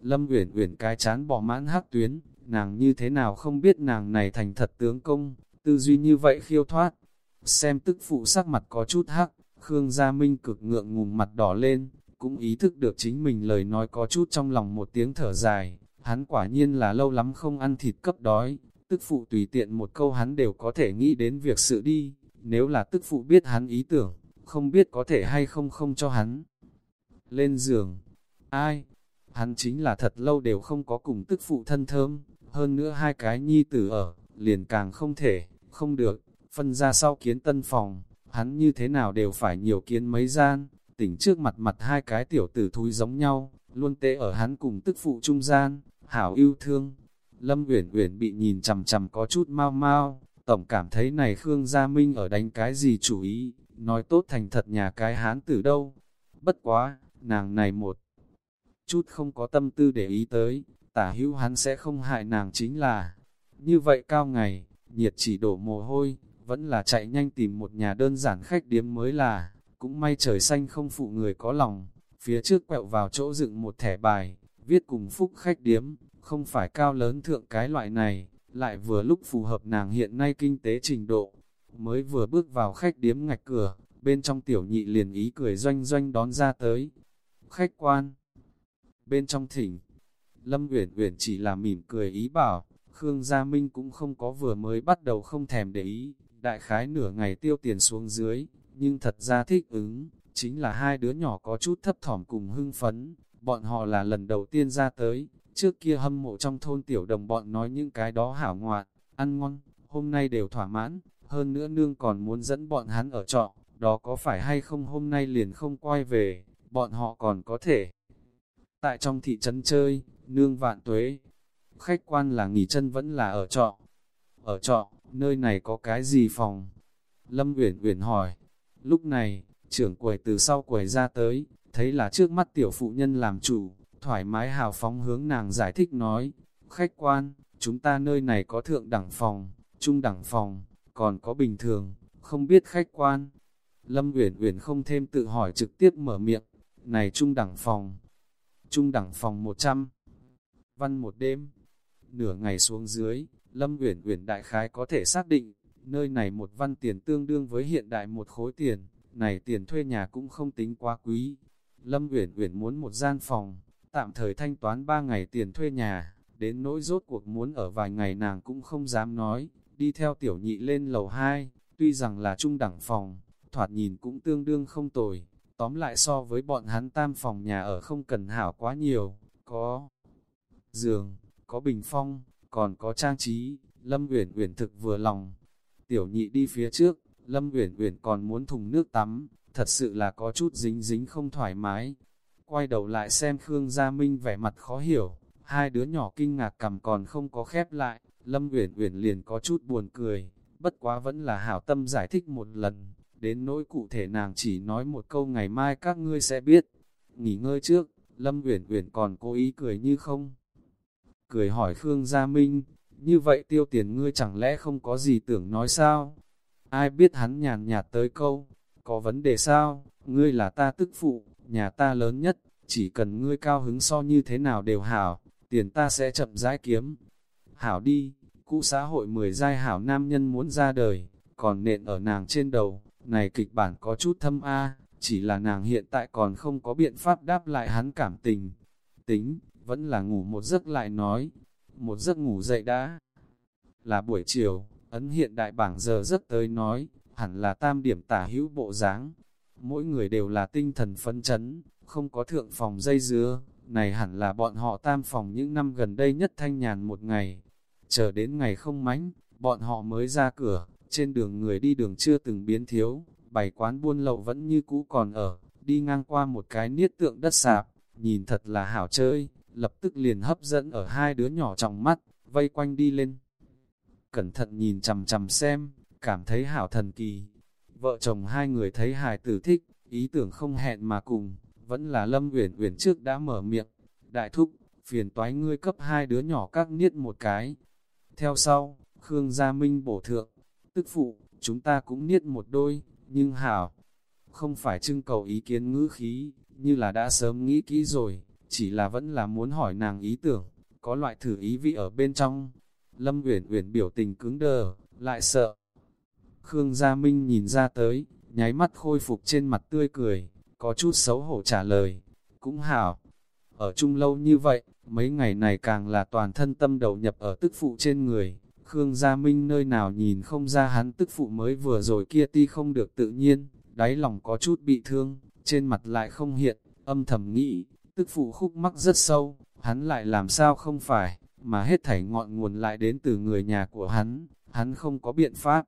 Lâm Uyển Uyển cái chán bỏ mãn hắc tuyến, nàng như thế nào không biết nàng này thành thật tướng công, tư duy như vậy khiêu thoát. Xem tức phụ sắc mặt có chút hắc, Khương Gia Minh cực ngượng ngùng mặt đỏ lên, cũng ý thức được chính mình lời nói có chút trong lòng một tiếng thở dài, hắn quả nhiên là lâu lắm không ăn thịt cấp đói, tức phụ tùy tiện một câu hắn đều có thể nghĩ đến việc sự đi, nếu là tức phụ biết hắn ý tưởng, không biết có thể hay không không cho hắn. Lên giường, ai? Hắn chính là thật lâu đều không có cùng tức phụ thân thơm, hơn nữa hai cái nhi tử ở, liền càng không thể, không được, phân ra sau kiến tân phòng, hắn như thế nào đều phải nhiều kiến mấy gian, tỉnh trước mặt mặt hai cái tiểu tử thúi giống nhau, luôn tệ ở hắn cùng tức phụ trung gian, hảo yêu thương. Lâm Uyển Uyển bị nhìn chằm chằm có chút mau mau, tổng cảm thấy này Khương Gia Minh ở đánh cái gì chủ ý, nói tốt thành thật nhà cái hán tử đâu. Bất quá, nàng này một chút không có tâm tư để ý tới, tả hữu hắn sẽ không hại nàng chính là, như vậy cao ngày, nhiệt chỉ đổ mồ hôi, vẫn là chạy nhanh tìm một nhà đơn giản khách điếm mới là, cũng may trời xanh không phụ người có lòng, phía trước quẹo vào chỗ dựng một thẻ bài, viết cùng phúc khách điếm, không phải cao lớn thượng cái loại này, lại vừa lúc phù hợp nàng hiện nay kinh tế trình độ, mới vừa bước vào khách điếm ngạch cửa, bên trong tiểu nhị liền ý cười doanh doanh đón ra tới. Khách quan, bên trong thỉnh, Lâm Uyển Uyển chỉ là mỉm cười ý bảo, Khương Gia Minh cũng không có vừa mới bắt đầu không thèm để ý, đại khái nửa ngày tiêu tiền xuống dưới, nhưng thật ra thích ứng, chính là hai đứa nhỏ có chút thấp thỏm cùng hưng phấn, bọn họ là lần đầu tiên ra tới, trước kia hâm mộ trong thôn tiểu đồng bọn nói những cái đó hảo ngoạn, ăn ngon, hôm nay đều thỏa mãn, hơn nữa nương còn muốn dẫn bọn hắn ở trọ, đó có phải hay không hôm nay liền không quay về, bọn họ còn có thể. Tại trong thị trấn chơi, nương vạn tuế, khách quan là nghỉ chân vẫn là ở trọ. Ở trọ, nơi này có cái gì phòng? Lâm Uyển Uyển hỏi. Lúc này, trưởng quầy từ sau quầy ra tới, thấy là trước mắt tiểu phụ nhân làm chủ, thoải mái hào phóng hướng nàng giải thích nói, khách quan, chúng ta nơi này có thượng đẳng phòng, trung đẳng phòng, còn có bình thường, không biết khách quan. Lâm Uyển Uyển không thêm tự hỏi trực tiếp mở miệng, này trung đẳng phòng, trung đẳng phòng 100, văn một đêm, nửa ngày xuống dưới, Lâm Uyển Uyển đại khái có thể xác định, nơi này một văn tiền tương đương với hiện đại một khối tiền, này tiền thuê nhà cũng không tính quá quý. Lâm Uyển Uyển muốn một gian phòng, tạm thời thanh toán 3 ngày tiền thuê nhà, đến nỗi rốt cuộc muốn ở vài ngày nàng cũng không dám nói, đi theo tiểu nhị lên lầu 2, tuy rằng là trung đẳng phòng, thoạt nhìn cũng tương đương không tồi, tóm lại so với bọn hắn tam phòng nhà ở không cần hảo quá nhiều, có giường, có bình phong, còn có trang trí, Lâm Uyển Uyển thực vừa lòng. Tiểu nhị đi phía trước, Lâm Uyển Uyển còn muốn thùng nước tắm, thật sự là có chút dính dính không thoải mái. Quay đầu lại xem Khương Gia Minh vẻ mặt khó hiểu, hai đứa nhỏ kinh ngạc cầm còn không có khép lại, Lâm Uyển Uyển liền có chút buồn cười, bất quá vẫn là hảo tâm giải thích một lần, đến nỗi cụ thể nàng chỉ nói một câu ngày mai các ngươi sẽ biết. Nghỉ ngơi trước, Lâm Uyển Uyển còn cố ý cười như không cười hỏi Khương Gia Minh, như vậy tiêu tiền ngươi chẳng lẽ không có gì tưởng nói sao? Ai biết hắn nhàn nhạt tới câu, có vấn đề sao, ngươi là ta tức phụ, nhà ta lớn nhất, chỉ cần ngươi cao hứng so như thế nào đều hảo, tiền ta sẽ chậm rãi kiếm. Hảo đi, cũ xã hội mười giai hảo nam nhân muốn ra đời, còn nện ở nàng trên đầu, này kịch bản có chút thâm a chỉ là nàng hiện tại còn không có biện pháp đáp lại hắn cảm tình. Tính, vẫn là ngủ một giấc lại nói, một giấc ngủ dậy đã. Là buổi chiều, ấn hiện đại bảng giờ giấc tới nói, hẳn là tam điểm tả hữu bộ dáng. Mỗi người đều là tinh thần phấn chấn, không có thượng phòng dây dưa, này hẳn là bọn họ tam phòng những năm gần đây nhất thanh nhàn một ngày. Chờ đến ngày không mánh, bọn họ mới ra cửa, trên đường người đi đường chưa từng biến thiếu, bảy quán buôn lậu vẫn như cũ còn ở, đi ngang qua một cái niết tượng đất sạp, nhìn thật là hảo chơi, lập tức liền hấp dẫn ở hai đứa nhỏ trong mắt, vây quanh đi lên. Cẩn thận nhìn chằm chằm xem, cảm thấy hảo thần kỳ. Vợ chồng hai người thấy hài tử thích, ý tưởng không hẹn mà cùng, vẫn là Lâm Uyển Uyển trước đã mở miệng. Đại thúc, phiền toái ngươi cấp hai đứa nhỏ các niết một cái. Theo sau, Khương Gia Minh bổ thượng, tức phụ, chúng ta cũng niết một đôi, nhưng hảo, không phải trưng cầu ý kiến ngữ khí, như là đã sớm nghĩ kỹ rồi, chỉ là vẫn là muốn hỏi nàng ý tưởng, có loại thử ý vị ở bên trong. Lâm Uyển Uyển biểu tình cứng đờ, lại sợ. Khương Gia Minh nhìn ra tới, nháy mắt khôi phục trên mặt tươi cười, có chút xấu hổ trả lời, cũng hảo. Ở chung lâu như vậy, mấy ngày này càng là toàn thân tâm đầu nhập ở tức phụ trên người. Khương Gia Minh nơi nào nhìn không ra hắn tức phụ mới vừa rồi kia ti không được tự nhiên, đáy lòng có chút bị thương, trên mặt lại không hiện, âm thầm nghĩ, tức phụ khúc mắc rất sâu, hắn lại làm sao không phải, mà hết thảy ngọn nguồn lại đến từ người nhà của hắn, hắn không có biện pháp.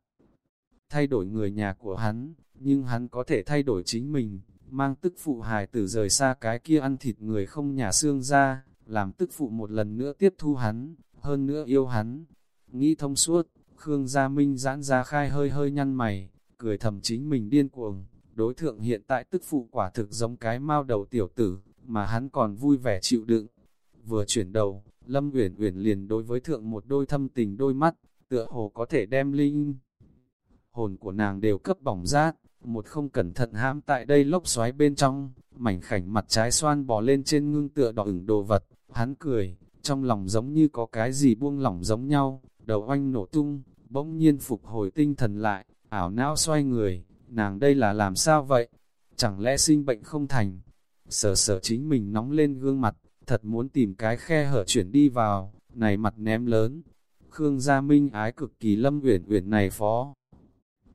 Thay đổi người nhà của hắn, nhưng hắn có thể thay đổi chính mình, mang tức phụ hài tử rời xa cái kia ăn thịt người không nhà xương ra, làm tức phụ một lần nữa tiếp thu hắn, hơn nữa yêu hắn. Nghĩ thông suốt, Khương Gia Minh giãn ra khai hơi hơi nhăn mày, cười thầm chính mình điên cuồng, đối thượng hiện tại tức phụ quả thực giống cái mao đầu tiểu tử, mà hắn còn vui vẻ chịu đựng. Vừa chuyển đầu, Lâm Uyển Uyển liền đối với thượng một đôi thâm tình đôi mắt, tựa hồ có thể đem linh. Hồn của nàng đều cấp bỏng rát, một không cẩn thận hãm tại đây lốc xoáy bên trong, mảnh khảnh mặt trái xoan bò lên trên ngưng tựa đỏ ửng đồ vật, hắn cười, trong lòng giống như có cái gì buông lỏng giống nhau, đầu oanh nổ tung, bỗng nhiên phục hồi tinh thần lại, ảo não xoay người, nàng đây là làm sao vậy? Chẳng lẽ sinh bệnh không thành? Sờ sờ chính mình nóng lên gương mặt, thật muốn tìm cái khe hở chuyển đi vào, này mặt ném lớn. Khương Gia Minh ái cực kỳ lâm uyển uyển này phó.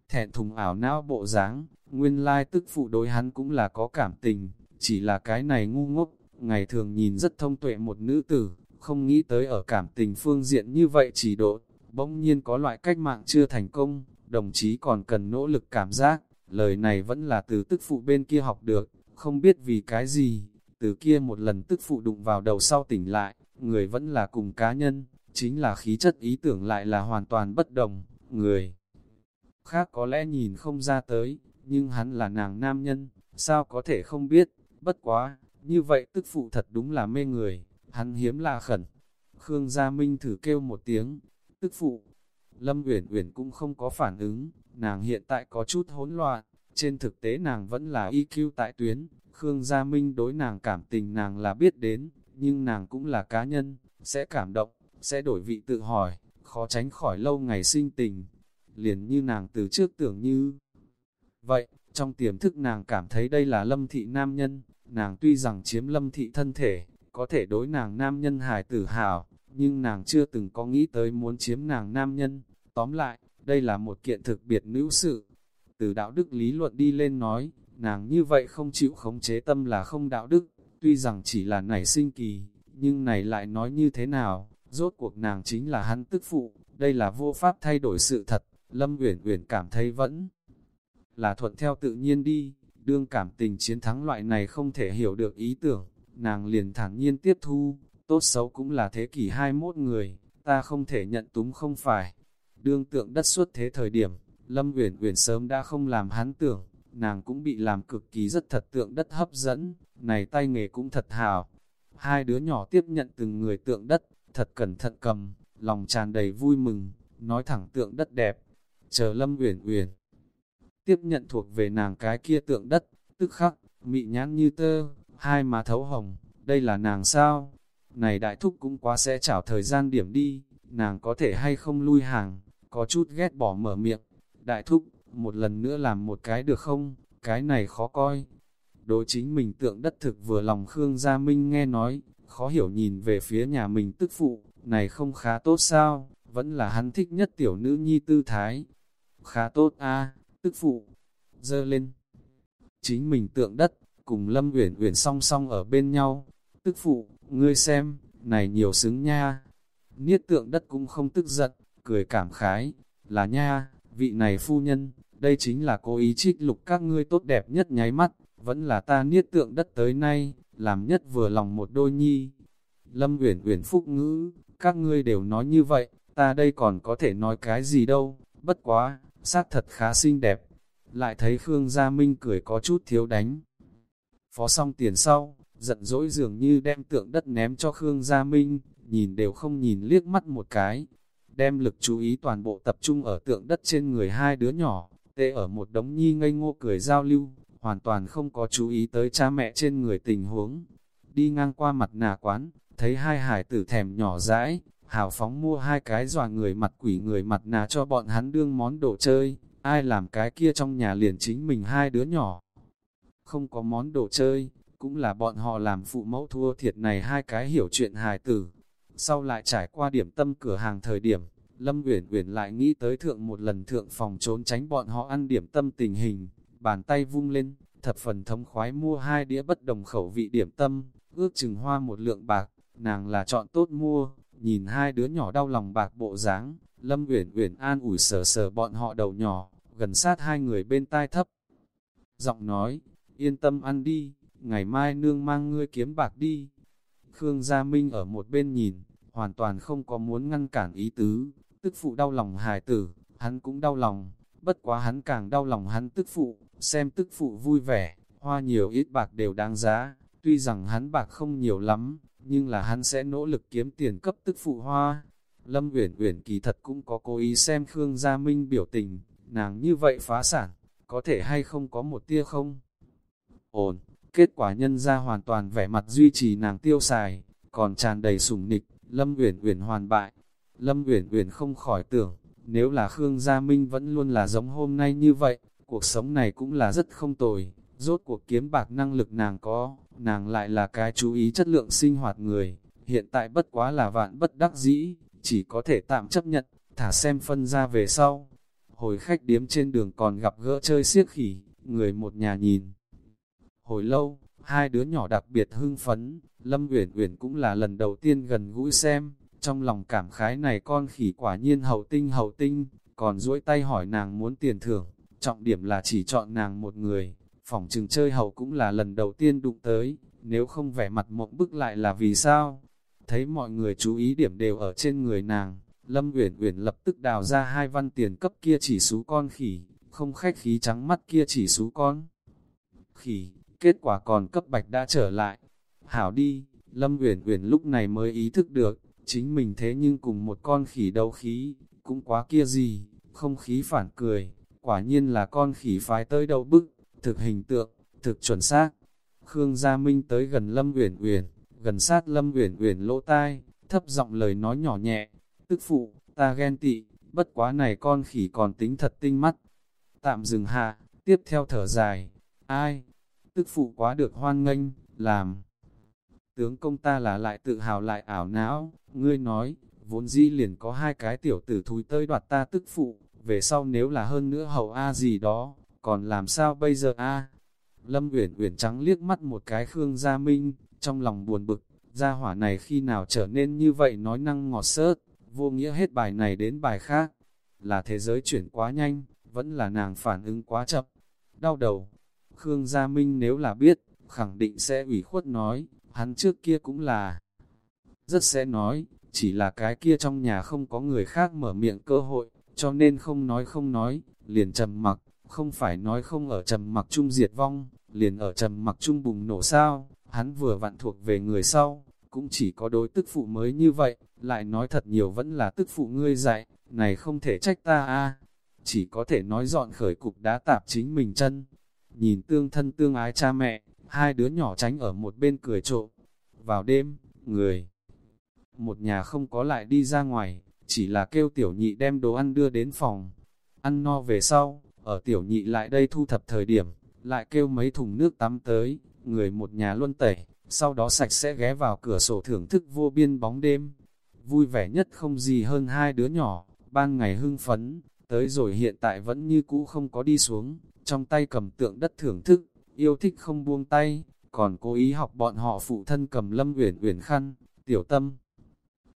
Thẹn thùng ảo não bộ dáng, nguyên lai tức phụ đối hắn cũng là có cảm tình, chỉ là cái này ngu ngốc, ngày thường nhìn rất thông tuệ một nữ tử, không nghĩ tới ở cảm tình phương diện như vậy chỉ độ, bỗng nhiên có loại cách mạng chưa thành công, đồng chí còn cần nỗ lực cảm giác, lời này vẫn là từ tức phụ bên kia học được, không biết vì cái gì, từ kia một lần tức phụ đụng vào đầu sau tỉnh lại, người vẫn là cùng cá nhân, chính là khí chất ý tưởng lại là hoàn toàn bất đồng, người khác có lẽ nhìn không ra tới, nhưng hắn là nàng nam nhân, sao có thể không biết, bất quá, như vậy tức phụ thật đúng là mê người, hắn hiếm là khẩn. Khương Gia Minh thử kêu một tiếng, tức phụ, Lâm Uyển Uyển cũng không có phản ứng, nàng hiện tại có chút hỗn loạn, trên thực tế nàng vẫn là EQ tại tuyến, Khương Gia Minh đối nàng cảm tình nàng là biết đến, nhưng nàng cũng là cá nhân, sẽ cảm động, sẽ đổi vị tự hỏi, khó tránh khỏi lâu ngày sinh tình, liền như nàng từ trước tưởng như. Vậy, trong tiềm thức nàng cảm thấy đây là lâm thị nam nhân, nàng tuy rằng chiếm lâm thị thân thể, có thể đối nàng nam nhân hài tử hào, nhưng nàng chưa từng có nghĩ tới muốn chiếm nàng nam nhân. Tóm lại, đây là một kiện thực biệt nữ sự. Từ đạo đức lý luận đi lên nói, nàng như vậy không chịu khống chế tâm là không đạo đức, tuy rằng chỉ là nảy sinh kỳ, nhưng này lại nói như thế nào, rốt cuộc nàng chính là hắn tức phụ, đây là vô pháp thay đổi sự thật, Lâm Uyển Uyển cảm thấy vẫn là thuận theo tự nhiên đi, đương cảm tình chiến thắng loại này không thể hiểu được ý tưởng, nàng liền thản nhiên tiếp thu, tốt xấu cũng là thế kỷ 21 người, ta không thể nhận túng không phải. Đương tượng đất xuất thế thời điểm, Lâm Uyển Uyển sớm đã không làm hắn tưởng, nàng cũng bị làm cực kỳ rất thật tượng đất hấp dẫn, này tay nghề cũng thật hào. Hai đứa nhỏ tiếp nhận từng người tượng đất, thật cẩn thận cầm, lòng tràn đầy vui mừng, nói thẳng tượng đất đẹp. Chờ Lâm Uyển Uyển tiếp nhận thuộc về nàng cái kia tượng đất, tức khắc, mị nhãn như tơ, hai má thấu hồng, đây là nàng sao? Này đại thúc cũng quá sẽ chảo thời gian điểm đi, nàng có thể hay không lui hàng, có chút ghét bỏ mở miệng. Đại thúc, một lần nữa làm một cái được không? Cái này khó coi. Đối chính mình tượng đất thực vừa lòng Khương Gia Minh nghe nói, khó hiểu nhìn về phía nhà mình tức phụ, này không khá tốt sao, vẫn là hắn thích nhất tiểu nữ nhi tư thái. Khá tốt a tức phụ, dơ lên. Chính mình tượng đất, cùng Lâm Uyển Uyển song song ở bên nhau. Tức phụ, ngươi xem, này nhiều xứng nha. Niết tượng đất cũng không tức giận, cười cảm khái, là nha, vị này phu nhân, đây chính là cố ý trích lục các ngươi tốt đẹp nhất nháy mắt, vẫn là ta niết tượng đất tới nay, làm nhất vừa lòng một đôi nhi. Lâm Uyển Uyển phúc ngữ, các ngươi đều nói như vậy, ta đây còn có thể nói cái gì đâu, bất quá, xác thật khá xinh đẹp. Lại thấy Khương Gia Minh cười có chút thiếu đánh. Phó xong tiền sau, giận dỗi dường như đem tượng đất ném cho Khương Gia Minh, nhìn đều không nhìn liếc mắt một cái. Đem lực chú ý toàn bộ tập trung ở tượng đất trên người hai đứa nhỏ, tê ở một đống nhi ngây ngô cười giao lưu, hoàn toàn không có chú ý tới cha mẹ trên người tình huống. Đi ngang qua mặt nà quán, thấy hai hải tử thèm nhỏ dãi, hào phóng mua hai cái dòa người mặt quỷ người mặt nà cho bọn hắn đương món đồ chơi, ai làm cái kia trong nhà liền chính mình hai đứa nhỏ. Không có món đồ chơi, cũng là bọn họ làm phụ mẫu thua thiệt này hai cái hiểu chuyện hài tử. Sau lại trải qua điểm tâm cửa hàng thời điểm, Lâm Uyển Uyển lại nghĩ tới thượng một lần thượng phòng trốn tránh bọn họ ăn điểm tâm tình hình, bàn tay vung lên, thập phần thống khoái mua hai đĩa bất đồng khẩu vị điểm tâm, ước chừng hoa một lượng bạc, nàng là chọn tốt mua, nhìn hai đứa nhỏ đau lòng bạc bộ dáng, Lâm Uyển Uyển an ủi sờ sờ bọn họ đầu nhỏ, gần sát hai người bên tai thấp. Giọng nói, yên tâm ăn đi, ngày mai nương mang ngươi kiếm bạc đi. Khương Gia Minh ở một bên nhìn, hoàn toàn không có muốn ngăn cản ý tứ, tức phụ đau lòng hài tử, hắn cũng đau lòng, bất quá hắn càng đau lòng hắn tức phụ, xem tức phụ vui vẻ, hoa nhiều ít bạc đều đáng giá, tuy rằng hắn bạc không nhiều lắm, nhưng là hắn sẽ nỗ lực kiếm tiền cấp tức phụ hoa. Lâm Uyển Uyển kỳ thật cũng có cố ý xem Khương Gia Minh biểu tình, nàng như vậy phá sản, có thể hay không có một tia không? Ổn, kết quả nhân ra hoàn toàn vẻ mặt duy trì nàng tiêu xài, còn tràn đầy sủng nịch, Lâm Uyển Uyển hoàn bại. Lâm Uyển Uyển không khỏi tưởng, nếu là Khương Gia Minh vẫn luôn là giống hôm nay như vậy, cuộc sống này cũng là rất không tồi, rốt cuộc kiếm bạc năng lực nàng có, nàng lại là cái chú ý chất lượng sinh hoạt người, hiện tại bất quá là vạn bất đắc dĩ, chỉ có thể tạm chấp nhận, thả xem phân ra về sau. Hồi khách điếm trên đường còn gặp gỡ chơi siếc khỉ, người một nhà nhìn. Hồi lâu, hai đứa nhỏ đặc biệt hưng phấn, Lâm Uyển Uyển cũng là lần đầu tiên gần gũi xem, trong lòng cảm khái này con khỉ quả nhiên hậu tinh hậu tinh, còn duỗi tay hỏi nàng muốn tiền thưởng, trọng điểm là chỉ chọn nàng một người, phòng trừng chơi hậu cũng là lần đầu tiên đụng tới, nếu không vẻ mặt mộng bức lại là vì sao? Thấy mọi người chú ý điểm đều ở trên người nàng, Lâm Uyển Uyển lập tức đào ra hai văn tiền cấp kia chỉ số con khỉ, không khách khí trắng mắt kia chỉ số con khỉ, kết quả còn cấp bạch đã trở lại. Hảo đi, Lâm Uyển Uyển lúc này mới ý thức được, chính mình thế nhưng cùng một con khỉ đầu khí, cũng quá kia gì, không khí phản cười, quả nhiên là con khỉ phái tới đầu bức, thực hình tượng, thực chuẩn xác. Khương Gia Minh tới gần Lâm Uyển Uyển, gần sát Lâm Uyển Uyển lỗ tai, thấp giọng lời nói nhỏ nhẹ, "Tức phụ, ta ghen tị, bất quá này con khỉ còn tính thật tinh mắt." Tạm dừng hạ, tiếp theo thở dài, "Ai, tức phụ quá được hoan nghênh, làm tướng công ta là lại tự hào lại ảo não, ngươi nói, vốn dĩ liền có hai cái tiểu tử thúi tơi đoạt ta tức phụ, về sau nếu là hơn nữa hậu A gì đó, còn làm sao bây giờ A? Lâm Uyển Uyển trắng liếc mắt một cái Khương Gia Minh, trong lòng buồn bực, gia hỏa này khi nào trở nên như vậy nói năng ngọt sớt, vô nghĩa hết bài này đến bài khác, là thế giới chuyển quá nhanh, vẫn là nàng phản ứng quá chậm, đau đầu. Khương Gia Minh nếu là biết, khẳng định sẽ ủy khuất nói, hắn trước kia cũng là rất sẽ nói, chỉ là cái kia trong nhà không có người khác mở miệng cơ hội, cho nên không nói không nói, liền trầm mặc, không phải nói không ở trầm mặc chung diệt vong, liền ở trầm mặc chung bùng nổ sao, hắn vừa vặn thuộc về người sau, cũng chỉ có đối tức phụ mới như vậy, lại nói thật nhiều vẫn là tức phụ ngươi dạy, này không thể trách ta a chỉ có thể nói dọn khởi cục đá tạp chính mình chân. Nhìn tương thân tương ái cha mẹ, hai đứa nhỏ tránh ở một bên cười trộm. Vào đêm, người, một nhà không có lại đi ra ngoài, chỉ là kêu tiểu nhị đem đồ ăn đưa đến phòng. Ăn no về sau, ở tiểu nhị lại đây thu thập thời điểm, lại kêu mấy thùng nước tắm tới, người một nhà luôn tẩy, sau đó sạch sẽ ghé vào cửa sổ thưởng thức vô biên bóng đêm. Vui vẻ nhất không gì hơn hai đứa nhỏ, ban ngày hưng phấn, tới rồi hiện tại vẫn như cũ không có đi xuống, trong tay cầm tượng đất thưởng thức, yêu thích không buông tay, còn cố ý học bọn họ phụ thân cầm lâm uyển uyển khăn, tiểu tâm.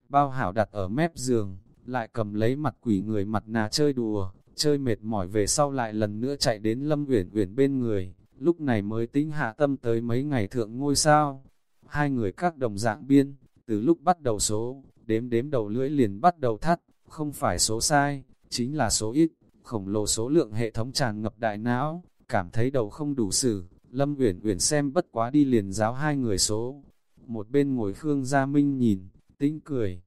Bao hảo đặt ở mép giường, lại cầm lấy mặt quỷ người mặt nà chơi đùa, chơi mệt mỏi về sau lại lần nữa chạy đến lâm uyển uyển bên người, lúc này mới tính hạ tâm tới mấy ngày thượng ngôi sao. Hai người các đồng dạng biên, từ lúc bắt đầu số, đếm đếm đầu lưỡi liền bắt đầu thắt, không phải số sai, chính là số ít, khổng lồ số lượng hệ thống tràn ngập đại não, cảm thấy đầu không đủ xử, Lâm Uyển Uyển xem bất quá đi liền giáo hai người số. Một bên ngồi Khương Gia Minh nhìn, tĩnh cười.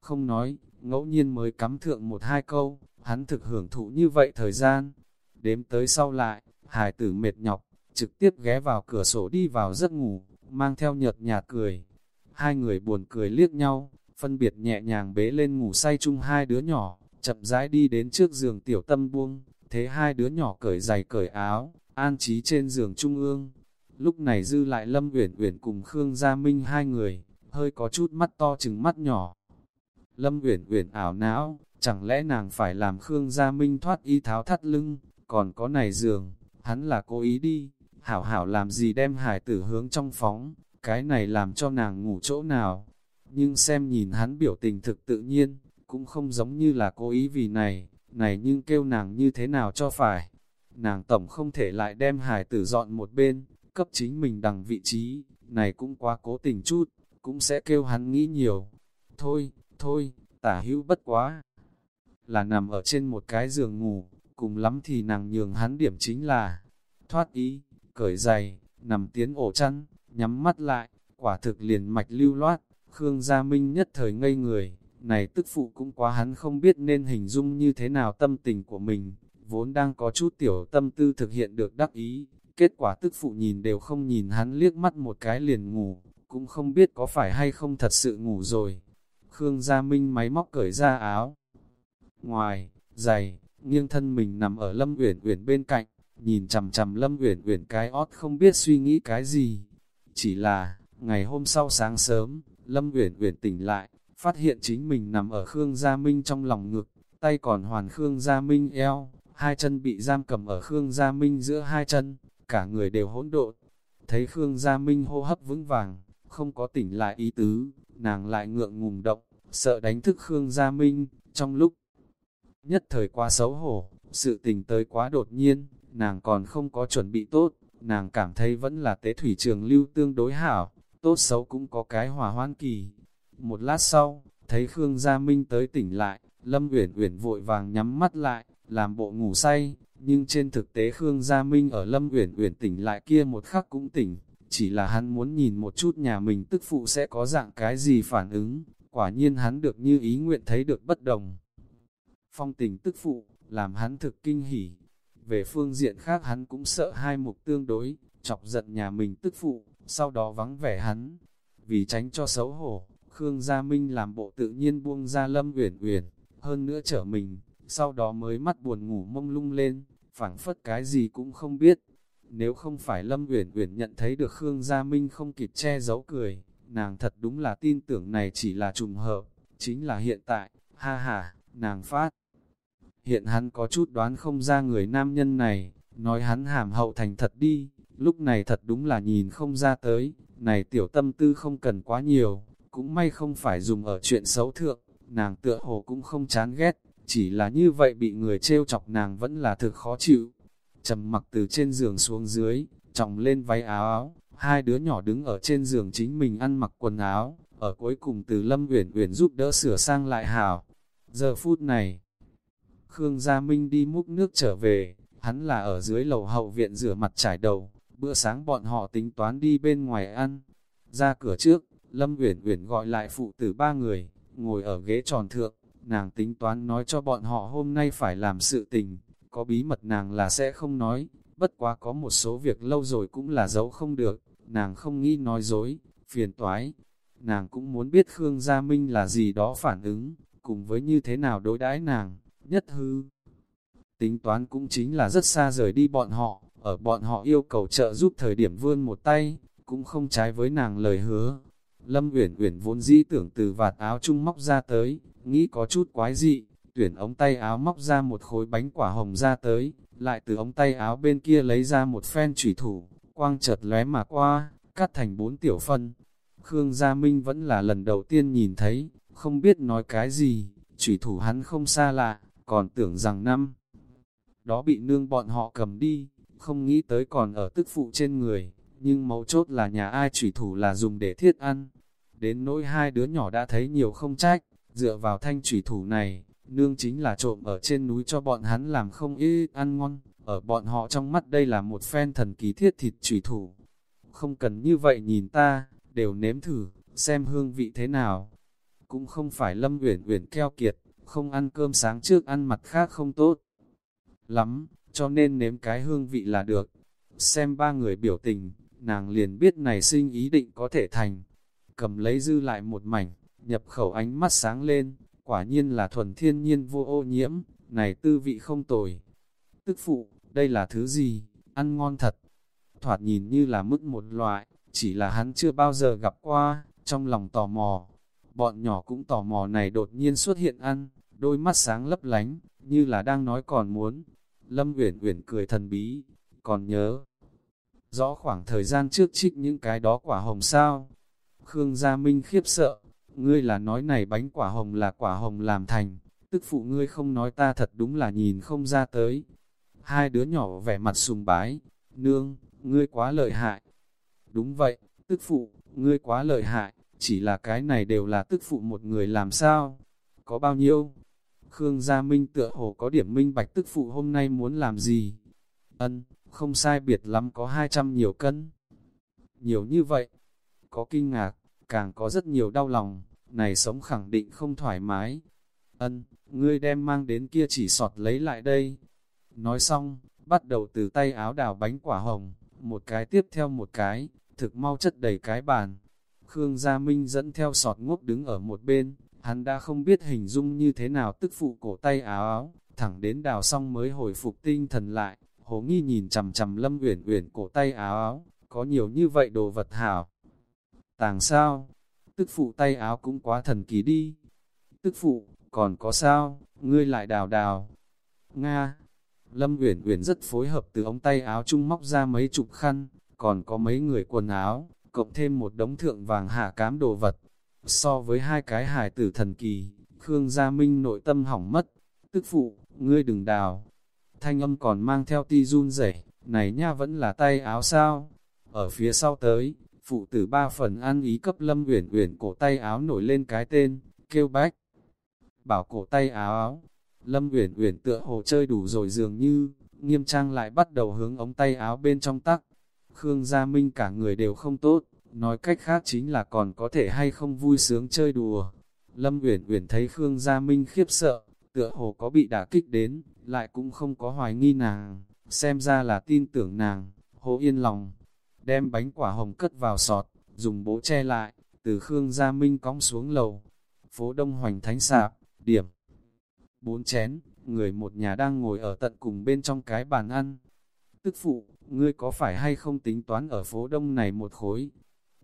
Không nói, ngẫu nhiên mới cắm thượng một hai câu, hắn thực hưởng thụ như vậy thời gian. Đếm tới sau lại, hải tử mệt nhọc, trực tiếp ghé vào cửa sổ đi vào giấc ngủ, mang theo nhợt nhạt cười. Hai người buồn cười liếc nhau, phân biệt nhẹ nhàng bế lên ngủ say chung hai đứa nhỏ, chậm rãi đi đến trước giường tiểu tâm buông, thế hai đứa nhỏ cởi giày cởi áo, an trí trên giường trung ương. Lúc này dư lại Lâm Uyển Uyển cùng Khương Gia Minh hai người, hơi có chút mắt to chừng mắt nhỏ. Lâm Uyển Uyển ảo não, chẳng lẽ nàng phải làm Khương Gia Minh thoát y tháo thắt lưng, còn có này giường, hắn là cố ý đi, hảo hảo làm gì đem hải tử hướng trong phóng, cái này làm cho nàng ngủ chỗ nào. Nhưng xem nhìn hắn biểu tình thực tự nhiên, cũng không giống như là cố ý vì này, này nhưng kêu nàng như thế nào cho phải. nàng tổng không thể lại đem hài tử dọn một bên, cấp chính mình đằng vị trí, này cũng quá cố tình chút, cũng sẽ kêu hắn nghĩ nhiều. Thôi, thôi, tả hữu bất quá. Là nằm ở trên một cái giường ngủ, cùng lắm thì nàng nhường hắn điểm chính là thoát ý, cởi giày, nằm tiến ổ chăn, nhắm mắt lại, quả thực liền mạch lưu loát, Khương Gia Minh nhất thời ngây người, này tức phụ cũng quá hắn không biết nên hình dung như thế nào tâm tình của mình, vốn đang có chút tiểu tâm tư thực hiện được đắc ý, kết quả tức phụ nhìn đều không nhìn hắn liếc mắt một cái liền ngủ, cũng không biết có phải hay không thật sự ngủ rồi. Khương Gia Minh máy móc cởi ra áo. Ngoài, giày, nghiêng thân mình nằm ở Lâm Uyển Uyển bên cạnh, nhìn chằm chằm Lâm Uyển Uyển cái ót không biết suy nghĩ cái gì. Chỉ là, ngày hôm sau sáng sớm, Lâm Uyển Uyển tỉnh lại, phát hiện chính mình nằm ở Khương Gia Minh trong lòng ngực, tay còn hoàn Khương Gia Minh eo, hai chân bị giam cầm ở Khương Gia Minh giữa hai chân, cả người đều hỗn độn. Thấy Khương Gia Minh hô hấp vững vàng, không có tỉnh lại ý tứ, nàng lại ngượng ngùng động, sợ đánh thức Khương Gia Minh, trong lúc nhất thời quá xấu hổ, sự tình tới quá đột nhiên, nàng còn không có chuẩn bị tốt, nàng cảm thấy vẫn là tế thủy trường lưu tương đối hảo, tốt xấu cũng có cái hòa hoan kỳ. Một lát sau, thấy Khương Gia Minh tới tỉnh lại, Lâm Uyển Uyển vội vàng nhắm mắt lại, làm bộ ngủ say, nhưng trên thực tế Khương Gia Minh ở Lâm Uyển Uyển tỉnh lại kia một khắc cũng tỉnh, chỉ là hắn muốn nhìn một chút nhà mình tức phụ sẽ có dạng cái gì phản ứng, quả nhiên hắn được như ý nguyện thấy được bất đồng. Phong tình tức phụ, làm hắn thực kinh hỉ. Về phương diện khác hắn cũng sợ hai mục tương đối, chọc giận nhà mình tức phụ, sau đó vắng vẻ hắn. Vì tránh cho xấu hổ, Khương Gia Minh làm bộ tự nhiên buông ra Lâm Uyển Uyển, hơn nữa trở mình, sau đó mới mắt buồn ngủ mông lung lên, phảng phất cái gì cũng không biết. Nếu không phải Lâm Uyển Uyển nhận thấy được Khương Gia Minh không kịp che giấu cười, nàng thật đúng là tin tưởng này chỉ là trùng hợp, chính là hiện tại, ha ha, nàng phát. Hiện hắn có chút đoán không ra người nam nhân này, nói hắn hàm hậu thành thật đi, lúc này thật đúng là nhìn không ra tới, này tiểu tâm tư không cần quá nhiều, cũng may không phải dùng ở chuyện xấu thượng, nàng tựa hồ cũng không chán ghét, chỉ là như vậy bị người trêu chọc nàng vẫn là thực khó chịu. Trầm mặc từ trên giường xuống dưới, trọng lên váy áo áo, hai đứa nhỏ đứng ở trên giường chính mình ăn mặc quần áo, ở cuối cùng từ Lâm Uyển Uyển giúp đỡ sửa sang lại hảo. Giờ phút này, Khương Gia Minh đi múc nước trở về, hắn là ở dưới lầu hậu viện rửa mặt trải đầu, bữa sáng bọn họ tính toán đi bên ngoài ăn. Ra cửa trước, Lâm Uyển Uyển gọi lại phụ tử ba người, ngồi ở ghế tròn thượng, nàng tính toán nói cho bọn họ hôm nay phải làm sự tình, có bí mật nàng là sẽ không nói, bất quá có một số việc lâu rồi cũng là giấu không được, nàng không nghĩ nói dối, phiền toái. Nàng cũng muốn biết Khương Gia Minh là gì đó phản ứng, cùng với như thế nào đối đãi nàng, nhất hư. Tính toán cũng chính là rất xa rời đi bọn họ, ở bọn họ yêu cầu trợ giúp thời điểm vươn một tay, cũng không trái với nàng lời hứa. Lâm Uyển Uyển vốn dĩ tưởng từ vạt áo trung móc ra tới, nghĩ có chút quái dị, tuyển ống tay áo móc ra một khối bánh quả hồng ra tới, lại từ ống tay áo bên kia lấy ra một phen chủy thủ, quang chợt lóe mà qua, cắt thành bốn tiểu phân. Khương Gia Minh vẫn là lần đầu tiên nhìn thấy, không biết nói cái gì, chủy thủ hắn không xa lạ, còn tưởng rằng năm đó bị nương bọn họ cầm đi, không nghĩ tới còn ở tức phụ trên người, nhưng mấu chốt là nhà ai chủy thủ là dùng để thiết ăn. Đến nỗi hai đứa nhỏ đã thấy nhiều không trách, dựa vào thanh chủy thủ này, nương chính là trộm ở trên núi cho bọn hắn làm không ít ăn ngon, ở bọn họ trong mắt đây là một phen thần kỳ thiết thịt chủy thủ. Không cần như vậy nhìn ta, đều nếm thử, xem hương vị thế nào. Cũng không phải lâm uyển uyển keo kiệt, không ăn cơm sáng trước ăn mặt khác không tốt. Lắm, cho nên nếm cái hương vị là được. Xem ba người biểu tình, nàng liền biết này sinh ý định có thể thành. Cầm lấy dư lại một mảnh, nhập khẩu ánh mắt sáng lên, quả nhiên là thuần thiên nhiên vô ô nhiễm, này tư vị không tồi. Tức phụ, đây là thứ gì, ăn ngon thật. Thoạt nhìn như là mức một loại, chỉ là hắn chưa bao giờ gặp qua, trong lòng tò mò. Bọn nhỏ cũng tò mò này đột nhiên xuất hiện ăn, đôi mắt sáng lấp lánh, như là đang nói còn muốn. Lâm Uyển Uyển cười thần bí, còn nhớ. Rõ khoảng thời gian trước trích những cái đó quả hồng sao. Khương Gia Minh khiếp sợ, ngươi là nói này bánh quả hồng là quả hồng làm thành, tức phụ ngươi không nói ta thật đúng là nhìn không ra tới. Hai đứa nhỏ vẻ mặt sùng bái, nương, ngươi quá lợi hại. Đúng vậy, tức phụ, ngươi quá lợi hại, chỉ là cái này đều là tức phụ một người làm sao? Có bao nhiêu? Khương Gia Minh tựa hồ có điểm minh bạch tức phụ hôm nay muốn làm gì? Ân, không sai biệt lắm có 200 nhiều cân. Nhiều như vậy, có kinh ngạc, càng có rất nhiều đau lòng, này sống khẳng định không thoải mái. Ân, ngươi đem mang đến kia chỉ sọt lấy lại đây. Nói xong, bắt đầu từ tay áo đào bánh quả hồng, một cái tiếp theo một cái, thực mau chất đầy cái bàn. Khương Gia Minh dẫn theo sọt ngốc đứng ở một bên, hắn đã không biết hình dung như thế nào tức phụ cổ tay áo áo, thẳng đến đào xong mới hồi phục tinh thần lại, hồ nghi nhìn chằm chằm lâm uyển uyển cổ tay áo áo, có nhiều như vậy đồ vật hảo. Tàng sao? Tức phụ tay áo cũng quá thần kỳ đi. Tức phụ, còn có sao? Ngươi lại đào đào. Nga. Lâm Uyển Uyển rất phối hợp từ ống tay áo trung móc ra mấy chục khăn, còn có mấy người quần áo, cộng thêm một đống thượng vàng hạ cám đồ vật. So với hai cái hài tử thần kỳ, Khương Gia Minh nội tâm hỏng mất. Tức phụ, ngươi đừng đào. Thanh âm còn mang theo ti run rẩy, này nha vẫn là tay áo sao? Ở phía sau tới, phụ tử ba phần ăn ý cấp Lâm Uyển Uyển cổ tay áo nổi lên cái tên, kêu bách. Bảo cổ tay áo áo, Lâm Uyển Uyển tựa hồ chơi đủ rồi dường như, nghiêm trang lại bắt đầu hướng ống tay áo bên trong tắc. Khương Gia Minh cả người đều không tốt, nói cách khác chính là còn có thể hay không vui sướng chơi đùa. Lâm Uyển Uyển thấy Khương Gia Minh khiếp sợ, tựa hồ có bị đả kích đến, lại cũng không có hoài nghi nàng, xem ra là tin tưởng nàng, hồ yên lòng, đem bánh quả hồng cất vào sọt, dùng bố che lại, từ Khương Gia Minh cõng xuống lầu. Phố Đông Hoành Thánh Sạp, điểm. Bốn chén, người một nhà đang ngồi ở tận cùng bên trong cái bàn ăn. Tức phụ, ngươi có phải hay không tính toán ở phố Đông này một khối?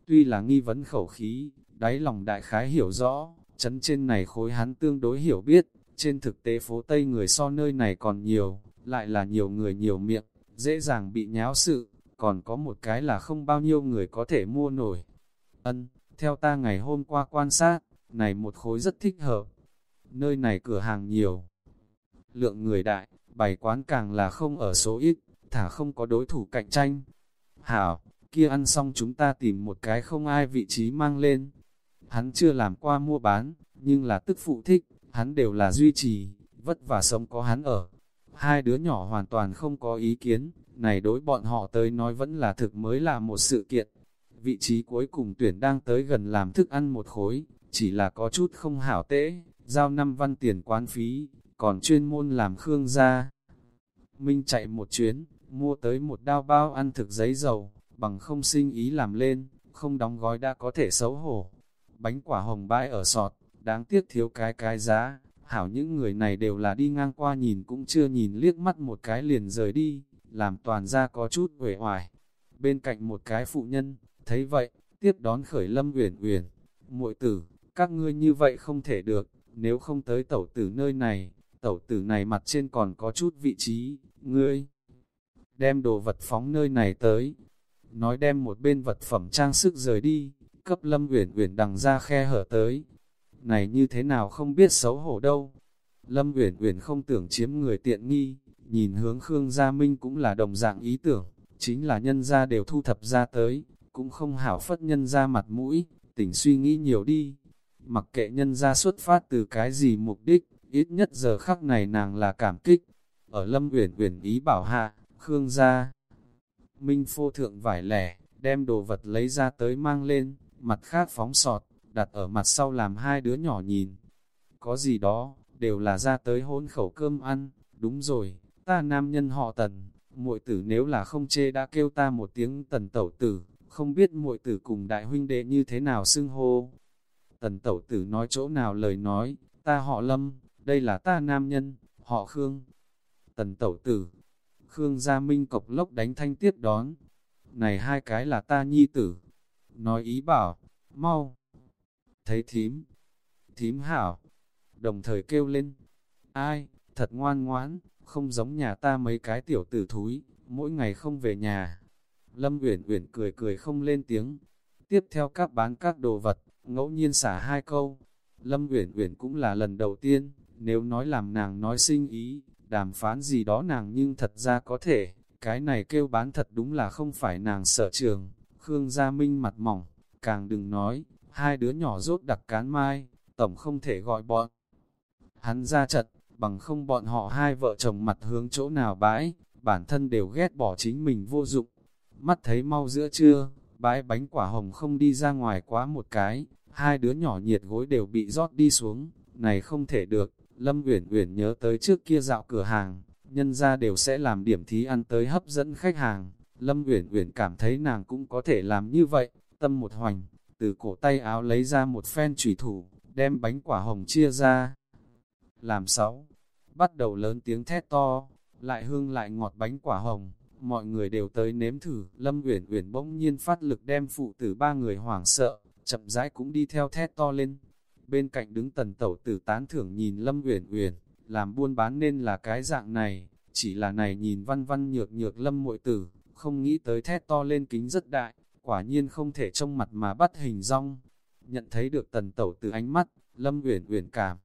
Tuy là nghi vấn khẩu khí, đáy lòng đại khái hiểu rõ, chấn trên này khối hắn tương đối hiểu biết, trên thực tế phố Tây người so nơi này còn nhiều, lại là nhiều người nhiều miệng, dễ dàng bị nháo sự còn có một cái là không bao nhiêu người có thể mua nổi. Ân, theo ta ngày hôm qua quan sát, này một khối rất thích hợp. Nơi này cửa hàng nhiều. Lượng người đại, bày quán càng là không ở số ít, thả không có đối thủ cạnh tranh. Hảo, kia ăn xong chúng ta tìm một cái không ai vị trí mang lên. Hắn chưa làm qua mua bán, nhưng là tức phụ thích, hắn đều là duy trì, vất vả sống có hắn ở. Hai đứa nhỏ hoàn toàn không có ý kiến, này đối bọn họ tới nói vẫn là thực mới là một sự kiện. Vị trí cuối cùng tuyển đang tới gần làm thức ăn một khối, chỉ là có chút không hảo tễ, giao năm văn tiền quán phí, còn chuyên môn làm khương gia. Minh chạy một chuyến, mua tới một đao bao ăn thực giấy dầu, bằng không sinh ý làm lên, không đóng gói đã có thể xấu hổ. Bánh quả hồng bãi ở sọt, đáng tiếc thiếu cái cái giá, hảo những người này đều là đi ngang qua nhìn cũng chưa nhìn liếc mắt một cái liền rời đi làm toàn ra có chút uể hoài. Bên cạnh một cái phụ nhân, thấy vậy, tiếp đón khởi lâm uyển uyển muội tử, các ngươi như vậy không thể được, nếu không tới tẩu tử nơi này, tẩu tử này mặt trên còn có chút vị trí, ngươi đem đồ vật phóng nơi này tới, nói đem một bên vật phẩm trang sức rời đi, cấp lâm uyển uyển đằng ra khe hở tới. Này như thế nào không biết xấu hổ đâu. Lâm uyển uyển không tưởng chiếm người tiện nghi, Nhìn hướng Khương Gia Minh cũng là đồng dạng ý tưởng, chính là nhân gia đều thu thập ra tới, cũng không hảo phất nhân gia mặt mũi, tỉnh suy nghĩ nhiều đi. Mặc kệ nhân gia xuất phát từ cái gì mục đích, ít nhất giờ khắc này nàng là cảm kích. Ở Lâm Uyển Uyển ý bảo hạ, Khương gia Minh phô thượng vải lẻ, đem đồ vật lấy ra tới mang lên, mặt khác phóng sọt, đặt ở mặt sau làm hai đứa nhỏ nhìn. Có gì đó, đều là ra tới hôn khẩu cơm ăn, đúng rồi, ta nam nhân họ tần, muội tử nếu là không chê đã kêu ta một tiếng tần tẩu tử, không biết muội tử cùng đại huynh đệ như thế nào xưng hô. Tần tẩu tử nói chỗ nào lời nói, ta họ lâm, đây là ta nam nhân, họ Khương. Tần tẩu tử, Khương Gia Minh cộc lốc đánh thanh tiếp đón. Này hai cái là ta nhi tử. Nói ý bảo, mau. Thấy thím, thím hảo, đồng thời kêu lên. Ai, thật ngoan ngoãn, không giống nhà ta mấy cái tiểu tử thúi, mỗi ngày không về nhà. Lâm Uyển Uyển cười cười không lên tiếng. Tiếp theo các bán các đồ vật, ngẫu nhiên xả hai câu. Lâm Uyển Uyển cũng là lần đầu tiên, nếu nói làm nàng nói sinh ý, đàm phán gì đó nàng nhưng thật ra có thể, cái này kêu bán thật đúng là không phải nàng sợ trường. Khương Gia Minh mặt mỏng, càng đừng nói, hai đứa nhỏ rốt đặc cán mai, tổng không thể gọi bọn. Hắn ra trận, bằng không bọn họ hai vợ chồng mặt hướng chỗ nào bãi, bản thân đều ghét bỏ chính mình vô dụng. Mắt thấy mau giữa trưa, bãi bánh quả hồng không đi ra ngoài quá một cái, hai đứa nhỏ nhiệt gối đều bị rót đi xuống, này không thể được, Lâm Uyển Uyển nhớ tới trước kia dạo cửa hàng, nhân ra đều sẽ làm điểm thí ăn tới hấp dẫn khách hàng, Lâm Uyển Uyển cảm thấy nàng cũng có thể làm như vậy, tâm một hoành, từ cổ tay áo lấy ra một phen chủy thủ, đem bánh quả hồng chia ra. Làm sáu, bắt đầu lớn tiếng thét to, lại hương lại ngọt bánh quả hồng, mọi người đều tới nếm thử, Lâm Uyển Uyển bỗng nhiên phát lực đem phụ tử ba người hoảng sợ, chậm rãi cũng đi theo thét to lên. Bên cạnh đứng tần tẩu tử tán thưởng nhìn Lâm Uyển Uyển, làm buôn bán nên là cái dạng này, chỉ là này nhìn văn văn nhược nhược Lâm muội tử, không nghĩ tới thét to lên kính rất đại, quả nhiên không thể trông mặt mà bắt hình rong. Nhận thấy được tần tẩu Tử ánh mắt, Lâm Uyển Uyển cảm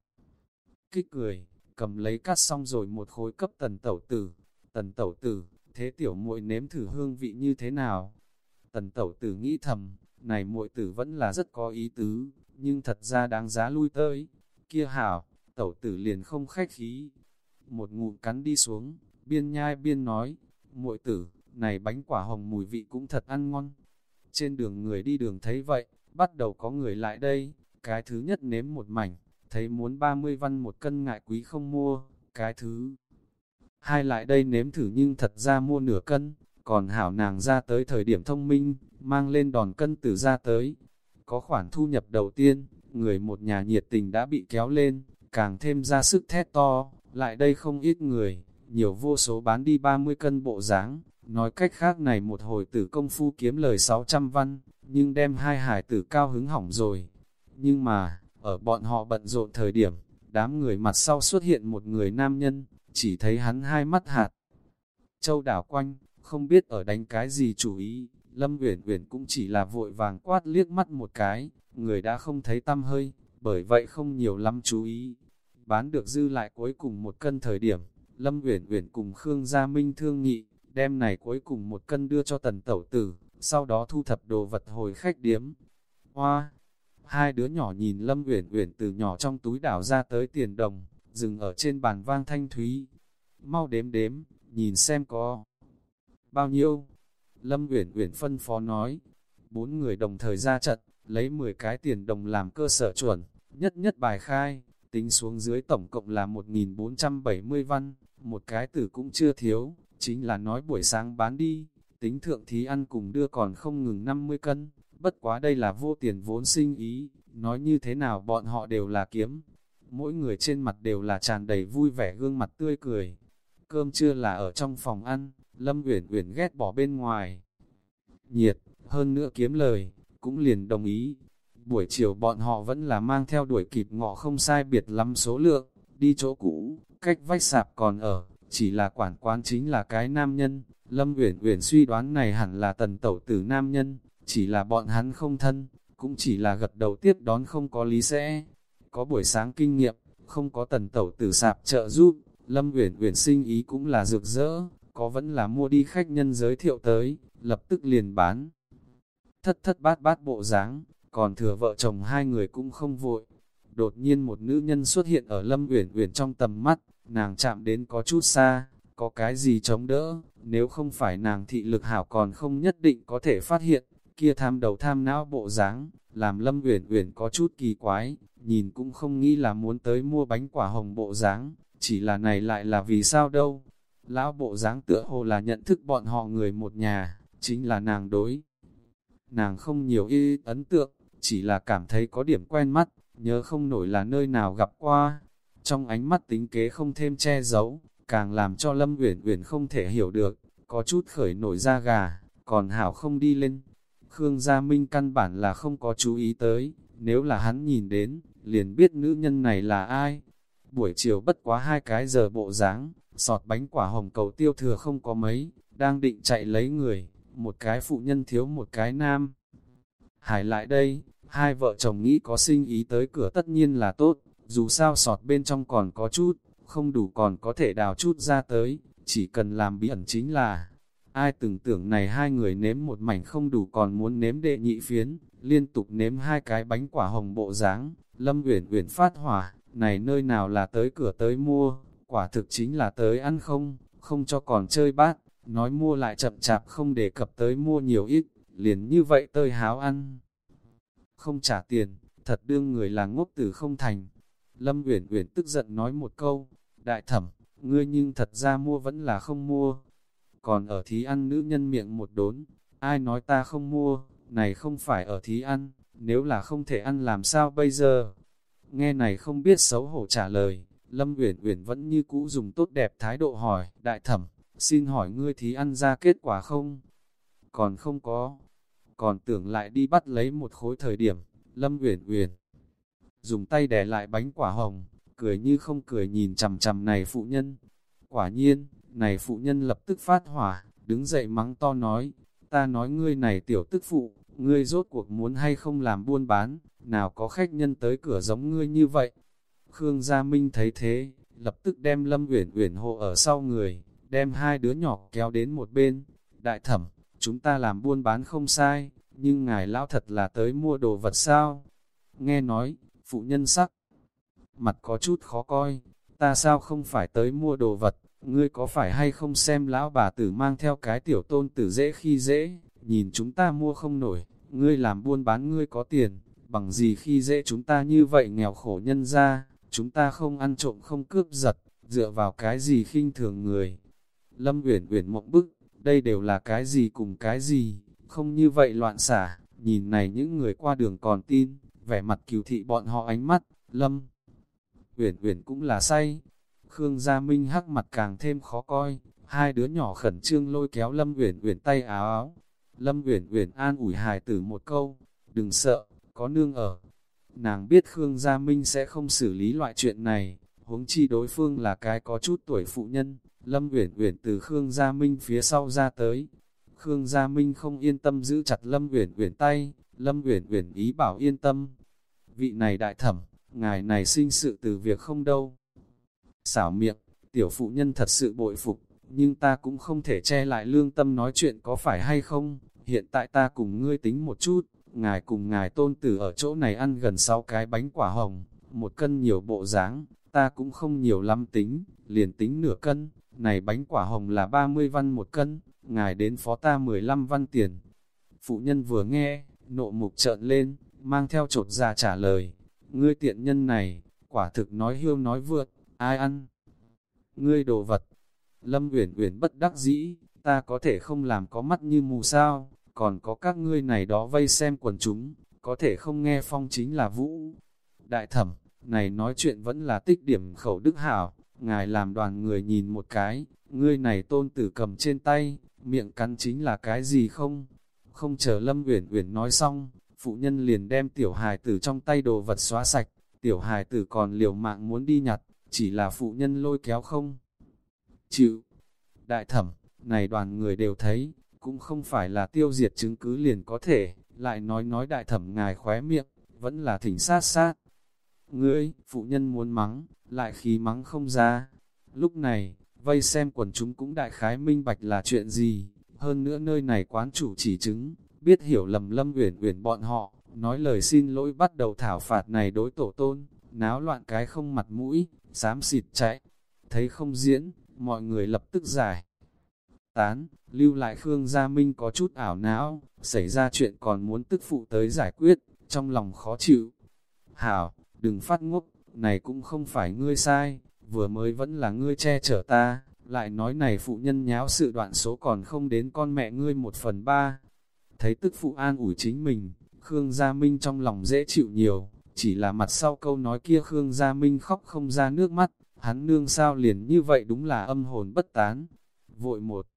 kích cười, cầm lấy cắt xong rồi một khối cấp tần tẩu tử. Tần tẩu tử, thế tiểu muội nếm thử hương vị như thế nào? Tần tẩu tử nghĩ thầm, này muội tử vẫn là rất có ý tứ, nhưng thật ra đáng giá lui tới. Kia hảo, tẩu tử liền không khách khí. Một ngụm cắn đi xuống, biên nhai biên nói, muội tử, này bánh quả hồng mùi vị cũng thật ăn ngon. Trên đường người đi đường thấy vậy, bắt đầu có người lại đây, cái thứ nhất nếm một mảnh, thấy muốn 30 văn một cân ngại quý không mua, cái thứ hai lại đây nếm thử nhưng thật ra mua nửa cân, còn hảo nàng ra tới thời điểm thông minh, mang lên đòn cân từ ra tới. Có khoản thu nhập đầu tiên, người một nhà nhiệt tình đã bị kéo lên, càng thêm ra sức thét to, lại đây không ít người, nhiều vô số bán đi 30 cân bộ dáng nói cách khác này một hồi tử công phu kiếm lời 600 văn, nhưng đem hai hải tử cao hứng hỏng rồi. Nhưng mà, ở bọn họ bận rộn thời điểm, đám người mặt sau xuất hiện một người nam nhân, chỉ thấy hắn hai mắt hạt. Châu đảo quanh, không biết ở đánh cái gì chủ ý, Lâm Uyển Uyển cũng chỉ là vội vàng quát liếc mắt một cái, người đã không thấy tâm hơi, bởi vậy không nhiều lắm chú ý. Bán được dư lại cuối cùng một cân thời điểm, Lâm Uyển Uyển cùng Khương Gia Minh thương nghị, đem này cuối cùng một cân đưa cho tần tẩu tử, sau đó thu thập đồ vật hồi khách điếm. Hoa! Hai đứa nhỏ nhìn Lâm Uyển Uyển từ nhỏ trong túi đảo ra tới tiền đồng, dừng ở trên bàn vang thanh thúy. Mau đếm đếm, nhìn xem có bao nhiêu. Lâm Uyển Uyển phân phó nói, bốn người đồng thời ra trận, lấy 10 cái tiền đồng làm cơ sở chuẩn, nhất nhất bài khai, tính xuống dưới tổng cộng là 1.470 văn, một cái tử cũng chưa thiếu, chính là nói buổi sáng bán đi, tính thượng thí ăn cùng đưa còn không ngừng 50 cân, bất quá đây là vô tiền vốn sinh ý, nói như thế nào bọn họ đều là kiếm, mỗi người trên mặt đều là tràn đầy vui vẻ gương mặt tươi cười. Cơm trưa là ở trong phòng ăn, Lâm Uyển Uyển ghét bỏ bên ngoài. Nhiệt, hơn nữa kiếm lời, cũng liền đồng ý. Buổi chiều bọn họ vẫn là mang theo đuổi kịp ngọ không sai biệt lắm số lượng, đi chỗ cũ, cách vách sạp còn ở, chỉ là quản quán chính là cái nam nhân, Lâm Uyển Uyển suy đoán này hẳn là tần tẩu tử nam nhân, chỉ là bọn hắn không thân, cũng chỉ là gật đầu tiếp đón không có lý sẽ. Có buổi sáng kinh nghiệm, không có tần tẩu tử sạp trợ giúp, Lâm Uyển Uyển sinh ý cũng là rực rỡ, có vẫn là mua đi khách nhân giới thiệu tới, lập tức liền bán. Thất thất bát bát bộ dáng, còn thừa vợ chồng hai người cũng không vội. Đột nhiên một nữ nhân xuất hiện ở Lâm Uyển Uyển trong tầm mắt, nàng chạm đến có chút xa, có cái gì chống đỡ, nếu không phải nàng thị lực hảo còn không nhất định có thể phát hiện, kia tham đầu tham não bộ dáng, làm Lâm Uyển Uyển có chút kỳ quái, nhìn cũng không nghĩ là muốn tới mua bánh quả hồng bộ dáng, chỉ là này lại là vì sao đâu. Lão bộ dáng tựa hồ là nhận thức bọn họ người một nhà, chính là nàng đối. Nàng không nhiều y ấn tượng, chỉ là cảm thấy có điểm quen mắt, nhớ không nổi là nơi nào gặp qua, trong ánh mắt tính kế không thêm che giấu, càng làm cho Lâm Uyển Uyển không thể hiểu được, có chút khởi nổi da gà, còn hảo không đi lên. Khương Gia Minh căn bản là không có chú ý tới, nếu là hắn nhìn đến, liền biết nữ nhân này là ai. Buổi chiều bất quá hai cái giờ bộ dáng, sọt bánh quả hồng cầu tiêu thừa không có mấy, đang định chạy lấy người, một cái phụ nhân thiếu một cái nam. Hải lại đây, hai vợ chồng nghĩ có sinh ý tới cửa tất nhiên là tốt, dù sao sọt bên trong còn có chút, không đủ còn có thể đào chút ra tới, chỉ cần làm bí ẩn chính là, ai từng tưởng này hai người nếm một mảnh không đủ còn muốn nếm đệ nhị phiến, liên tục nếm hai cái bánh quả hồng bộ dáng lâm uyển uyển phát hỏa, này nơi nào là tới cửa tới mua, quả thực chính là tới ăn không, không cho còn chơi bát, nói mua lại chậm chạp không đề cập tới mua nhiều ít, liền như vậy tơi háo ăn. Không trả tiền, thật đương người là ngốc tử không thành. Lâm Uyển Uyển tức giận nói một câu, đại thẩm, ngươi nhưng thật ra mua vẫn là không mua. Còn ở thí ăn nữ nhân miệng một đốn, ai nói ta không mua, này không phải ở thí ăn, nếu là không thể ăn làm sao bây giờ? Nghe này không biết xấu hổ trả lời, Lâm Uyển Uyển vẫn như cũ dùng tốt đẹp thái độ hỏi, đại thẩm, xin hỏi ngươi thí ăn ra kết quả không? Còn không có, còn tưởng lại đi bắt lấy một khối thời điểm, Lâm Uyển Uyển dùng tay đè lại bánh quả hồng, cười như không cười nhìn chằm chằm này phụ nhân. Quả nhiên, này phụ nhân lập tức phát hỏa, đứng dậy mắng to nói, ta nói ngươi này tiểu tức phụ, ngươi rốt cuộc muốn hay không làm buôn bán, nào có khách nhân tới cửa giống ngươi như vậy. Khương Gia Minh thấy thế, lập tức đem Lâm Uyển Uyển hộ ở sau người, đem hai đứa nhỏ kéo đến một bên. Đại thẩm, chúng ta làm buôn bán không sai, nhưng ngài lão thật là tới mua đồ vật sao? Nghe nói, phụ nhân sắc, mặt có chút khó coi, ta sao không phải tới mua đồ vật, ngươi có phải hay không xem lão bà tử mang theo cái tiểu tôn tử dễ khi dễ, nhìn chúng ta mua không nổi, ngươi làm buôn bán ngươi có tiền, bằng gì khi dễ chúng ta như vậy nghèo khổ nhân ra, chúng ta không ăn trộm không cướp giật, dựa vào cái gì khinh thường người. Lâm Uyển Uyển mộng bức, đây đều là cái gì cùng cái gì, không như vậy loạn xả, nhìn này những người qua đường còn tin, vẻ mặt cứu thị bọn họ ánh mắt, Lâm Uyển Uyển cũng là say. Khương Gia Minh hắc mặt càng thêm khó coi, hai đứa nhỏ khẩn trương lôi kéo Lâm Uyển Uyển tay áo áo. Lâm Uyển Uyển an ủi hài tử một câu, đừng sợ, có nương ở. Nàng biết Khương Gia Minh sẽ không xử lý loại chuyện này, huống chi đối phương là cái có chút tuổi phụ nhân. Lâm Uyển Uyển từ Khương Gia Minh phía sau ra tới. Khương Gia Minh không yên tâm giữ chặt Lâm Uyển Uyển tay, Lâm Uyển Uyển ý bảo yên tâm. Vị này đại thẩm, ngài này sinh sự từ việc không đâu. Xảo miệng, tiểu phụ nhân thật sự bội phục, nhưng ta cũng không thể che lại lương tâm nói chuyện có phải hay không. Hiện tại ta cùng ngươi tính một chút, ngài cùng ngài tôn tử ở chỗ này ăn gần 6 cái bánh quả hồng, một cân nhiều bộ dáng, ta cũng không nhiều lắm tính, liền tính nửa cân, này bánh quả hồng là 30 văn một cân, ngài đến phó ta 15 văn tiền. Phụ nhân vừa nghe, nộ mục trợn lên, mang theo trột ra dạ trả lời, ngươi tiện nhân này, quả thực nói hiêu nói vượt, ai ăn? Ngươi đồ vật, Lâm Uyển Uyển bất đắc dĩ, ta có thể không làm có mắt như mù sao, còn có các ngươi này đó vây xem quần chúng, có thể không nghe phong chính là vũ. Đại thẩm, này nói chuyện vẫn là tích điểm khẩu đức hảo, ngài làm đoàn người nhìn một cái, ngươi này tôn tử cầm trên tay, miệng cắn chính là cái gì không? Không chờ Lâm Uyển Uyển nói xong, phụ nhân liền đem tiểu hài tử trong tay đồ vật xóa sạch, tiểu hài tử còn liều mạng muốn đi nhặt, chỉ là phụ nhân lôi kéo không. Chịu, đại thẩm, này đoàn người đều thấy, cũng không phải là tiêu diệt chứng cứ liền có thể, lại nói nói đại thẩm ngài khóe miệng, vẫn là thỉnh sát sát. Ngươi, phụ nhân muốn mắng, lại khí mắng không ra. Lúc này, vây xem quần chúng cũng đại khái minh bạch là chuyện gì, hơn nữa nơi này quán chủ chỉ chứng, biết hiểu lầm lâm uyển uyển bọn họ, nói lời xin lỗi bắt đầu thảo phạt này đối tổ tôn, náo loạn cái không mặt mũi, dám xịt chạy. Thấy không diễn, mọi người lập tức giải. Tán, lưu lại Khương Gia Minh có chút ảo não, xảy ra chuyện còn muốn tức phụ tới giải quyết, trong lòng khó chịu. Hảo, đừng phát ngốc, này cũng không phải ngươi sai, vừa mới vẫn là ngươi che chở ta, lại nói này phụ nhân nháo sự đoạn số còn không đến con mẹ ngươi một phần ba. Thấy tức phụ an ủi chính mình, Khương Gia Minh trong lòng dễ chịu nhiều, chỉ là mặt sau câu nói kia Khương Gia Minh khóc không ra nước mắt, hắn nương sao liền như vậy đúng là âm hồn bất tán. Vội một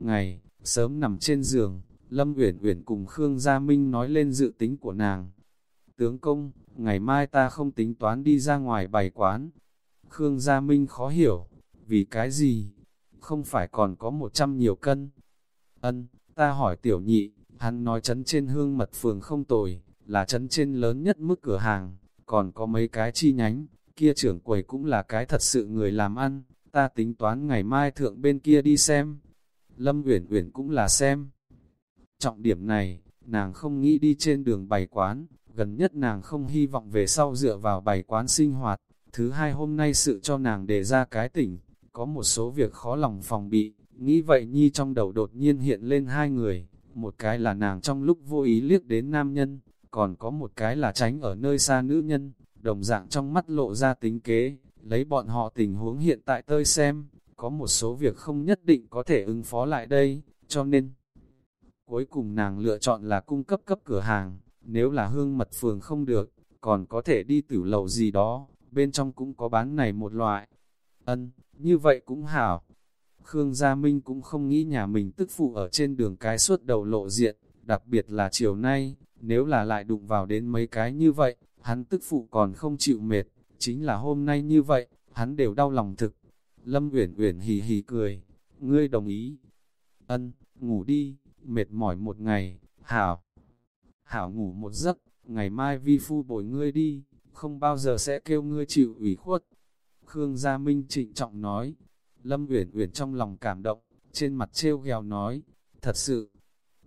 ngày, sớm nằm trên giường, Lâm Uyển Uyển cùng Khương Gia Minh nói lên dự tính của nàng. Tướng công, ngày mai ta không tính toán đi ra ngoài bày quán. Khương Gia Minh khó hiểu, vì cái gì? Không phải còn có một trăm nhiều cân. Ân, ta hỏi tiểu nhị, hắn nói chấn trên hương mật phường không tồi, là trấn trên lớn nhất mức cửa hàng, còn có mấy cái chi nhánh, kia trưởng quầy cũng là cái thật sự người làm ăn, ta tính toán ngày mai thượng bên kia đi xem. Lâm Uyển Uyển cũng là xem. Trọng điểm này, nàng không nghĩ đi trên đường bày quán, gần nhất nàng không hy vọng về sau dựa vào bày quán sinh hoạt. Thứ hai hôm nay sự cho nàng đề ra cái tỉnh, có một số việc khó lòng phòng bị, nghĩ vậy Nhi trong đầu đột nhiên hiện lên hai người, một cái là nàng trong lúc vô ý liếc đến nam nhân, còn có một cái là tránh ở nơi xa nữ nhân, đồng dạng trong mắt lộ ra tính kế, lấy bọn họ tình huống hiện tại tơi xem, có một số việc không nhất định có thể ứng phó lại đây, cho nên cuối cùng nàng lựa chọn là cung cấp cấp cửa hàng, nếu là hương mật phường không được, còn có thể đi tử lầu gì đó, bên trong cũng có bán này một loại. Ân, như vậy cũng hảo. Khương Gia Minh cũng không nghĩ nhà mình tức phụ ở trên đường cái suốt đầu lộ diện, đặc biệt là chiều nay, nếu là lại đụng vào đến mấy cái như vậy, hắn tức phụ còn không chịu mệt, chính là hôm nay như vậy, hắn đều đau lòng thực. Lâm Uyển Uyển hì hì cười, ngươi đồng ý. Ân, ngủ đi, mệt mỏi một ngày, hảo. Hảo ngủ một giấc, ngày mai vi phu bồi ngươi đi, không bao giờ sẽ kêu ngươi chịu ủy khuất. Khương Gia Minh trịnh trọng nói, Lâm Uyển Uyển trong lòng cảm động, trên mặt trêu ghẹo nói, thật sự.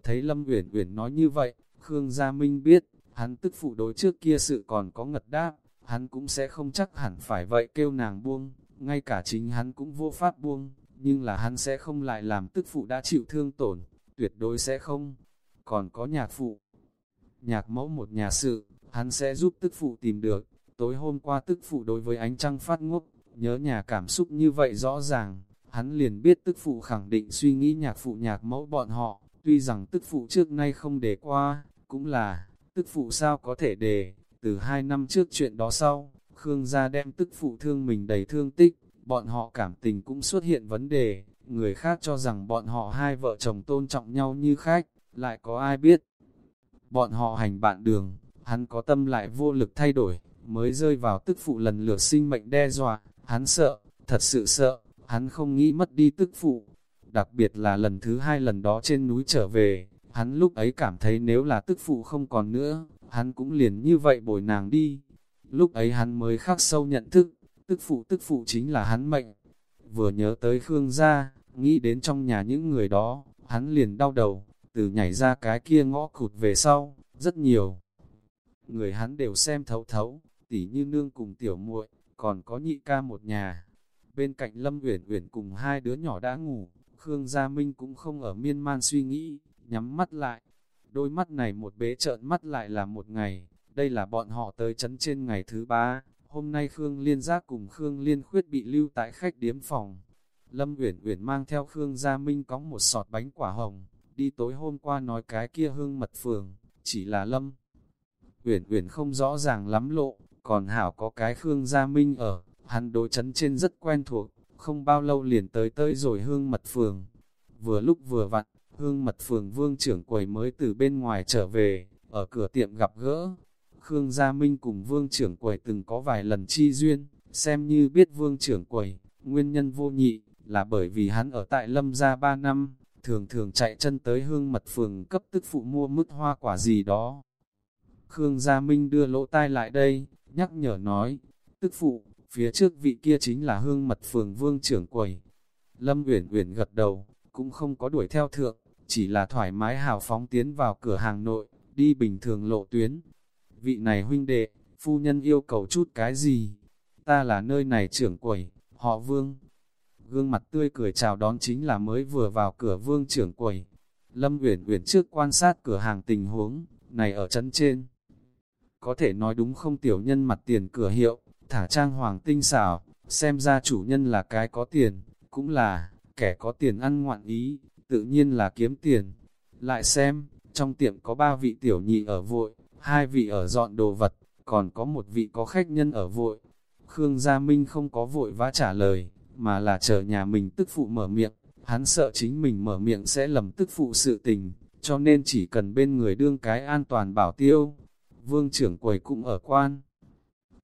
Thấy Lâm Uyển Uyển nói như vậy, Khương Gia Minh biết, hắn tức phụ đối trước kia sự còn có ngật đáp, hắn cũng sẽ không chắc hẳn phải vậy kêu nàng buông, ngay cả chính hắn cũng vô pháp buông, nhưng là hắn sẽ không lại làm tức phụ đã chịu thương tổn, tuyệt đối sẽ không. Còn có nhạc phụ, nhạc mẫu một nhà sự, hắn sẽ giúp tức phụ tìm được. Tối hôm qua tức phụ đối với ánh trăng phát ngốc, nhớ nhà cảm xúc như vậy rõ ràng, hắn liền biết tức phụ khẳng định suy nghĩ nhạc phụ nhạc mẫu bọn họ, tuy rằng tức phụ trước nay không để qua, cũng là, tức phụ sao có thể để, từ hai năm trước chuyện đó sau, Khương gia đem tức phụ thương mình đầy thương tích, bọn họ cảm tình cũng xuất hiện vấn đề, người khác cho rằng bọn họ hai vợ chồng tôn trọng nhau như khách, lại có ai biết. Bọn họ hành bạn đường, hắn có tâm lại vô lực thay đổi, mới rơi vào tức phụ lần lượt sinh mệnh đe dọa, hắn sợ, thật sự sợ, hắn không nghĩ mất đi tức phụ. Đặc biệt là lần thứ hai lần đó trên núi trở về, hắn lúc ấy cảm thấy nếu là tức phụ không còn nữa, hắn cũng liền như vậy bồi nàng đi. Lúc ấy hắn mới khắc sâu nhận thức, tức phụ tức phụ chính là hắn mệnh. Vừa nhớ tới Khương gia, nghĩ đến trong nhà những người đó, hắn liền đau đầu, từ nhảy ra cái kia ngõ cụt về sau, rất nhiều. Người hắn đều xem thấu thấu, tỉ như nương cùng tiểu muội, còn có nhị ca một nhà. Bên cạnh Lâm Uyển Uyển cùng hai đứa nhỏ đã ngủ, Khương Gia Minh cũng không ở miên man suy nghĩ, nhắm mắt lại. Đôi mắt này một bế trợn mắt lại là một ngày, đây là bọn họ tới chấn trên ngày thứ ba. Hôm nay Khương Liên Giác cùng Khương Liên Khuyết bị lưu tại khách điếm phòng. Lâm Uyển Uyển mang theo Khương Gia Minh có một sọt bánh quả hồng, đi tối hôm qua nói cái kia hương mật phường, chỉ là Lâm. Uyển Uyển không rõ ràng lắm lộ, còn Hảo có cái Khương Gia Minh ở, hắn đối chấn trên rất quen thuộc, không bao lâu liền tới tới rồi hương mật phường. Vừa lúc vừa vặn, hương mật phường vương trưởng quầy mới từ bên ngoài trở về, ở cửa tiệm gặp gỡ. Khương Gia Minh cùng vương trưởng quầy từng có vài lần chi duyên, xem như biết vương trưởng quầy, nguyên nhân vô nhị, là bởi vì hắn ở tại Lâm Gia 3 năm, thường thường chạy chân tới hương mật phường cấp tức phụ mua mứt hoa quả gì đó. Khương Gia Minh đưa lỗ tai lại đây, nhắc nhở nói, tức phụ, phía trước vị kia chính là hương mật phường vương trưởng quầy. Lâm Uyển Uyển gật đầu, cũng không có đuổi theo thượng, chỉ là thoải mái hào phóng tiến vào cửa hàng nội, đi bình thường lộ tuyến. Vị này huynh đệ, phu nhân yêu cầu chút cái gì? Ta là nơi này trưởng quầy, họ vương. Gương mặt tươi cười chào đón chính là mới vừa vào cửa vương trưởng quầy. Lâm Uyển Uyển trước quan sát cửa hàng tình huống, này ở chân trên có thể nói đúng không tiểu nhân mặt tiền cửa hiệu, thả trang hoàng tinh xảo, xem ra chủ nhân là cái có tiền, cũng là, kẻ có tiền ăn ngoạn ý, tự nhiên là kiếm tiền. Lại xem, trong tiệm có ba vị tiểu nhị ở vội, hai vị ở dọn đồ vật, còn có một vị có khách nhân ở vội. Khương Gia Minh không có vội vã trả lời, mà là chờ nhà mình tức phụ mở miệng, hắn sợ chính mình mở miệng sẽ lầm tức phụ sự tình, cho nên chỉ cần bên người đương cái an toàn bảo tiêu, vương trưởng quầy cũng ở quan.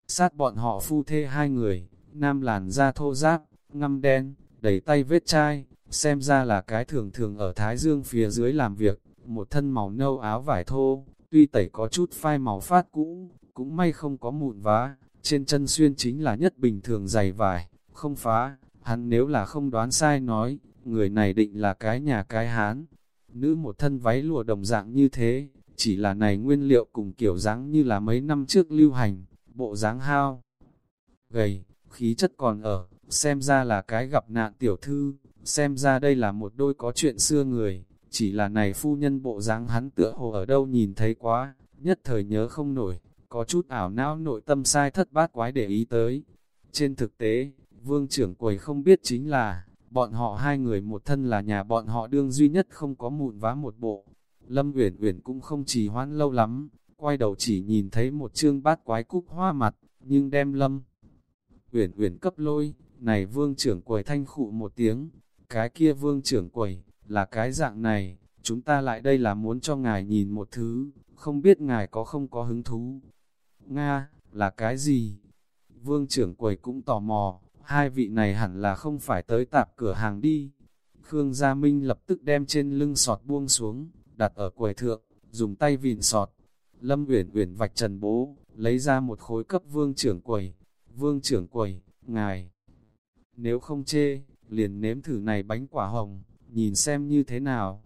Sát bọn họ phu thê hai người, nam làn da thô giáp, ngăm đen, đầy tay vết chai, xem ra là cái thường thường ở Thái Dương phía dưới làm việc, một thân màu nâu áo vải thô, tuy tẩy có chút phai màu phát cũ, cũng may không có mụn vá, trên chân xuyên chính là nhất bình thường dày vải, không phá, hắn nếu là không đoán sai nói, người này định là cái nhà cái hán. Nữ một thân váy lụa đồng dạng như thế, chỉ là này nguyên liệu cùng kiểu dáng như là mấy năm trước lưu hành, bộ dáng hao. Gầy, khí chất còn ở, xem ra là cái gặp nạn tiểu thư, xem ra đây là một đôi có chuyện xưa người, chỉ là này phu nhân bộ dáng hắn tựa hồ ở đâu nhìn thấy quá, nhất thời nhớ không nổi, có chút ảo não nội tâm sai thất bát quái để ý tới. Trên thực tế, vương trưởng quầy không biết chính là, bọn họ hai người một thân là nhà bọn họ đương duy nhất không có mụn vá một bộ. Lâm Uyển Uyển cũng không trì hoãn lâu lắm, quay đầu chỉ nhìn thấy một chương bát quái cúc hoa mặt, nhưng đem Lâm Uyển Uyển cấp lôi, này vương trưởng quầy thanh khụ một tiếng, cái kia vương trưởng quầy, là cái dạng này, chúng ta lại đây là muốn cho ngài nhìn một thứ, không biết ngài có không có hứng thú. Nga, là cái gì? Vương trưởng quầy cũng tò mò, hai vị này hẳn là không phải tới tạp cửa hàng đi. Khương Gia Minh lập tức đem trên lưng sọt buông xuống, đặt ở quầy thượng, dùng tay vìn sọt. Lâm Uyển Uyển vạch trần bố, lấy ra một khối cấp vương trưởng quầy. Vương trưởng quầy, ngài, nếu không chê, liền nếm thử này bánh quả hồng, nhìn xem như thế nào.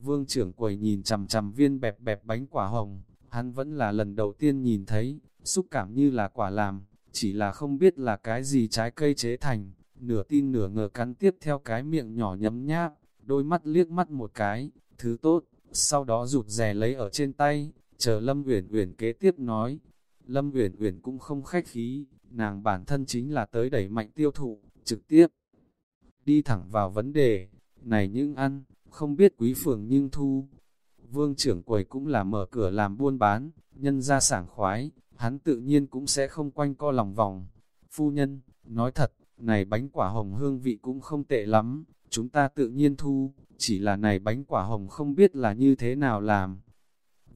Vương trưởng quầy nhìn chằm chằm viên bẹp bẹp bánh quả hồng, hắn vẫn là lần đầu tiên nhìn thấy, xúc cảm như là quả làm, chỉ là không biết là cái gì trái cây chế thành, nửa tin nửa ngờ cắn tiếp theo cái miệng nhỏ nhấm nháp, đôi mắt liếc mắt một cái, thứ tốt, sau đó rụt rè lấy ở trên tay, chờ Lâm Uyển Uyển kế tiếp nói. Lâm Uyển Uyển cũng không khách khí, nàng bản thân chính là tới đẩy mạnh tiêu thụ, trực tiếp đi thẳng vào vấn đề, này nhưng ăn, không biết quý phường nhưng thu. Vương trưởng quầy cũng là mở cửa làm buôn bán, nhân ra sảng khoái, hắn tự nhiên cũng sẽ không quanh co lòng vòng. Phu nhân, nói thật, này bánh quả hồng hương vị cũng không tệ lắm, chúng ta tự nhiên thu, chỉ là này bánh quả hồng không biết là như thế nào làm.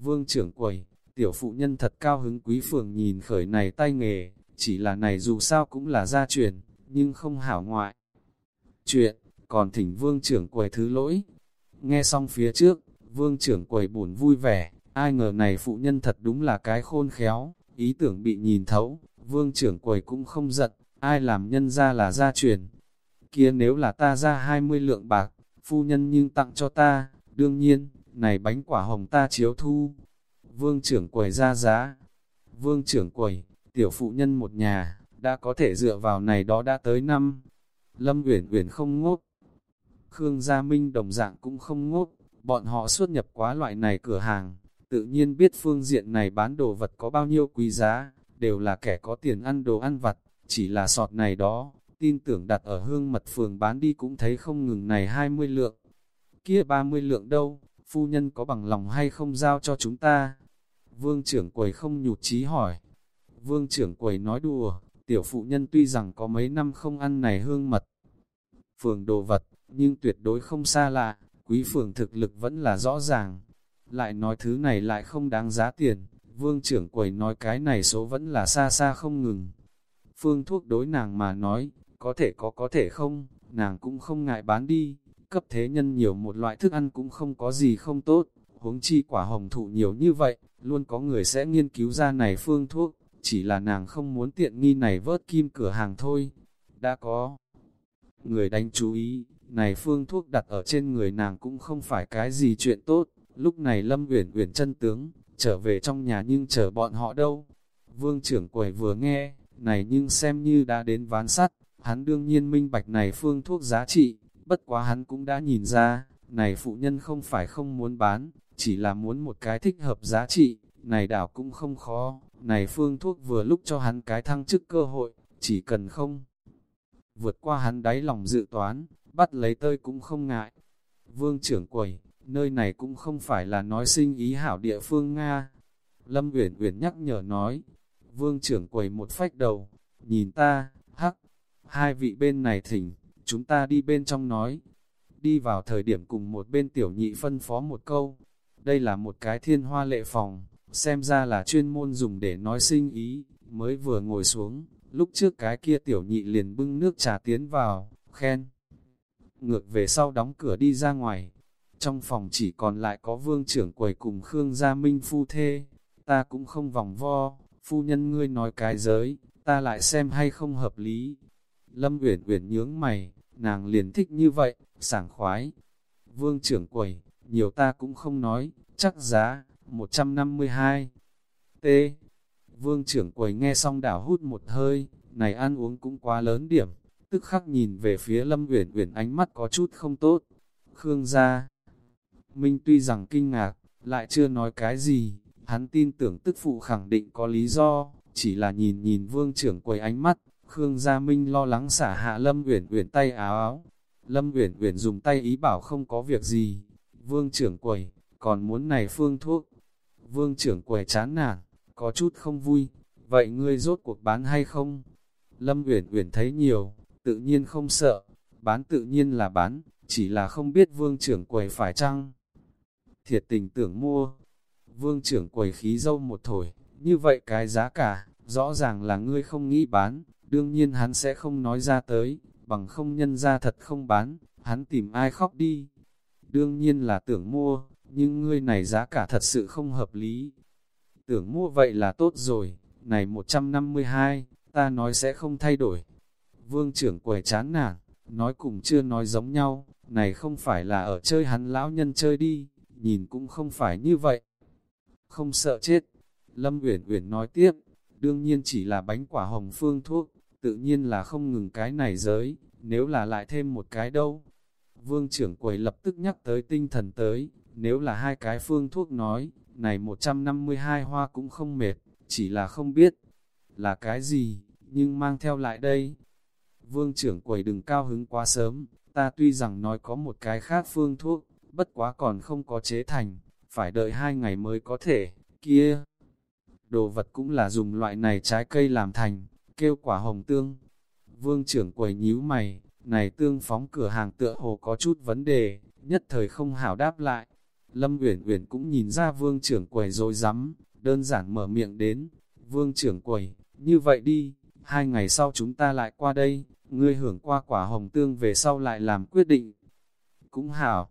Vương trưởng quầy, tiểu phụ nhân thật cao hứng quý phường nhìn khởi này tay nghề, chỉ là này dù sao cũng là gia truyền, nhưng không hảo ngoại. Chuyện, còn thỉnh vương trưởng quầy thứ lỗi. Nghe xong phía trước, vương trưởng quầy buồn vui vẻ, ai ngờ này phụ nhân thật đúng là cái khôn khéo, ý tưởng bị nhìn thấu, vương trưởng quầy cũng không giận, ai làm nhân ra là gia truyền. Kia nếu là ta ra 20 lượng bạc, phu nhân nhưng tặng cho ta, đương nhiên, này bánh quả hồng ta chiếu thu. Vương trưởng quầy ra giá. Vương trưởng quầy, tiểu phụ nhân một nhà, đã có thể dựa vào này đó đã tới năm. Lâm Uyển Uyển không ngốc. Khương Gia Minh đồng dạng cũng không ngốc, bọn họ xuất nhập quá loại này cửa hàng, tự nhiên biết phương diện này bán đồ vật có bao nhiêu quý giá, đều là kẻ có tiền ăn đồ ăn vặt, chỉ là sọt này đó, tin tưởng đặt ở hương mật phường bán đi cũng thấy không ngừng này 20 lượng. Kia 30 lượng đâu, phu nhân có bằng lòng hay không giao cho chúng ta? Vương trưởng quầy không nhụt chí hỏi. Vương trưởng quầy nói đùa, tiểu phụ nhân tuy rằng có mấy năm không ăn này hương mật. Phường đồ vật, nhưng tuyệt đối không xa lạ, quý phường thực lực vẫn là rõ ràng. Lại nói thứ này lại không đáng giá tiền, vương trưởng quầy nói cái này số vẫn là xa xa không ngừng. Phương thuốc đối nàng mà nói, có thể có có thể không, nàng cũng không ngại bán đi, cấp thế nhân nhiều một loại thức ăn cũng không có gì không tốt, huống chi quả hồng thụ nhiều như vậy, luôn có người sẽ nghiên cứu ra này phương thuốc, chỉ là nàng không muốn tiện nghi này vớt kim cửa hàng thôi. Đã có người đánh chú ý, này phương thuốc đặt ở trên người nàng cũng không phải cái gì chuyện tốt. Lúc này Lâm Uyển Uyển chân tướng, trở về trong nhà nhưng chờ bọn họ đâu. Vương trưởng quầy vừa nghe, này nhưng xem như đã đến ván sắt, hắn đương nhiên minh bạch này phương thuốc giá trị, bất quá hắn cũng đã nhìn ra, này phụ nhân không phải không muốn bán, chỉ là muốn một cái thích hợp giá trị, này đảo cũng không khó, này phương thuốc vừa lúc cho hắn cái thăng chức cơ hội, chỉ cần không vượt qua hắn đáy lòng dự toán, bắt lấy tơi cũng không ngại. Vương trưởng quầy, nơi này cũng không phải là nói sinh ý hảo địa phương Nga. Lâm Uyển Uyển nhắc nhở nói, vương trưởng quầy một phách đầu, nhìn ta, hắc, hai vị bên này thỉnh, chúng ta đi bên trong nói. Đi vào thời điểm cùng một bên tiểu nhị phân phó một câu, đây là một cái thiên hoa lệ phòng, xem ra là chuyên môn dùng để nói sinh ý, mới vừa ngồi xuống, lúc trước cái kia tiểu nhị liền bưng nước trà tiến vào, khen. Ngược về sau đóng cửa đi ra ngoài, trong phòng chỉ còn lại có vương trưởng quầy cùng Khương Gia Minh phu thê, ta cũng không vòng vo, phu nhân ngươi nói cái giới, ta lại xem hay không hợp lý. Lâm Uyển Uyển nhướng mày, nàng liền thích như vậy, sảng khoái. Vương trưởng quầy, nhiều ta cũng không nói, chắc giá, 152. T. Vương trưởng quầy nghe xong đảo hút một hơi, này ăn uống cũng quá lớn điểm, tức khắc nhìn về phía Lâm Uyển Uyển ánh mắt có chút không tốt. Khương gia. Minh tuy rằng kinh ngạc, lại chưa nói cái gì, hắn tin tưởng tức phụ khẳng định có lý do, chỉ là nhìn nhìn vương trưởng quầy ánh mắt, Khương Gia Minh lo lắng xả hạ Lâm Uyển Uyển tay áo áo. Lâm Uyển Uyển dùng tay ý bảo không có việc gì. Vương trưởng quầy, còn muốn này phương thuốc. Vương trưởng quầy chán nản, có chút không vui. Vậy ngươi rốt cuộc bán hay không? Lâm Uyển Uyển thấy nhiều, tự nhiên không sợ. Bán tự nhiên là bán, chỉ là không biết vương trưởng quầy phải chăng. Thiệt tình tưởng mua. Vương trưởng quầy khí dâu một thổi, như vậy cái giá cả, rõ ràng là ngươi không nghĩ bán, đương nhiên hắn sẽ không nói ra tới, bằng không nhân ra thật không bán, hắn tìm ai khóc đi. Đương nhiên là tưởng mua, nhưng ngươi này giá cả thật sự không hợp lý. Tưởng mua vậy là tốt rồi, này 152, ta nói sẽ không thay đổi. Vương trưởng quầy chán nản, nói cùng chưa nói giống nhau, này không phải là ở chơi hắn lão nhân chơi đi, nhìn cũng không phải như vậy. Không sợ chết. Lâm Uyển Uyển nói tiếp, đương nhiên chỉ là bánh quả hồng phương thuốc, tự nhiên là không ngừng cái này giới, nếu là lại thêm một cái đâu. Vương trưởng quầy lập tức nhắc tới tinh thần tới, nếu là hai cái phương thuốc nói, này 152 hoa cũng không mệt, chỉ là không biết là cái gì, nhưng mang theo lại đây. Vương trưởng quầy đừng cao hứng quá sớm, ta tuy rằng nói có một cái khác phương thuốc, bất quá còn không có chế thành, phải đợi hai ngày mới có thể, kia. Đồ vật cũng là dùng loại này trái cây làm thành, kêu quả hồng tương. Vương trưởng quầy nhíu mày, này tương phóng cửa hàng tựa hồ có chút vấn đề, nhất thời không hảo đáp lại. Lâm Uyển Uyển cũng nhìn ra vương trưởng quầy rồi rắm đơn giản mở miệng đến. Vương trưởng quầy, như vậy đi, hai ngày sau chúng ta lại qua đây, ngươi hưởng qua quả hồng tương về sau lại làm quyết định. Cũng hảo,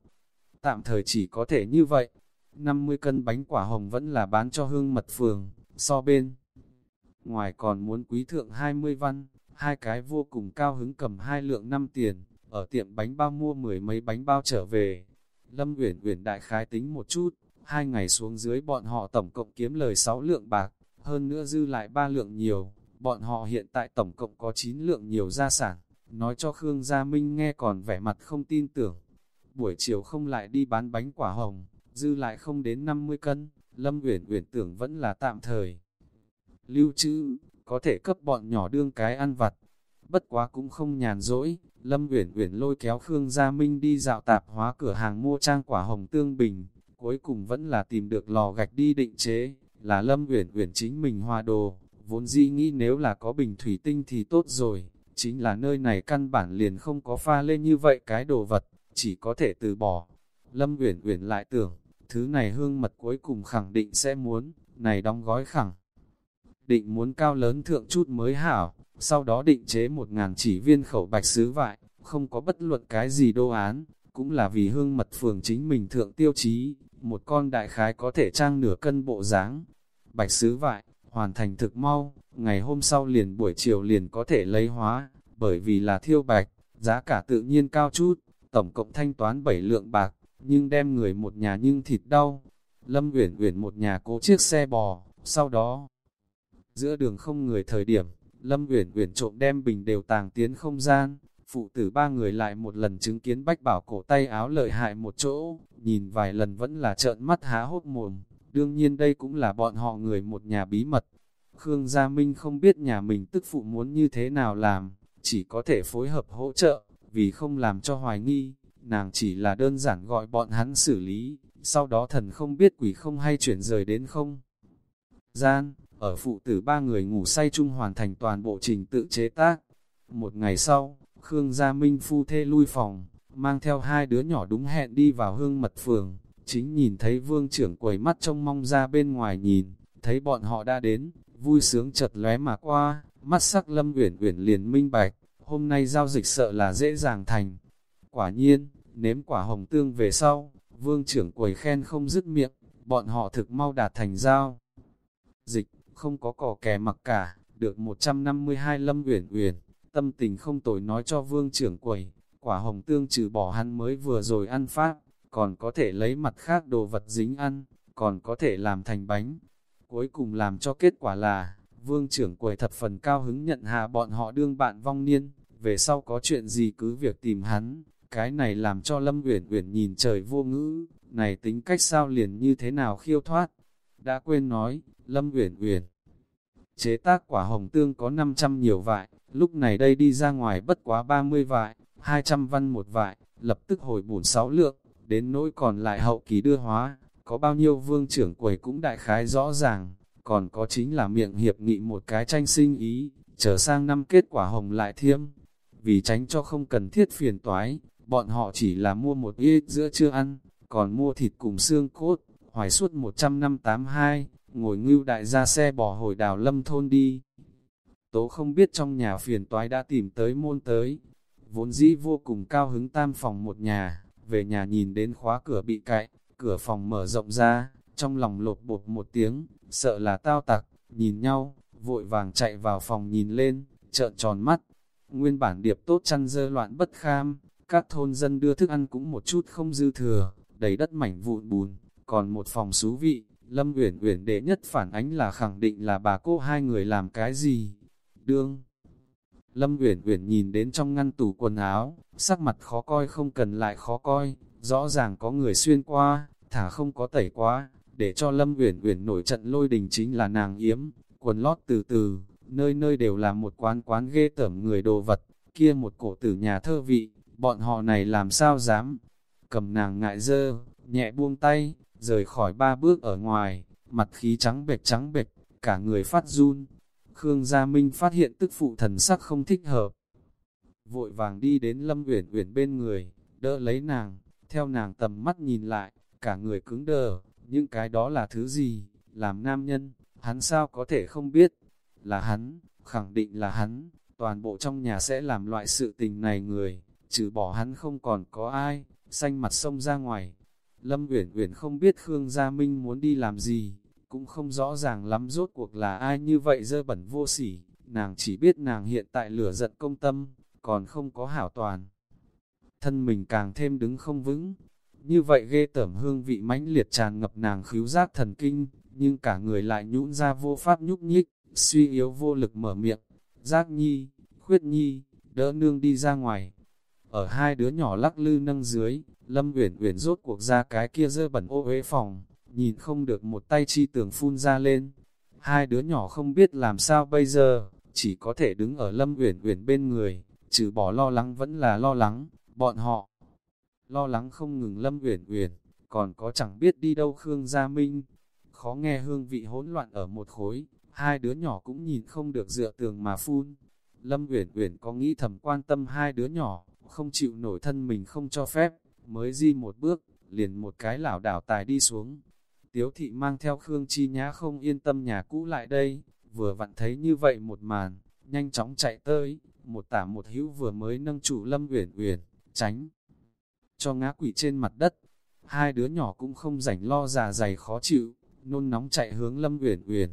tạm thời chỉ có thể như vậy. 50 cân bánh quả hồng vẫn là bán cho hương mật phường, so bên ngoài còn muốn quý thượng 20 văn, hai cái vô cùng cao hứng cầm hai lượng năm tiền, ở tiệm bánh bao mua mười mấy bánh bao trở về. Lâm Uyển Uyển đại khái tính một chút, hai ngày xuống dưới bọn họ tổng cộng kiếm lời 6 lượng bạc, hơn nữa dư lại 3 lượng nhiều, bọn họ hiện tại tổng cộng có 9 lượng nhiều gia sản, nói cho Khương Gia Minh nghe còn vẻ mặt không tin tưởng. Buổi chiều không lại đi bán bánh quả hồng, dư lại không đến 50 cân, Lâm Uyển Uyển tưởng vẫn là tạm thời lưu trữ, có thể cấp bọn nhỏ đương cái ăn vặt. Bất quá cũng không nhàn rỗi, Lâm Uyển Uyển lôi kéo Khương Gia Minh đi dạo tạp hóa cửa hàng mua trang quả hồng tương bình, cuối cùng vẫn là tìm được lò gạch đi định chế, là Lâm Uyển Uyển chính mình hoa đồ, vốn dĩ nghĩ nếu là có bình thủy tinh thì tốt rồi, chính là nơi này căn bản liền không có pha lên như vậy cái đồ vật, chỉ có thể từ bỏ. Lâm Uyển Uyển lại tưởng, thứ này hương mật cuối cùng khẳng định sẽ muốn, này đóng gói khẳng định muốn cao lớn thượng chút mới hảo, sau đó định chế một ngàn chỉ viên khẩu bạch sứ vại, không có bất luận cái gì đô án, cũng là vì hương mật phường chính mình thượng tiêu chí, một con đại khái có thể trang nửa cân bộ dáng Bạch sứ vại, hoàn thành thực mau, ngày hôm sau liền buổi chiều liền có thể lấy hóa, bởi vì là thiêu bạch, giá cả tự nhiên cao chút, tổng cộng thanh toán 7 lượng bạc, nhưng đem người một nhà nhưng thịt đau. Lâm Uyển Uyển một nhà cố chiếc xe bò, sau đó Giữa đường không người thời điểm, Lâm Uyển Uyển trộm đem bình đều tàng tiến không gian, phụ tử ba người lại một lần chứng kiến Bách Bảo cổ tay áo lợi hại một chỗ, nhìn vài lần vẫn là trợn mắt há hốt mồm, đương nhiên đây cũng là bọn họ người một nhà bí mật. Khương Gia Minh không biết nhà mình tức phụ muốn như thế nào làm, chỉ có thể phối hợp hỗ trợ, vì không làm cho hoài nghi, nàng chỉ là đơn giản gọi bọn hắn xử lý, sau đó thần không biết quỷ không hay chuyển rời đến không. Gian, ở phụ tử ba người ngủ say chung hoàn thành toàn bộ trình tự chế tác. Một ngày sau, Khương Gia Minh phu thê lui phòng, mang theo hai đứa nhỏ đúng hẹn đi vào hương mật phường, chính nhìn thấy vương trưởng quầy mắt trông mong ra bên ngoài nhìn, thấy bọn họ đã đến, vui sướng chật lóe mà qua, mắt sắc lâm uyển uyển liền minh bạch, hôm nay giao dịch sợ là dễ dàng thành. Quả nhiên, nếm quả hồng tương về sau, vương trưởng quầy khen không dứt miệng, bọn họ thực mau đạt thành giao. Dịch, không có cỏ kè mặc cả, được 152 lâm uyển uyển, tâm tình không tồi nói cho vương trưởng quầy, quả hồng tương trừ bỏ hắn mới vừa rồi ăn pháp, còn có thể lấy mặt khác đồ vật dính ăn, còn có thể làm thành bánh. Cuối cùng làm cho kết quả là, vương trưởng quầy thập phần cao hứng nhận hạ bọn họ đương bạn vong niên, về sau có chuyện gì cứ việc tìm hắn, cái này làm cho Lâm Uyển Uyển nhìn trời vô ngữ, này tính cách sao liền như thế nào khiêu thoát. Đã quên nói, Lâm Uyển Uyển chế tác quả hồng tương có 500 nhiều vại, lúc này đây đi ra ngoài bất quá 30 vại, 200 văn một vại, lập tức hồi bổn 6 lượng, đến nỗi còn lại hậu kỳ đưa hóa, có bao nhiêu vương trưởng quầy cũng đại khái rõ ràng, còn có chính là miệng hiệp nghị một cái tranh sinh ý, chờ sang năm kết quả hồng lại thiêm. Vì tránh cho không cần thiết phiền toái, bọn họ chỉ là mua một ít giữa chưa ăn, còn mua thịt cùng xương cốt, hoài suốt 100 năm 82, ngồi ngưu đại ra xe bỏ hồi đào lâm thôn đi. Tố không biết trong nhà phiền toái đã tìm tới môn tới, vốn dĩ vô cùng cao hứng tam phòng một nhà, về nhà nhìn đến khóa cửa bị cạy, cửa phòng mở rộng ra, trong lòng lột bột một tiếng, sợ là tao tặc, nhìn nhau, vội vàng chạy vào phòng nhìn lên, trợn tròn mắt. Nguyên bản điệp tốt chăn dơ loạn bất kham, các thôn dân đưa thức ăn cũng một chút không dư thừa, đầy đất mảnh vụn bùn, còn một phòng xú vị, Lâm Uyển Uyển đệ nhất phản ánh là khẳng định là bà cô hai người làm cái gì. Đương Lâm Uyển Uyển nhìn đến trong ngăn tủ quần áo, sắc mặt khó coi không cần lại khó coi, rõ ràng có người xuyên qua, thả không có tẩy quá, để cho Lâm Uyển Uyển nổi trận lôi đình chính là nàng yếm, quần lót từ từ, nơi nơi đều là một quán quán ghê tởm người đồ vật, kia một cổ tử nhà thơ vị, bọn họ này làm sao dám, cầm nàng ngại dơ, nhẹ buông tay, rời khỏi ba bước ở ngoài, mặt khí trắng bệch trắng bệch, cả người phát run. Khương Gia Minh phát hiện tức phụ thần sắc không thích hợp. Vội vàng đi đến Lâm Uyển Uyển bên người, đỡ lấy nàng, theo nàng tầm mắt nhìn lại, cả người cứng đờ, những cái đó là thứ gì, làm nam nhân, hắn sao có thể không biết, là hắn, khẳng định là hắn, toàn bộ trong nhà sẽ làm loại sự tình này người, trừ bỏ hắn không còn có ai, xanh mặt sông ra ngoài. Lâm Uyển Uyển không biết Khương Gia Minh muốn đi làm gì, cũng không rõ ràng lắm rốt cuộc là ai như vậy dơ bẩn vô sỉ, nàng chỉ biết nàng hiện tại lửa giận công tâm, còn không có hảo toàn. Thân mình càng thêm đứng không vững, như vậy ghê tởm hương vị mãnh liệt tràn ngập nàng khíu giác thần kinh, nhưng cả người lại nhũn ra vô pháp nhúc nhích, suy yếu vô lực mở miệng. Giác nhi, khuyết nhi, đỡ nương đi ra ngoài. Ở hai đứa nhỏ lắc lư nâng dưới, Lâm Uyển Uyển rốt cuộc ra cái kia dơ bẩn ô uế phòng, nhìn không được một tay chi tường phun ra lên. Hai đứa nhỏ không biết làm sao bây giờ, chỉ có thể đứng ở Lâm Uyển Uyển bên người, trừ bỏ lo lắng vẫn là lo lắng, bọn họ lo lắng không ngừng Lâm Uyển Uyển, còn có chẳng biết đi đâu Khương Gia Minh. Khó nghe hương vị hỗn loạn ở một khối, hai đứa nhỏ cũng nhìn không được dựa tường mà phun. Lâm Uyển Uyển có nghĩ thầm quan tâm hai đứa nhỏ, không chịu nổi thân mình không cho phép, mới di một bước, liền một cái lảo đảo tài đi xuống. Tiếu thị mang theo Khương Chi Nhã không yên tâm nhà cũ lại đây, vừa vặn thấy như vậy một màn, nhanh chóng chạy tới, một tả một hữu vừa mới nâng chủ Lâm Uyển Uyển, tránh cho ngã quỷ trên mặt đất. Hai đứa nhỏ cũng không rảnh lo già dày khó chịu, nôn nóng chạy hướng Lâm Uyển Uyển.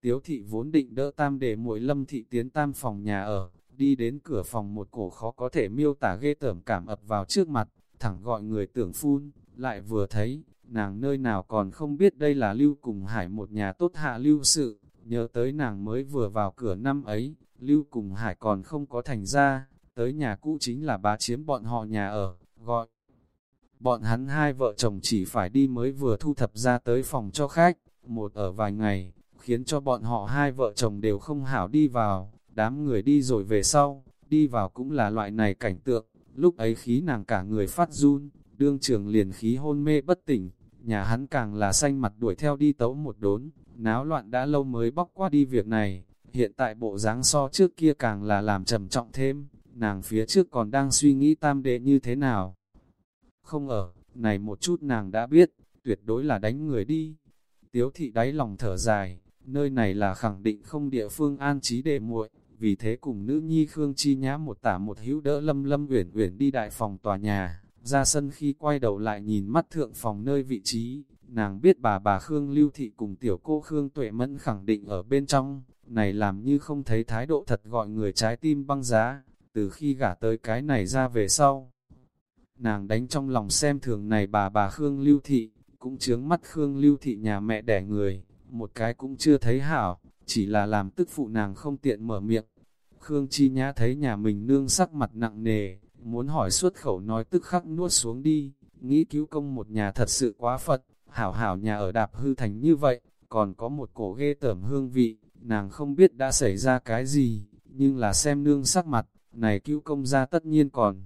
Tiếu thị vốn định đỡ tam để muội Lâm thị tiến tam phòng nhà ở, đi đến cửa phòng một cổ khó có thể miêu tả ghê tởm cảm ập vào trước mặt, thẳng gọi người tưởng phun, lại vừa thấy, nàng nơi nào còn không biết đây là lưu cùng hải một nhà tốt hạ lưu sự, nhớ tới nàng mới vừa vào cửa năm ấy, lưu cùng hải còn không có thành ra, tới nhà cũ chính là bá chiếm bọn họ nhà ở, gọi. Bọn hắn hai vợ chồng chỉ phải đi mới vừa thu thập ra tới phòng cho khách, một ở vài ngày, khiến cho bọn họ hai vợ chồng đều không hảo đi vào, đám người đi rồi về sau, đi vào cũng là loại này cảnh tượng, lúc ấy khí nàng cả người phát run, đương trường liền khí hôn mê bất tỉnh, nhà hắn càng là xanh mặt đuổi theo đi tấu một đốn, náo loạn đã lâu mới bóc qua đi việc này, hiện tại bộ dáng so trước kia càng là làm trầm trọng thêm, nàng phía trước còn đang suy nghĩ tam đệ như thế nào. Không ở, này một chút nàng đã biết, tuyệt đối là đánh người đi. Tiếu thị đáy lòng thở dài, nơi này là khẳng định không địa phương an trí đệ muội, vì thế cùng nữ nhi Khương Chi Nhã một tả một hữu đỡ lâm lâm uyển uyển đi đại phòng tòa nhà, ra sân khi quay đầu lại nhìn mắt thượng phòng nơi vị trí, nàng biết bà bà Khương Lưu Thị cùng tiểu cô Khương Tuệ Mẫn khẳng định ở bên trong, này làm như không thấy thái độ thật gọi người trái tim băng giá, từ khi gả tới cái này ra về sau. Nàng đánh trong lòng xem thường này bà bà Khương Lưu Thị, cũng chướng mắt Khương Lưu Thị nhà mẹ đẻ người, một cái cũng chưa thấy hảo, chỉ là làm tức phụ nàng không tiện mở miệng. Khương Chi Nhã thấy nhà mình nương sắc mặt nặng nề, muốn hỏi xuất khẩu nói tức khắc nuốt xuống đi, nghĩ cứu công một nhà thật sự quá Phật, hảo hảo nhà ở đạp hư thành như vậy, còn có một cổ ghê tởm hương vị, nàng không biết đã xảy ra cái gì, nhưng là xem nương sắc mặt, này cứu công ra tất nhiên còn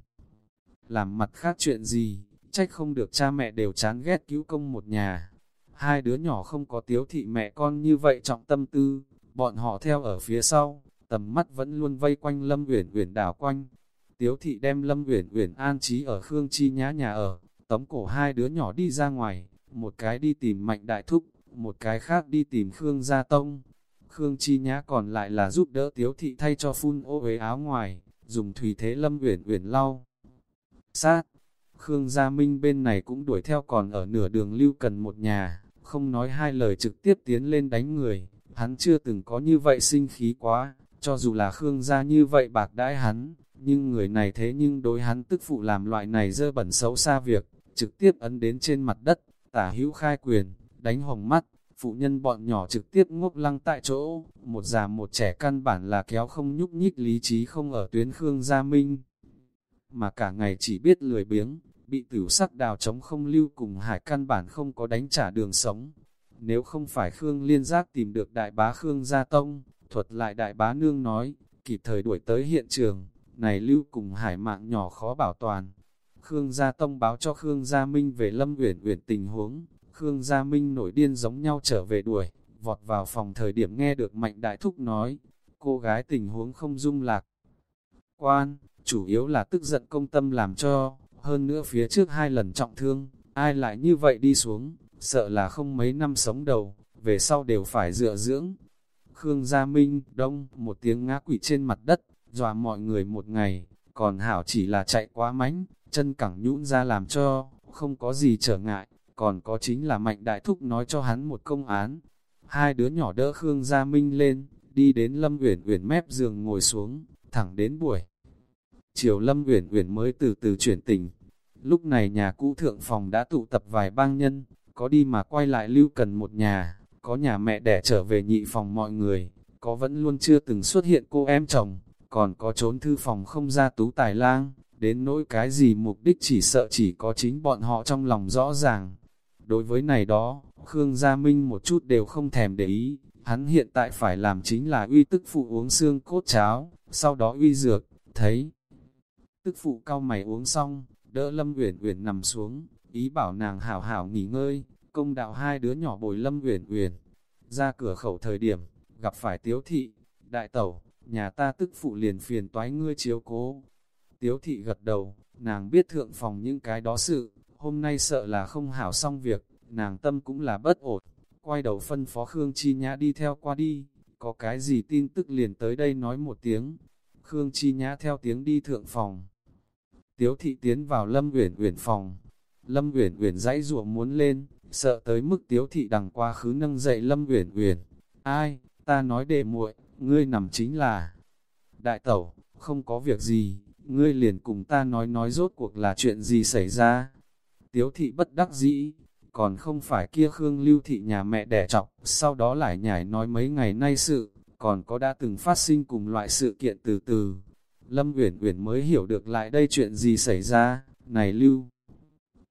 làm mặt khác chuyện gì, trách không được cha mẹ đều chán ghét cứu công một nhà. Hai đứa nhỏ không có tiếu thị mẹ con như vậy trọng tâm tư, bọn họ theo ở phía sau, tầm mắt vẫn luôn vây quanh Lâm Uyển Uyển đảo quanh. Tiếu thị đem Lâm Uyển Uyển an trí ở Khương Chi nhã nhà ở, tống cổ hai đứa nhỏ đi ra ngoài, một cái đi tìm Mạnh Đại Thúc, một cái khác đi tìm Khương Gia Tông. Khương Chi Nhã còn lại là giúp đỡ Tiếu Thị thay cho phun ô uế áo ngoài, dùng thủy thế Lâm Uyển Uyển lau. Sát, Khương Gia Minh bên này cũng đuổi theo còn ở nửa đường lưu cần một nhà, không nói hai lời trực tiếp tiến lên đánh người, hắn chưa từng có như vậy sinh khí quá, cho dù là Khương Gia như vậy bạc đãi hắn, nhưng người này thế nhưng đối hắn tức phụ làm loại này dơ bẩn xấu xa việc, trực tiếp ấn đến trên mặt đất, tả hữu khai quyền, đánh hồng mắt, phụ nhân bọn nhỏ trực tiếp ngốc lăng tại chỗ, một già một trẻ căn bản là kéo không nhúc nhích lý trí không ở tuyến Khương Gia Minh, mà cả ngày chỉ biết lười biếng, bị tử sắc đào chống không lưu cùng hải căn bản không có đánh trả đường sống. Nếu không phải Khương Liên Giác tìm được đại bá Khương Gia Tông, thuật lại đại bá nương nói, kịp thời đuổi tới hiện trường, này lưu cùng hải mạng nhỏ khó bảo toàn. Khương Gia Tông báo cho Khương Gia Minh về Lâm Uyển Uyển tình huống, Khương Gia Minh nổi điên giống nhau trở về đuổi, vọt vào phòng thời điểm nghe được Mạnh Đại Thúc nói, cô gái tình huống không dung lạc. Quan, chủ yếu là tức giận công tâm làm cho, hơn nữa phía trước hai lần trọng thương, ai lại như vậy đi xuống, sợ là không mấy năm sống đầu, về sau đều phải dựa dưỡng. Khương Gia Minh, đông, một tiếng ngã quỷ trên mặt đất, dọa mọi người một ngày, còn Hảo chỉ là chạy quá mánh, chân cẳng nhũn ra làm cho, không có gì trở ngại, còn có chính là Mạnh Đại Thúc nói cho hắn một công án. Hai đứa nhỏ đỡ Khương Gia Minh lên, đi đến Lâm Uyển Uyển mép giường ngồi xuống, thẳng đến buổi. Chiều Lâm Uyển Uyển mới từ từ chuyển tình. Lúc này nhà cũ thượng phòng đã tụ tập vài bang nhân, có đi mà quay lại lưu cần một nhà, có nhà mẹ đẻ trở về nhị phòng mọi người, có vẫn luôn chưa từng xuất hiện cô em chồng, còn có trốn thư phòng không ra tú tài lang, đến nỗi cái gì mục đích chỉ sợ chỉ có chính bọn họ trong lòng rõ ràng. Đối với này đó, Khương Gia Minh một chút đều không thèm để ý, hắn hiện tại phải làm chính là uy tức phụ uống xương cốt cháo, sau đó uy dược, thấy. Tức phụ cao mày uống xong, đỡ Lâm Uyển Uyển nằm xuống, ý bảo nàng hảo hảo nghỉ ngơi, công đạo hai đứa nhỏ bồi Lâm Uyển Uyển. Ra cửa khẩu thời điểm, gặp phải Tiếu thị, đại tẩu, nhà ta tức phụ liền phiền toái ngươi chiếu cố. Tiếu thị gật đầu, nàng biết thượng phòng những cái đó sự, hôm nay sợ là không hảo xong việc, nàng tâm cũng là bất ổn. Quay đầu phân phó Khương Chi Nhã đi theo qua đi, có cái gì tin tức liền tới đây nói một tiếng. Khương Chi Nhã theo tiếng đi thượng phòng. Tiếu thị tiến vào Lâm Uyển Uyển phòng. Lâm Uyển Uyển dãy rủa muốn lên, sợ tới mức Tiếu thị đằng qua khứ nâng dậy Lâm Uyển Uyển. Ai, ta nói đệ muội, ngươi nằm chính là Đại tẩu, không có việc gì, ngươi liền cùng ta nói nói rốt cuộc là chuyện gì xảy ra. Tiếu thị bất đắc dĩ, còn không phải kia Khương Lưu thị nhà mẹ đẻ trọc, sau đó lại nhảy nói mấy ngày nay sự, còn có đã từng phát sinh cùng loại sự kiện từ từ. Lâm Uyển Uyển mới hiểu được lại đây chuyện gì xảy ra, này Lưu.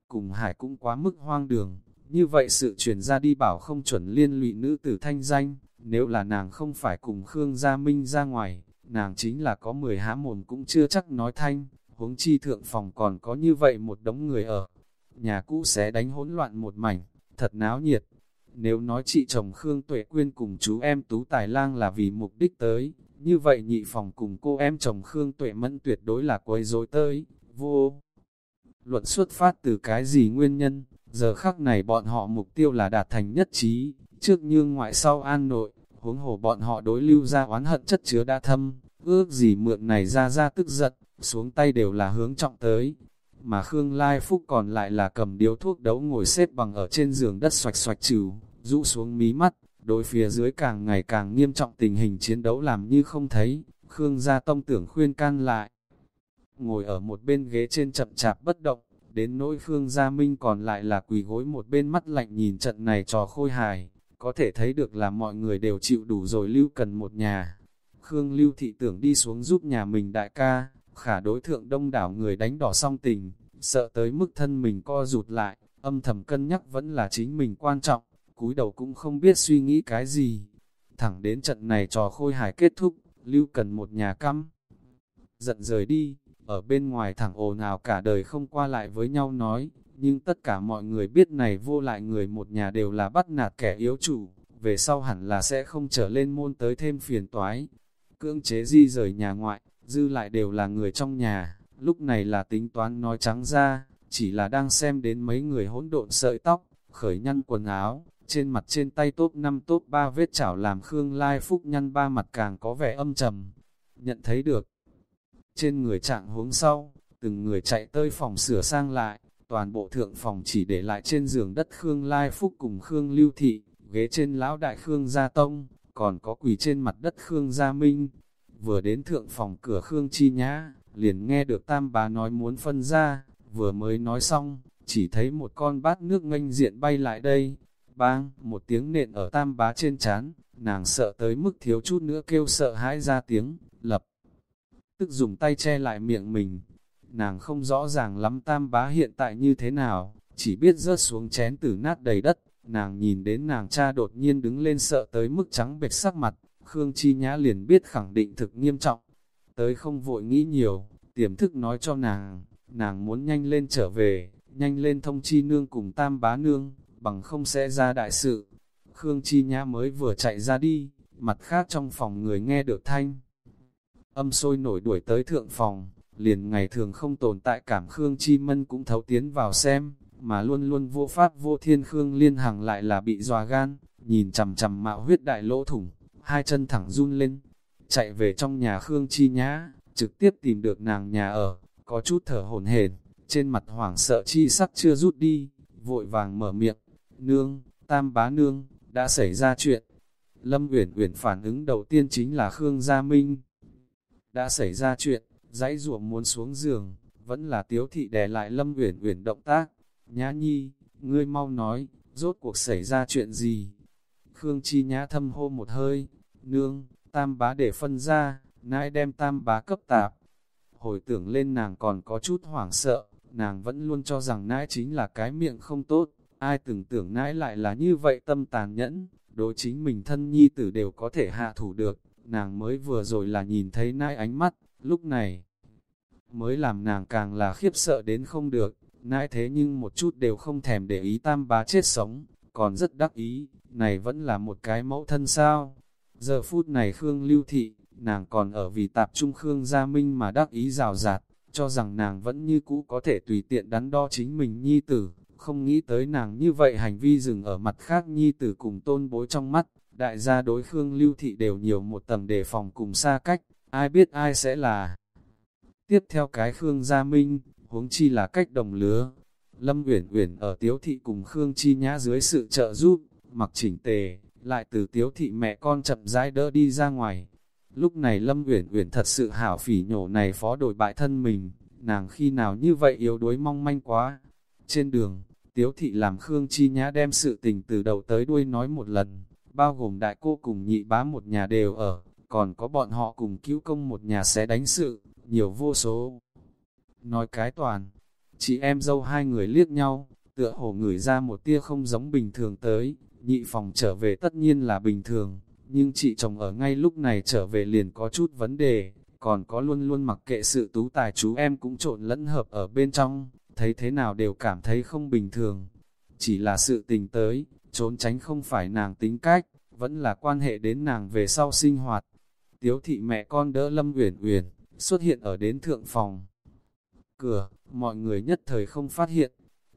Cùng Hải cũng quá mức hoang đường, như vậy sự truyền ra đi bảo không chuẩn liên lụy nữ tử thanh danh, nếu là nàng không phải cùng Khương Gia Minh ra ngoài, nàng chính là có 10 há mồm cũng chưa chắc nói thanh, huống chi thượng phòng còn có như vậy một đống người ở. Nhà cũ sẽ đánh hỗn loạn một mảnh, thật náo nhiệt. Nếu nói chị chồng Khương Tuệ Quyên cùng chú em Tú Tài Lang là vì mục đích tới, như vậy nhị phòng cùng cô em chồng Khương Tuệ Mẫn tuyệt đối là quấy rối tới, vô. Luận xuất phát từ cái gì nguyên nhân, giờ khắc này bọn họ mục tiêu là đạt thành nhất trí, trước như ngoại sau an nội, huống hồ bọn họ đối lưu ra oán hận chất chứa đa thâm, ước gì mượn này ra ra tức giận, xuống tay đều là hướng trọng tới. Mà Khương Lai Phúc còn lại là cầm điếu thuốc đấu ngồi xếp bằng ở trên giường đất xoạch xoạch trừ, rũ xuống mí mắt, đối phía dưới càng ngày càng nghiêm trọng tình hình chiến đấu làm như không thấy, Khương Gia Tông tưởng khuyên can lại. Ngồi ở một bên ghế trên chậm chạp bất động, đến nỗi Khương Gia Minh còn lại là quỳ gối một bên mắt lạnh nhìn trận này trò khôi hài, có thể thấy được là mọi người đều chịu đủ rồi lưu cần một nhà. Khương Lưu Thị tưởng đi xuống giúp nhà mình đại ca, khả đối thượng đông đảo người đánh đỏ song tình, sợ tới mức thân mình co rụt lại, âm thầm cân nhắc vẫn là chính mình quan trọng, cúi đầu cũng không biết suy nghĩ cái gì. Thẳng đến trận này trò khôi hài kết thúc, lưu cần một nhà căm. Giận rời đi, ở bên ngoài thẳng ồn nào cả đời không qua lại với nhau nói, nhưng tất cả mọi người biết này vô lại người một nhà đều là bắt nạt kẻ yếu chủ, về sau hẳn là sẽ không trở lên môn tới thêm phiền toái. Cưỡng chế di rời nhà ngoại, dư lại đều là người trong nhà, lúc này là tính toán nói trắng ra, chỉ là đang xem đến mấy người hỗn độn sợi tóc, khởi nhăn quần áo, trên mặt trên tay tốt 5 tốt 3 vết chảo làm Khương Lai Phúc nhăn ba mặt càng có vẻ âm trầm. Nhận thấy được, trên người trạng huống sau, từng người chạy tới phòng sửa sang lại, toàn bộ thượng phòng chỉ để lại trên giường đất Khương Lai Phúc cùng Khương Lưu Thị, ghế trên lão đại Khương Gia Tông, còn có quỳ trên mặt đất Khương Gia Minh. Vừa đến thượng phòng cửa Khương Chi Nhã, liền nghe được tam bá nói muốn phân ra, vừa mới nói xong, chỉ thấy một con bát nước nganh diện bay lại đây. Bang, một tiếng nện ở tam bá trên chán, nàng sợ tới mức thiếu chút nữa kêu sợ hãi ra tiếng, lập. Tức dùng tay che lại miệng mình. Nàng không rõ ràng lắm tam bá hiện tại như thế nào, chỉ biết rớt xuống chén tử nát đầy đất. Nàng nhìn đến nàng cha đột nhiên đứng lên sợ tới mức trắng bệch sắc mặt, Khương Chi Nhã liền biết khẳng định thực nghiêm trọng. Tới không vội nghĩ nhiều, tiềm thức nói cho nàng, nàng muốn nhanh lên trở về, nhanh lên thông chi nương cùng tam bá nương, bằng không sẽ ra đại sự. Khương Chi Nhã mới vừa chạy ra đi, mặt khác trong phòng người nghe được thanh. Âm sôi nổi đuổi tới thượng phòng, liền ngày thường không tồn tại cảm Khương Chi Mân cũng thấu tiến vào xem, mà luôn luôn vô pháp vô thiên Khương Liên Hằng lại là bị dòa gan, nhìn chầm chầm mạo huyết đại lỗ thủng, hai chân thẳng run lên, chạy về trong nhà Khương Chi Nhã, trực tiếp tìm được nàng nhà ở, có chút thở hổn hển, trên mặt hoảng sợ chi sắc chưa rút đi, vội vàng mở miệng, nương, tam bá nương, đã xảy ra chuyện. Lâm Uyển Uyển phản ứng đầu tiên chính là Khương Gia Minh. Đã xảy ra chuyện, dãy ruộng muốn xuống giường, vẫn là tiếu thị đè lại Lâm Uyển Uyển động tác. Nhã nhi, ngươi mau nói, rốt cuộc xảy ra chuyện gì? Khương Chi Nhã thâm hô một hơi, nương, tam bá để phân ra, nãi đem tam bá cấp tạp. Hồi tưởng lên nàng còn có chút hoảng sợ, nàng vẫn luôn cho rằng nãi chính là cái miệng không tốt, ai từng tưởng nãi lại là như vậy tâm tàn nhẫn, đối chính mình thân nhi tử đều có thể hạ thủ được, nàng mới vừa rồi là nhìn thấy nai ánh mắt, lúc này mới làm nàng càng là khiếp sợ đến không được, nãi thế nhưng một chút đều không thèm để ý tam bá chết sống, còn rất đắc ý, này vẫn là một cái mẫu thân sao. Giờ phút này Khương Lưu Thị, nàng còn ở vì tạp trung Khương Gia Minh mà đắc ý rào rạt, cho rằng nàng vẫn như cũ có thể tùy tiện đắn đo chính mình nhi tử, không nghĩ tới nàng như vậy hành vi dừng ở mặt khác nhi tử cùng tôn bối trong mắt, đại gia đối Khương Lưu Thị đều nhiều một tầng đề phòng cùng xa cách, ai biết ai sẽ là. Tiếp theo cái Khương Gia Minh, huống chi là cách đồng lứa. Lâm Uyển Uyển ở Tiếu Thị cùng Khương Chi Nhã dưới sự trợ giúp, mặc chỉnh tề, lại từ Tiếu Thị mẹ con chậm rãi đỡ đi ra ngoài, Lúc này Lâm Uyển Uyển thật sự hảo phỉ nhổ này phó đổi bại thân mình, nàng khi nào như vậy yếu đuối mong manh quá. Trên đường, Tiếu Thị làm Khương Chi Nhã đem sự tình từ đầu tới đuôi nói một lần, bao gồm đại cô cùng nhị bá một nhà đều ở, còn có bọn họ cùng cứu công một nhà sẽ đánh sự, nhiều vô số. Nói cái toàn, chị em dâu hai người liếc nhau, tựa hồ ngửi ra một tia không giống bình thường tới, nhị phòng trở về tất nhiên là bình thường, nhưng chị chồng ở ngay lúc này trở về liền có chút vấn đề, còn có luôn luôn mặc kệ sự tú tài chú em cũng trộn lẫn hợp ở bên trong, thấy thế nào đều cảm thấy không bình thường. Chỉ là sự tình tới, trốn tránh không phải nàng tính cách, vẫn là quan hệ đến nàng về sau sinh hoạt. Tiếu thị mẹ con đỡ Lâm Uyển Uyển xuất hiện ở đến thượng phòng. Cửa, mọi người nhất thời không phát hiện.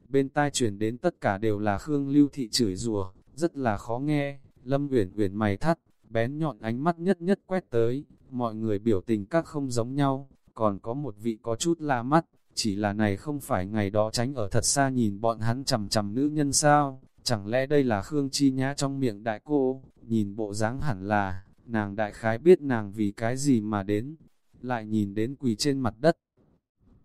Bên tai truyền đến tất cả đều là Khương Lưu thị chửi rủa, rất là khó nghe. Lâm Uyển Uyển mày thắt, bén nhọn ánh mắt nhất nhất quét tới, mọi người biểu tình các không giống nhau, còn có một vị có chút la mắt, chỉ là này không phải ngày đó tránh ở thật xa nhìn bọn hắn chằm chằm nữ nhân sao, Chẳng lẽ đây là Khương Chi Nhã trong miệng đại cô, nhìn bộ dáng hẳn là, nàng đại khái biết nàng vì cái gì mà đến, lại nhìn đến quỳ trên mặt đất.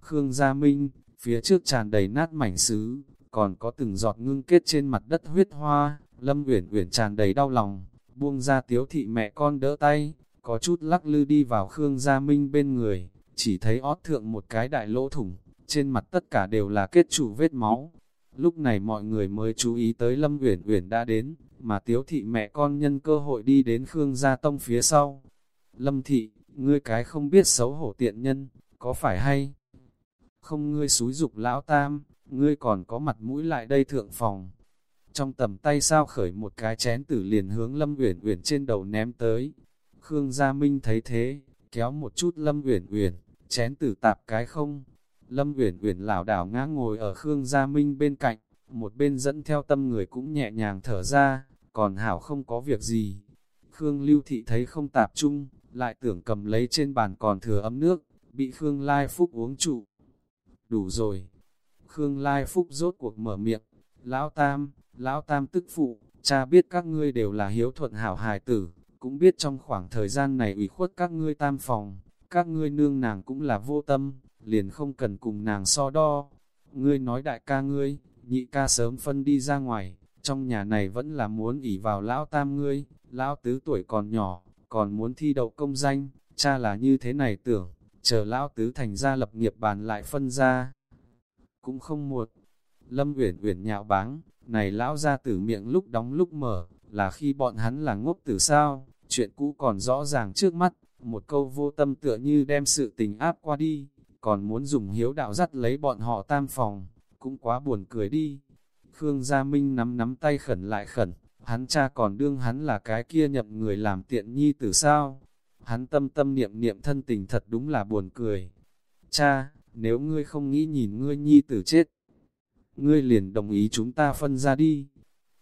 Khương Gia Minh, phía trước tràn đầy nát mảnh sứ, còn có từng giọt ngưng kết trên mặt đất huyết hoa, Lâm Uyển Uyển tràn đầy đau lòng, buông ra tiếu thị mẹ con đỡ tay, có chút lắc lư đi vào Khương Gia Minh bên người, chỉ thấy ót thượng một cái đại lỗ thủng, trên mặt tất cả đều là kết chủ vết máu. Lúc này mọi người mới chú ý tới Lâm Uyển Uyển đã đến, mà tiếu thị mẹ con nhân cơ hội đi đến Khương Gia Tông phía sau. Lâm thị, ngươi cái không biết xấu hổ tiện nhân, có phải hay? Không ngươi xúi dục lão tam, ngươi còn có mặt mũi lại đây thượng phòng. Trong tầm tay sao khởi một cái chén tử liền hướng Lâm Uyển Uyển trên đầu ném tới. Khương Gia Minh thấy thế, kéo một chút Lâm Uyển Uyển, chén tử tạp cái không. Lâm Uyển Uyển lảo đảo ngã ngồi ở Khương Gia Minh bên cạnh, một bên dẫn theo tâm người cũng nhẹ nhàng thở ra, còn hảo không có việc gì. Khương Lưu Thị thấy không tạp chung, lại tưởng cầm lấy trên bàn còn thừa ấm nước, bị Khương Lai Phúc uống trụ. Đủ rồi. Khương Lai Phúc rốt cuộc mở miệng, Lão Tam, Lão Tam tức phụ, cha biết các ngươi đều là hiếu thuận hảo hài tử, cũng biết trong khoảng thời gian này ủy khuất các ngươi tam phòng, các ngươi nương nàng cũng là vô tâm, liền không cần cùng nàng so đo. Ngươi nói đại ca ngươi, nhị ca sớm phân đi ra ngoài, trong nhà này vẫn là muốn ỉ vào lão tam ngươi, lão tứ tuổi còn nhỏ, còn muốn thi đậu công danh, cha là như thế này tưởng, chờ lão tứ thành ra lập nghiệp bàn lại phân ra. Cũng không muộn. Lâm Uyển Uyển nhạo báng, này lão ra tử miệng lúc đóng lúc mở, là khi bọn hắn là ngốc tử sao, chuyện cũ còn rõ ràng trước mắt, một câu vô tâm tựa như đem sự tình áp qua đi, còn muốn dùng hiếu đạo dắt lấy bọn họ tam phòng, cũng quá buồn cười đi. Khương Gia Minh nắm nắm tay khẩn lại khẩn, hắn cha còn đương hắn là cái kia nhậm người làm tiện nhi tử sao. Hắn tâm tâm niệm niệm thân tình thật đúng là buồn cười. Cha, nếu ngươi không nghĩ nhìn ngươi nhi tử chết, ngươi liền đồng ý chúng ta phân ra đi.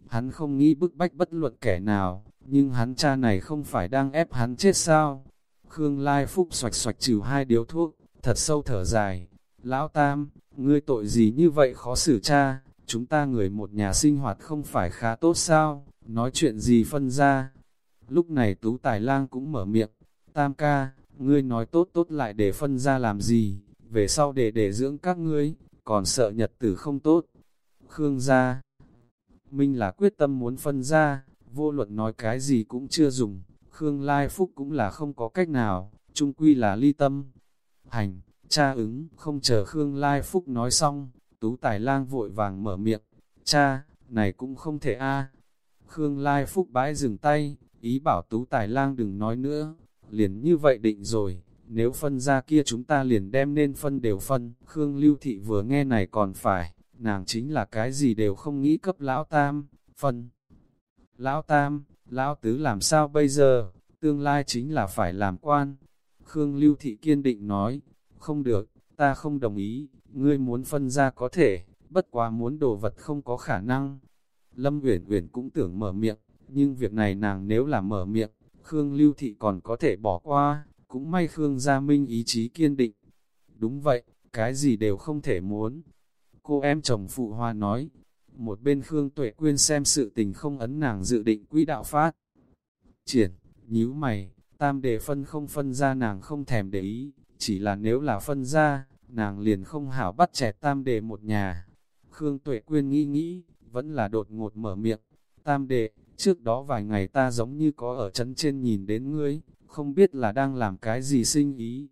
Hắn không nghĩ bức bách bất luận kẻ nào, nhưng hắn cha này không phải đang ép hắn chết sao. Khương Lai Phúc xoạch xoạch trừ hai điếu thuốc, thật sâu thở dài. Lão Tam, ngươi tội gì như vậy khó xử cha, chúng ta người một nhà sinh hoạt không phải khá tốt sao, nói chuyện gì phân ra. Lúc này Tú Tài Lang cũng mở miệng, Tam ca, ngươi nói tốt tốt lại để phân ra làm gì, về sau để để dưỡng các ngươi, còn sợ nhật tử không tốt. Khương gia, Minh là quyết tâm muốn phân ra, vô luận nói cái gì cũng chưa dùng, Khương Lai Phúc cũng là không có cách nào, trung quy là ly tâm. Hành, cha ứng, không chờ Khương Lai Phúc nói xong, Tú Tài Lang vội vàng mở miệng, cha, này cũng không thể a. Khương Lai Phúc bãi dừng tay, ý bảo Tú Tài Lang đừng nói nữa, liền như vậy định rồi, nếu phân ra kia chúng ta liền đem nên phân đều phân. Khương Lưu Thị vừa nghe này còn phải, nàng chính là cái gì đều không nghĩ cấp Lão Tam, phân. Lão Tam, Lão Tứ làm sao bây giờ, tương lai chính là phải làm quan. Khương Lưu Thị kiên định nói, không được, ta không đồng ý, ngươi muốn phân ra có thể, bất quá muốn đồ vật không có khả năng. Lâm Uyển Uyển cũng tưởng mở miệng, nhưng việc này nàng nếu là mở miệng, Khương Lưu Thị còn có thể bỏ qua, cũng may Khương Gia Minh ý chí kiên định. Đúng vậy, cái gì đều không thể muốn. Cô em chồng phụ hoa nói, một bên Khương Tuệ Quyên xem sự tình không ấn nàng dự định quỹ đạo phát. Triển, nhíu mày, tam đề phân không phân ra nàng không thèm để ý, chỉ là nếu là phân ra, nàng liền không hảo bắt trẻ tam đề một nhà. Khương Tuệ Quyên nghĩ nghĩ, vẫn là đột ngột mở miệng. Tam đệ, trước đó vài ngày ta giống như có ở chấn trên nhìn đến ngươi, không biết là đang làm cái gì sinh ý.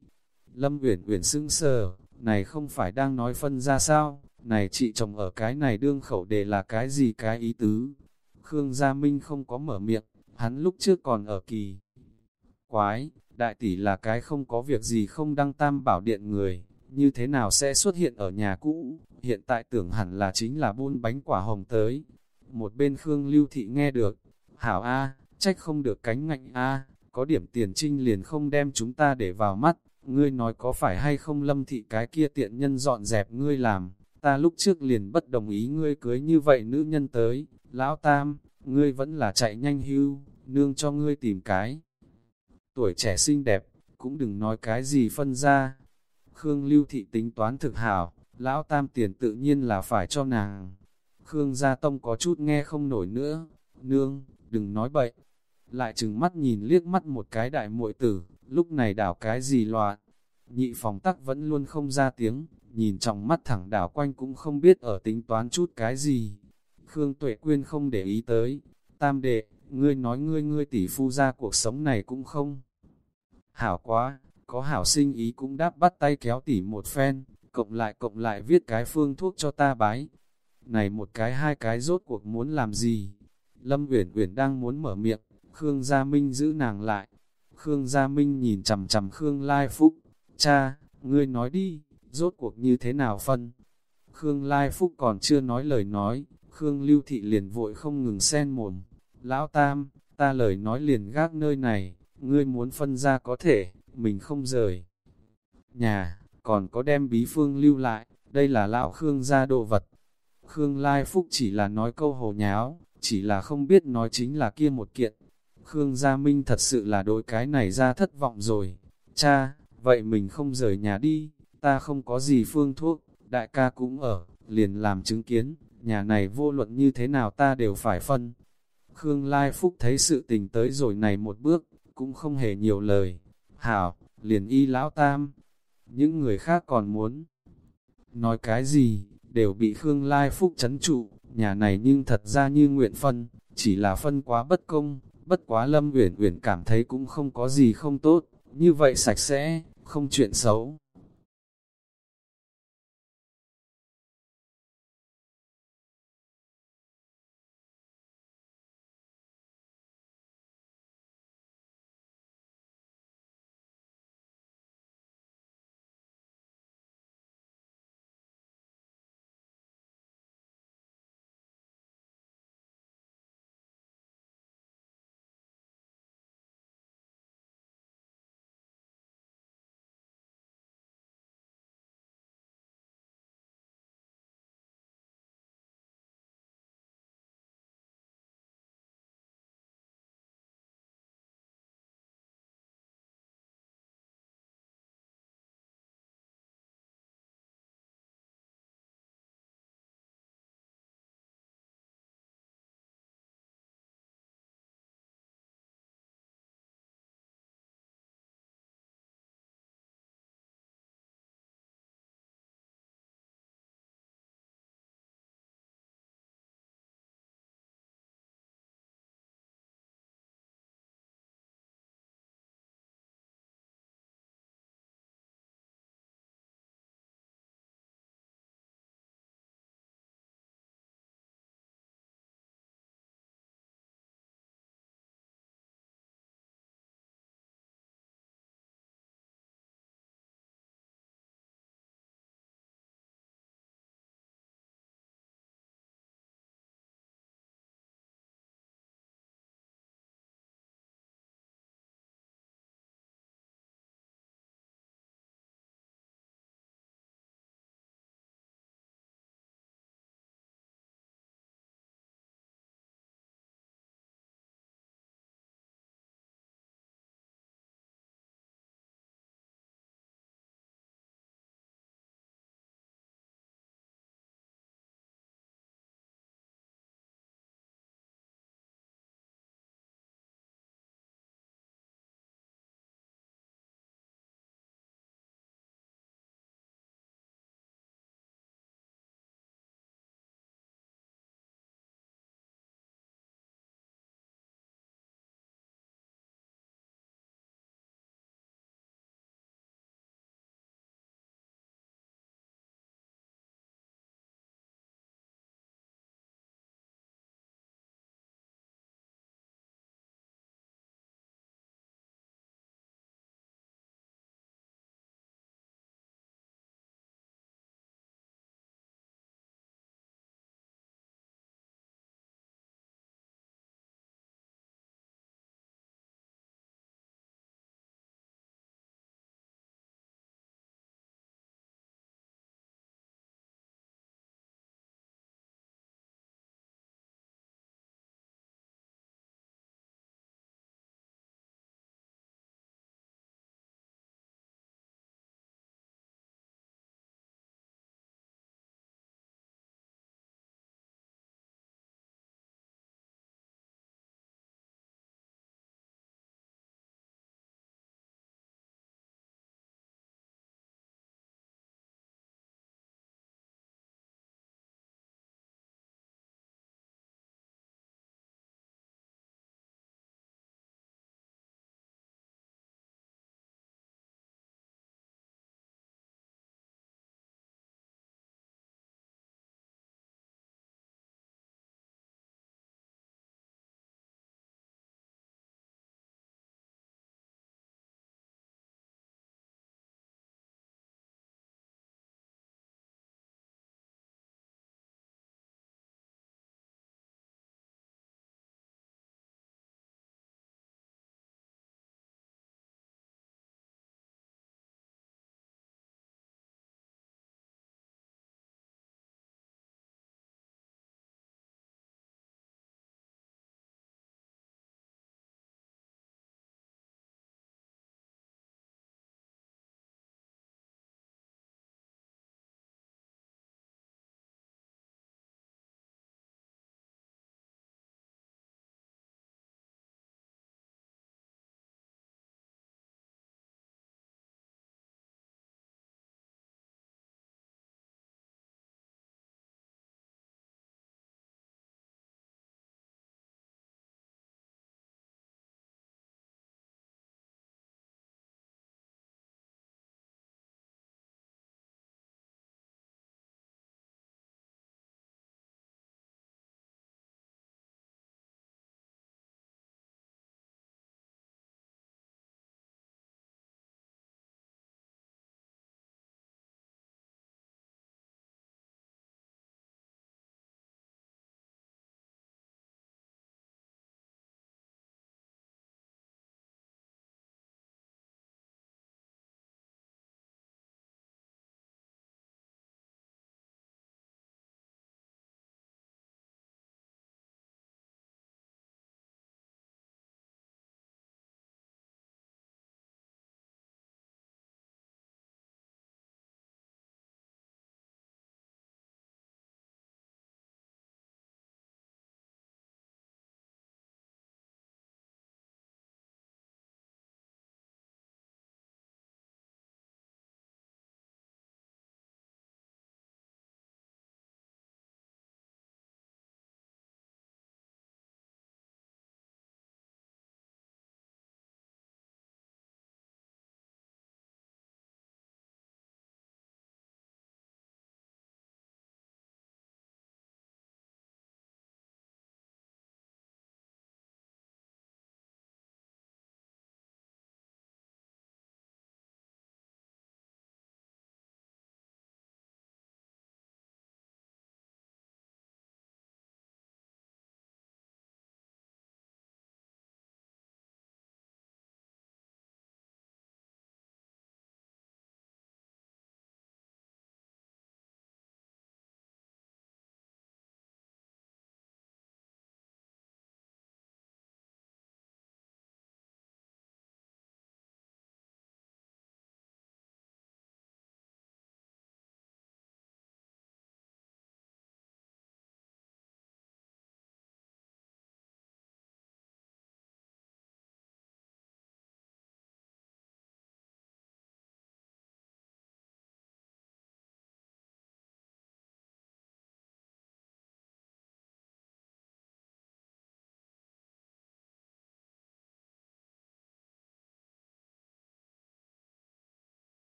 Lâm Uyển Uyển sững sờ, này không phải đang nói phân ra sao, này chị chồng ở cái này đương khẩu đề là cái gì cái ý tứ. Khương Gia Minh không có mở miệng, hắn lúc trước còn ở kỳ. Quái, đại tỷ là cái không có việc gì không đăng tam bảo điện người, như thế nào sẽ xuất hiện ở nhà cũ, hiện tại tưởng hẳn là chính là buôn bánh quả hồng tới. Một bên Khương Lưu Thị nghe được, hảo A, trách không được cánh ngạnh A, có điểm tiền trinh liền không đem chúng ta để vào mắt, ngươi nói có phải hay không lâm thị cái kia tiện nhân dọn dẹp ngươi làm, ta lúc trước liền bất đồng ý ngươi cưới như vậy nữ nhân tới, lão tam, ngươi vẫn là chạy nhanh hưu, nương cho ngươi tìm cái. Tuổi trẻ xinh đẹp, cũng đừng nói cái gì phân ra. Khương Lưu Thị tính toán thực hảo, lão tam tiền tự nhiên là phải cho nàng. Khương Gia Tông có chút nghe không nổi nữa, nương, đừng nói bậy. Lại chừng mắt nhìn liếc mắt một cái đại muội tử, lúc này đảo cái gì loạn. Nhị phòng tắc vẫn luôn không ra tiếng, nhìn trong mắt thẳng đảo quanh cũng không biết ở tính toán chút cái gì. Khương Tuệ Quyên không để ý tới. Tam đệ, ngươi nói ngươi ngươi tỷ phu ra cuộc sống này cũng không. Hảo quá, có hảo sinh ý cũng đáp bắt tay kéo tỷ một phen, cộng lại cộng lại viết cái phương thuốc cho ta bái. Này một cái hai cái rốt cuộc muốn làm gì? Lâm Uyển Uyển đang muốn mở miệng, Khương Gia Minh giữ nàng lại. Khương Gia Minh nhìn chằm chằm Khương Lai Phúc, cha, ngươi nói đi, rốt cuộc như thế nào phân? Khương Lai Phúc còn chưa nói lời nói, Khương Lưu Thị liền vội không ngừng sen mồm. Lão Tam, ta lời nói liền gác nơi này, ngươi muốn phân ra có thể, mình không rời. Nhà, còn có đem bí phương lưu lại, đây là lão Khương gia đồ vật. Khương Lai Phúc chỉ là nói câu hồ nháo, chỉ là không biết nói chính là kia một kiện. Khương Gia Minh thật sự là đối cái này ra thất vọng rồi. Cha, vậy mình không rời nhà đi, ta không có gì phương thuốc, đại ca cũng ở, liền làm chứng kiến, nhà này vô luận như thế nào ta đều phải phân. Khương Lai Phúc thấy sự tình tới rồi này một bước, cũng không hề nhiều lời. Hảo, liền y lão tam. Những người khác còn muốn nói cái gì, đều bị Khương Lai Phúc chấn trụ, nhà này nhưng thật ra như nguyện phân, chỉ là phân quá bất công, bất quá Lâm Uyển Uyển cảm thấy cũng không có gì không tốt, như vậy sạch sẽ, không chuyện xấu,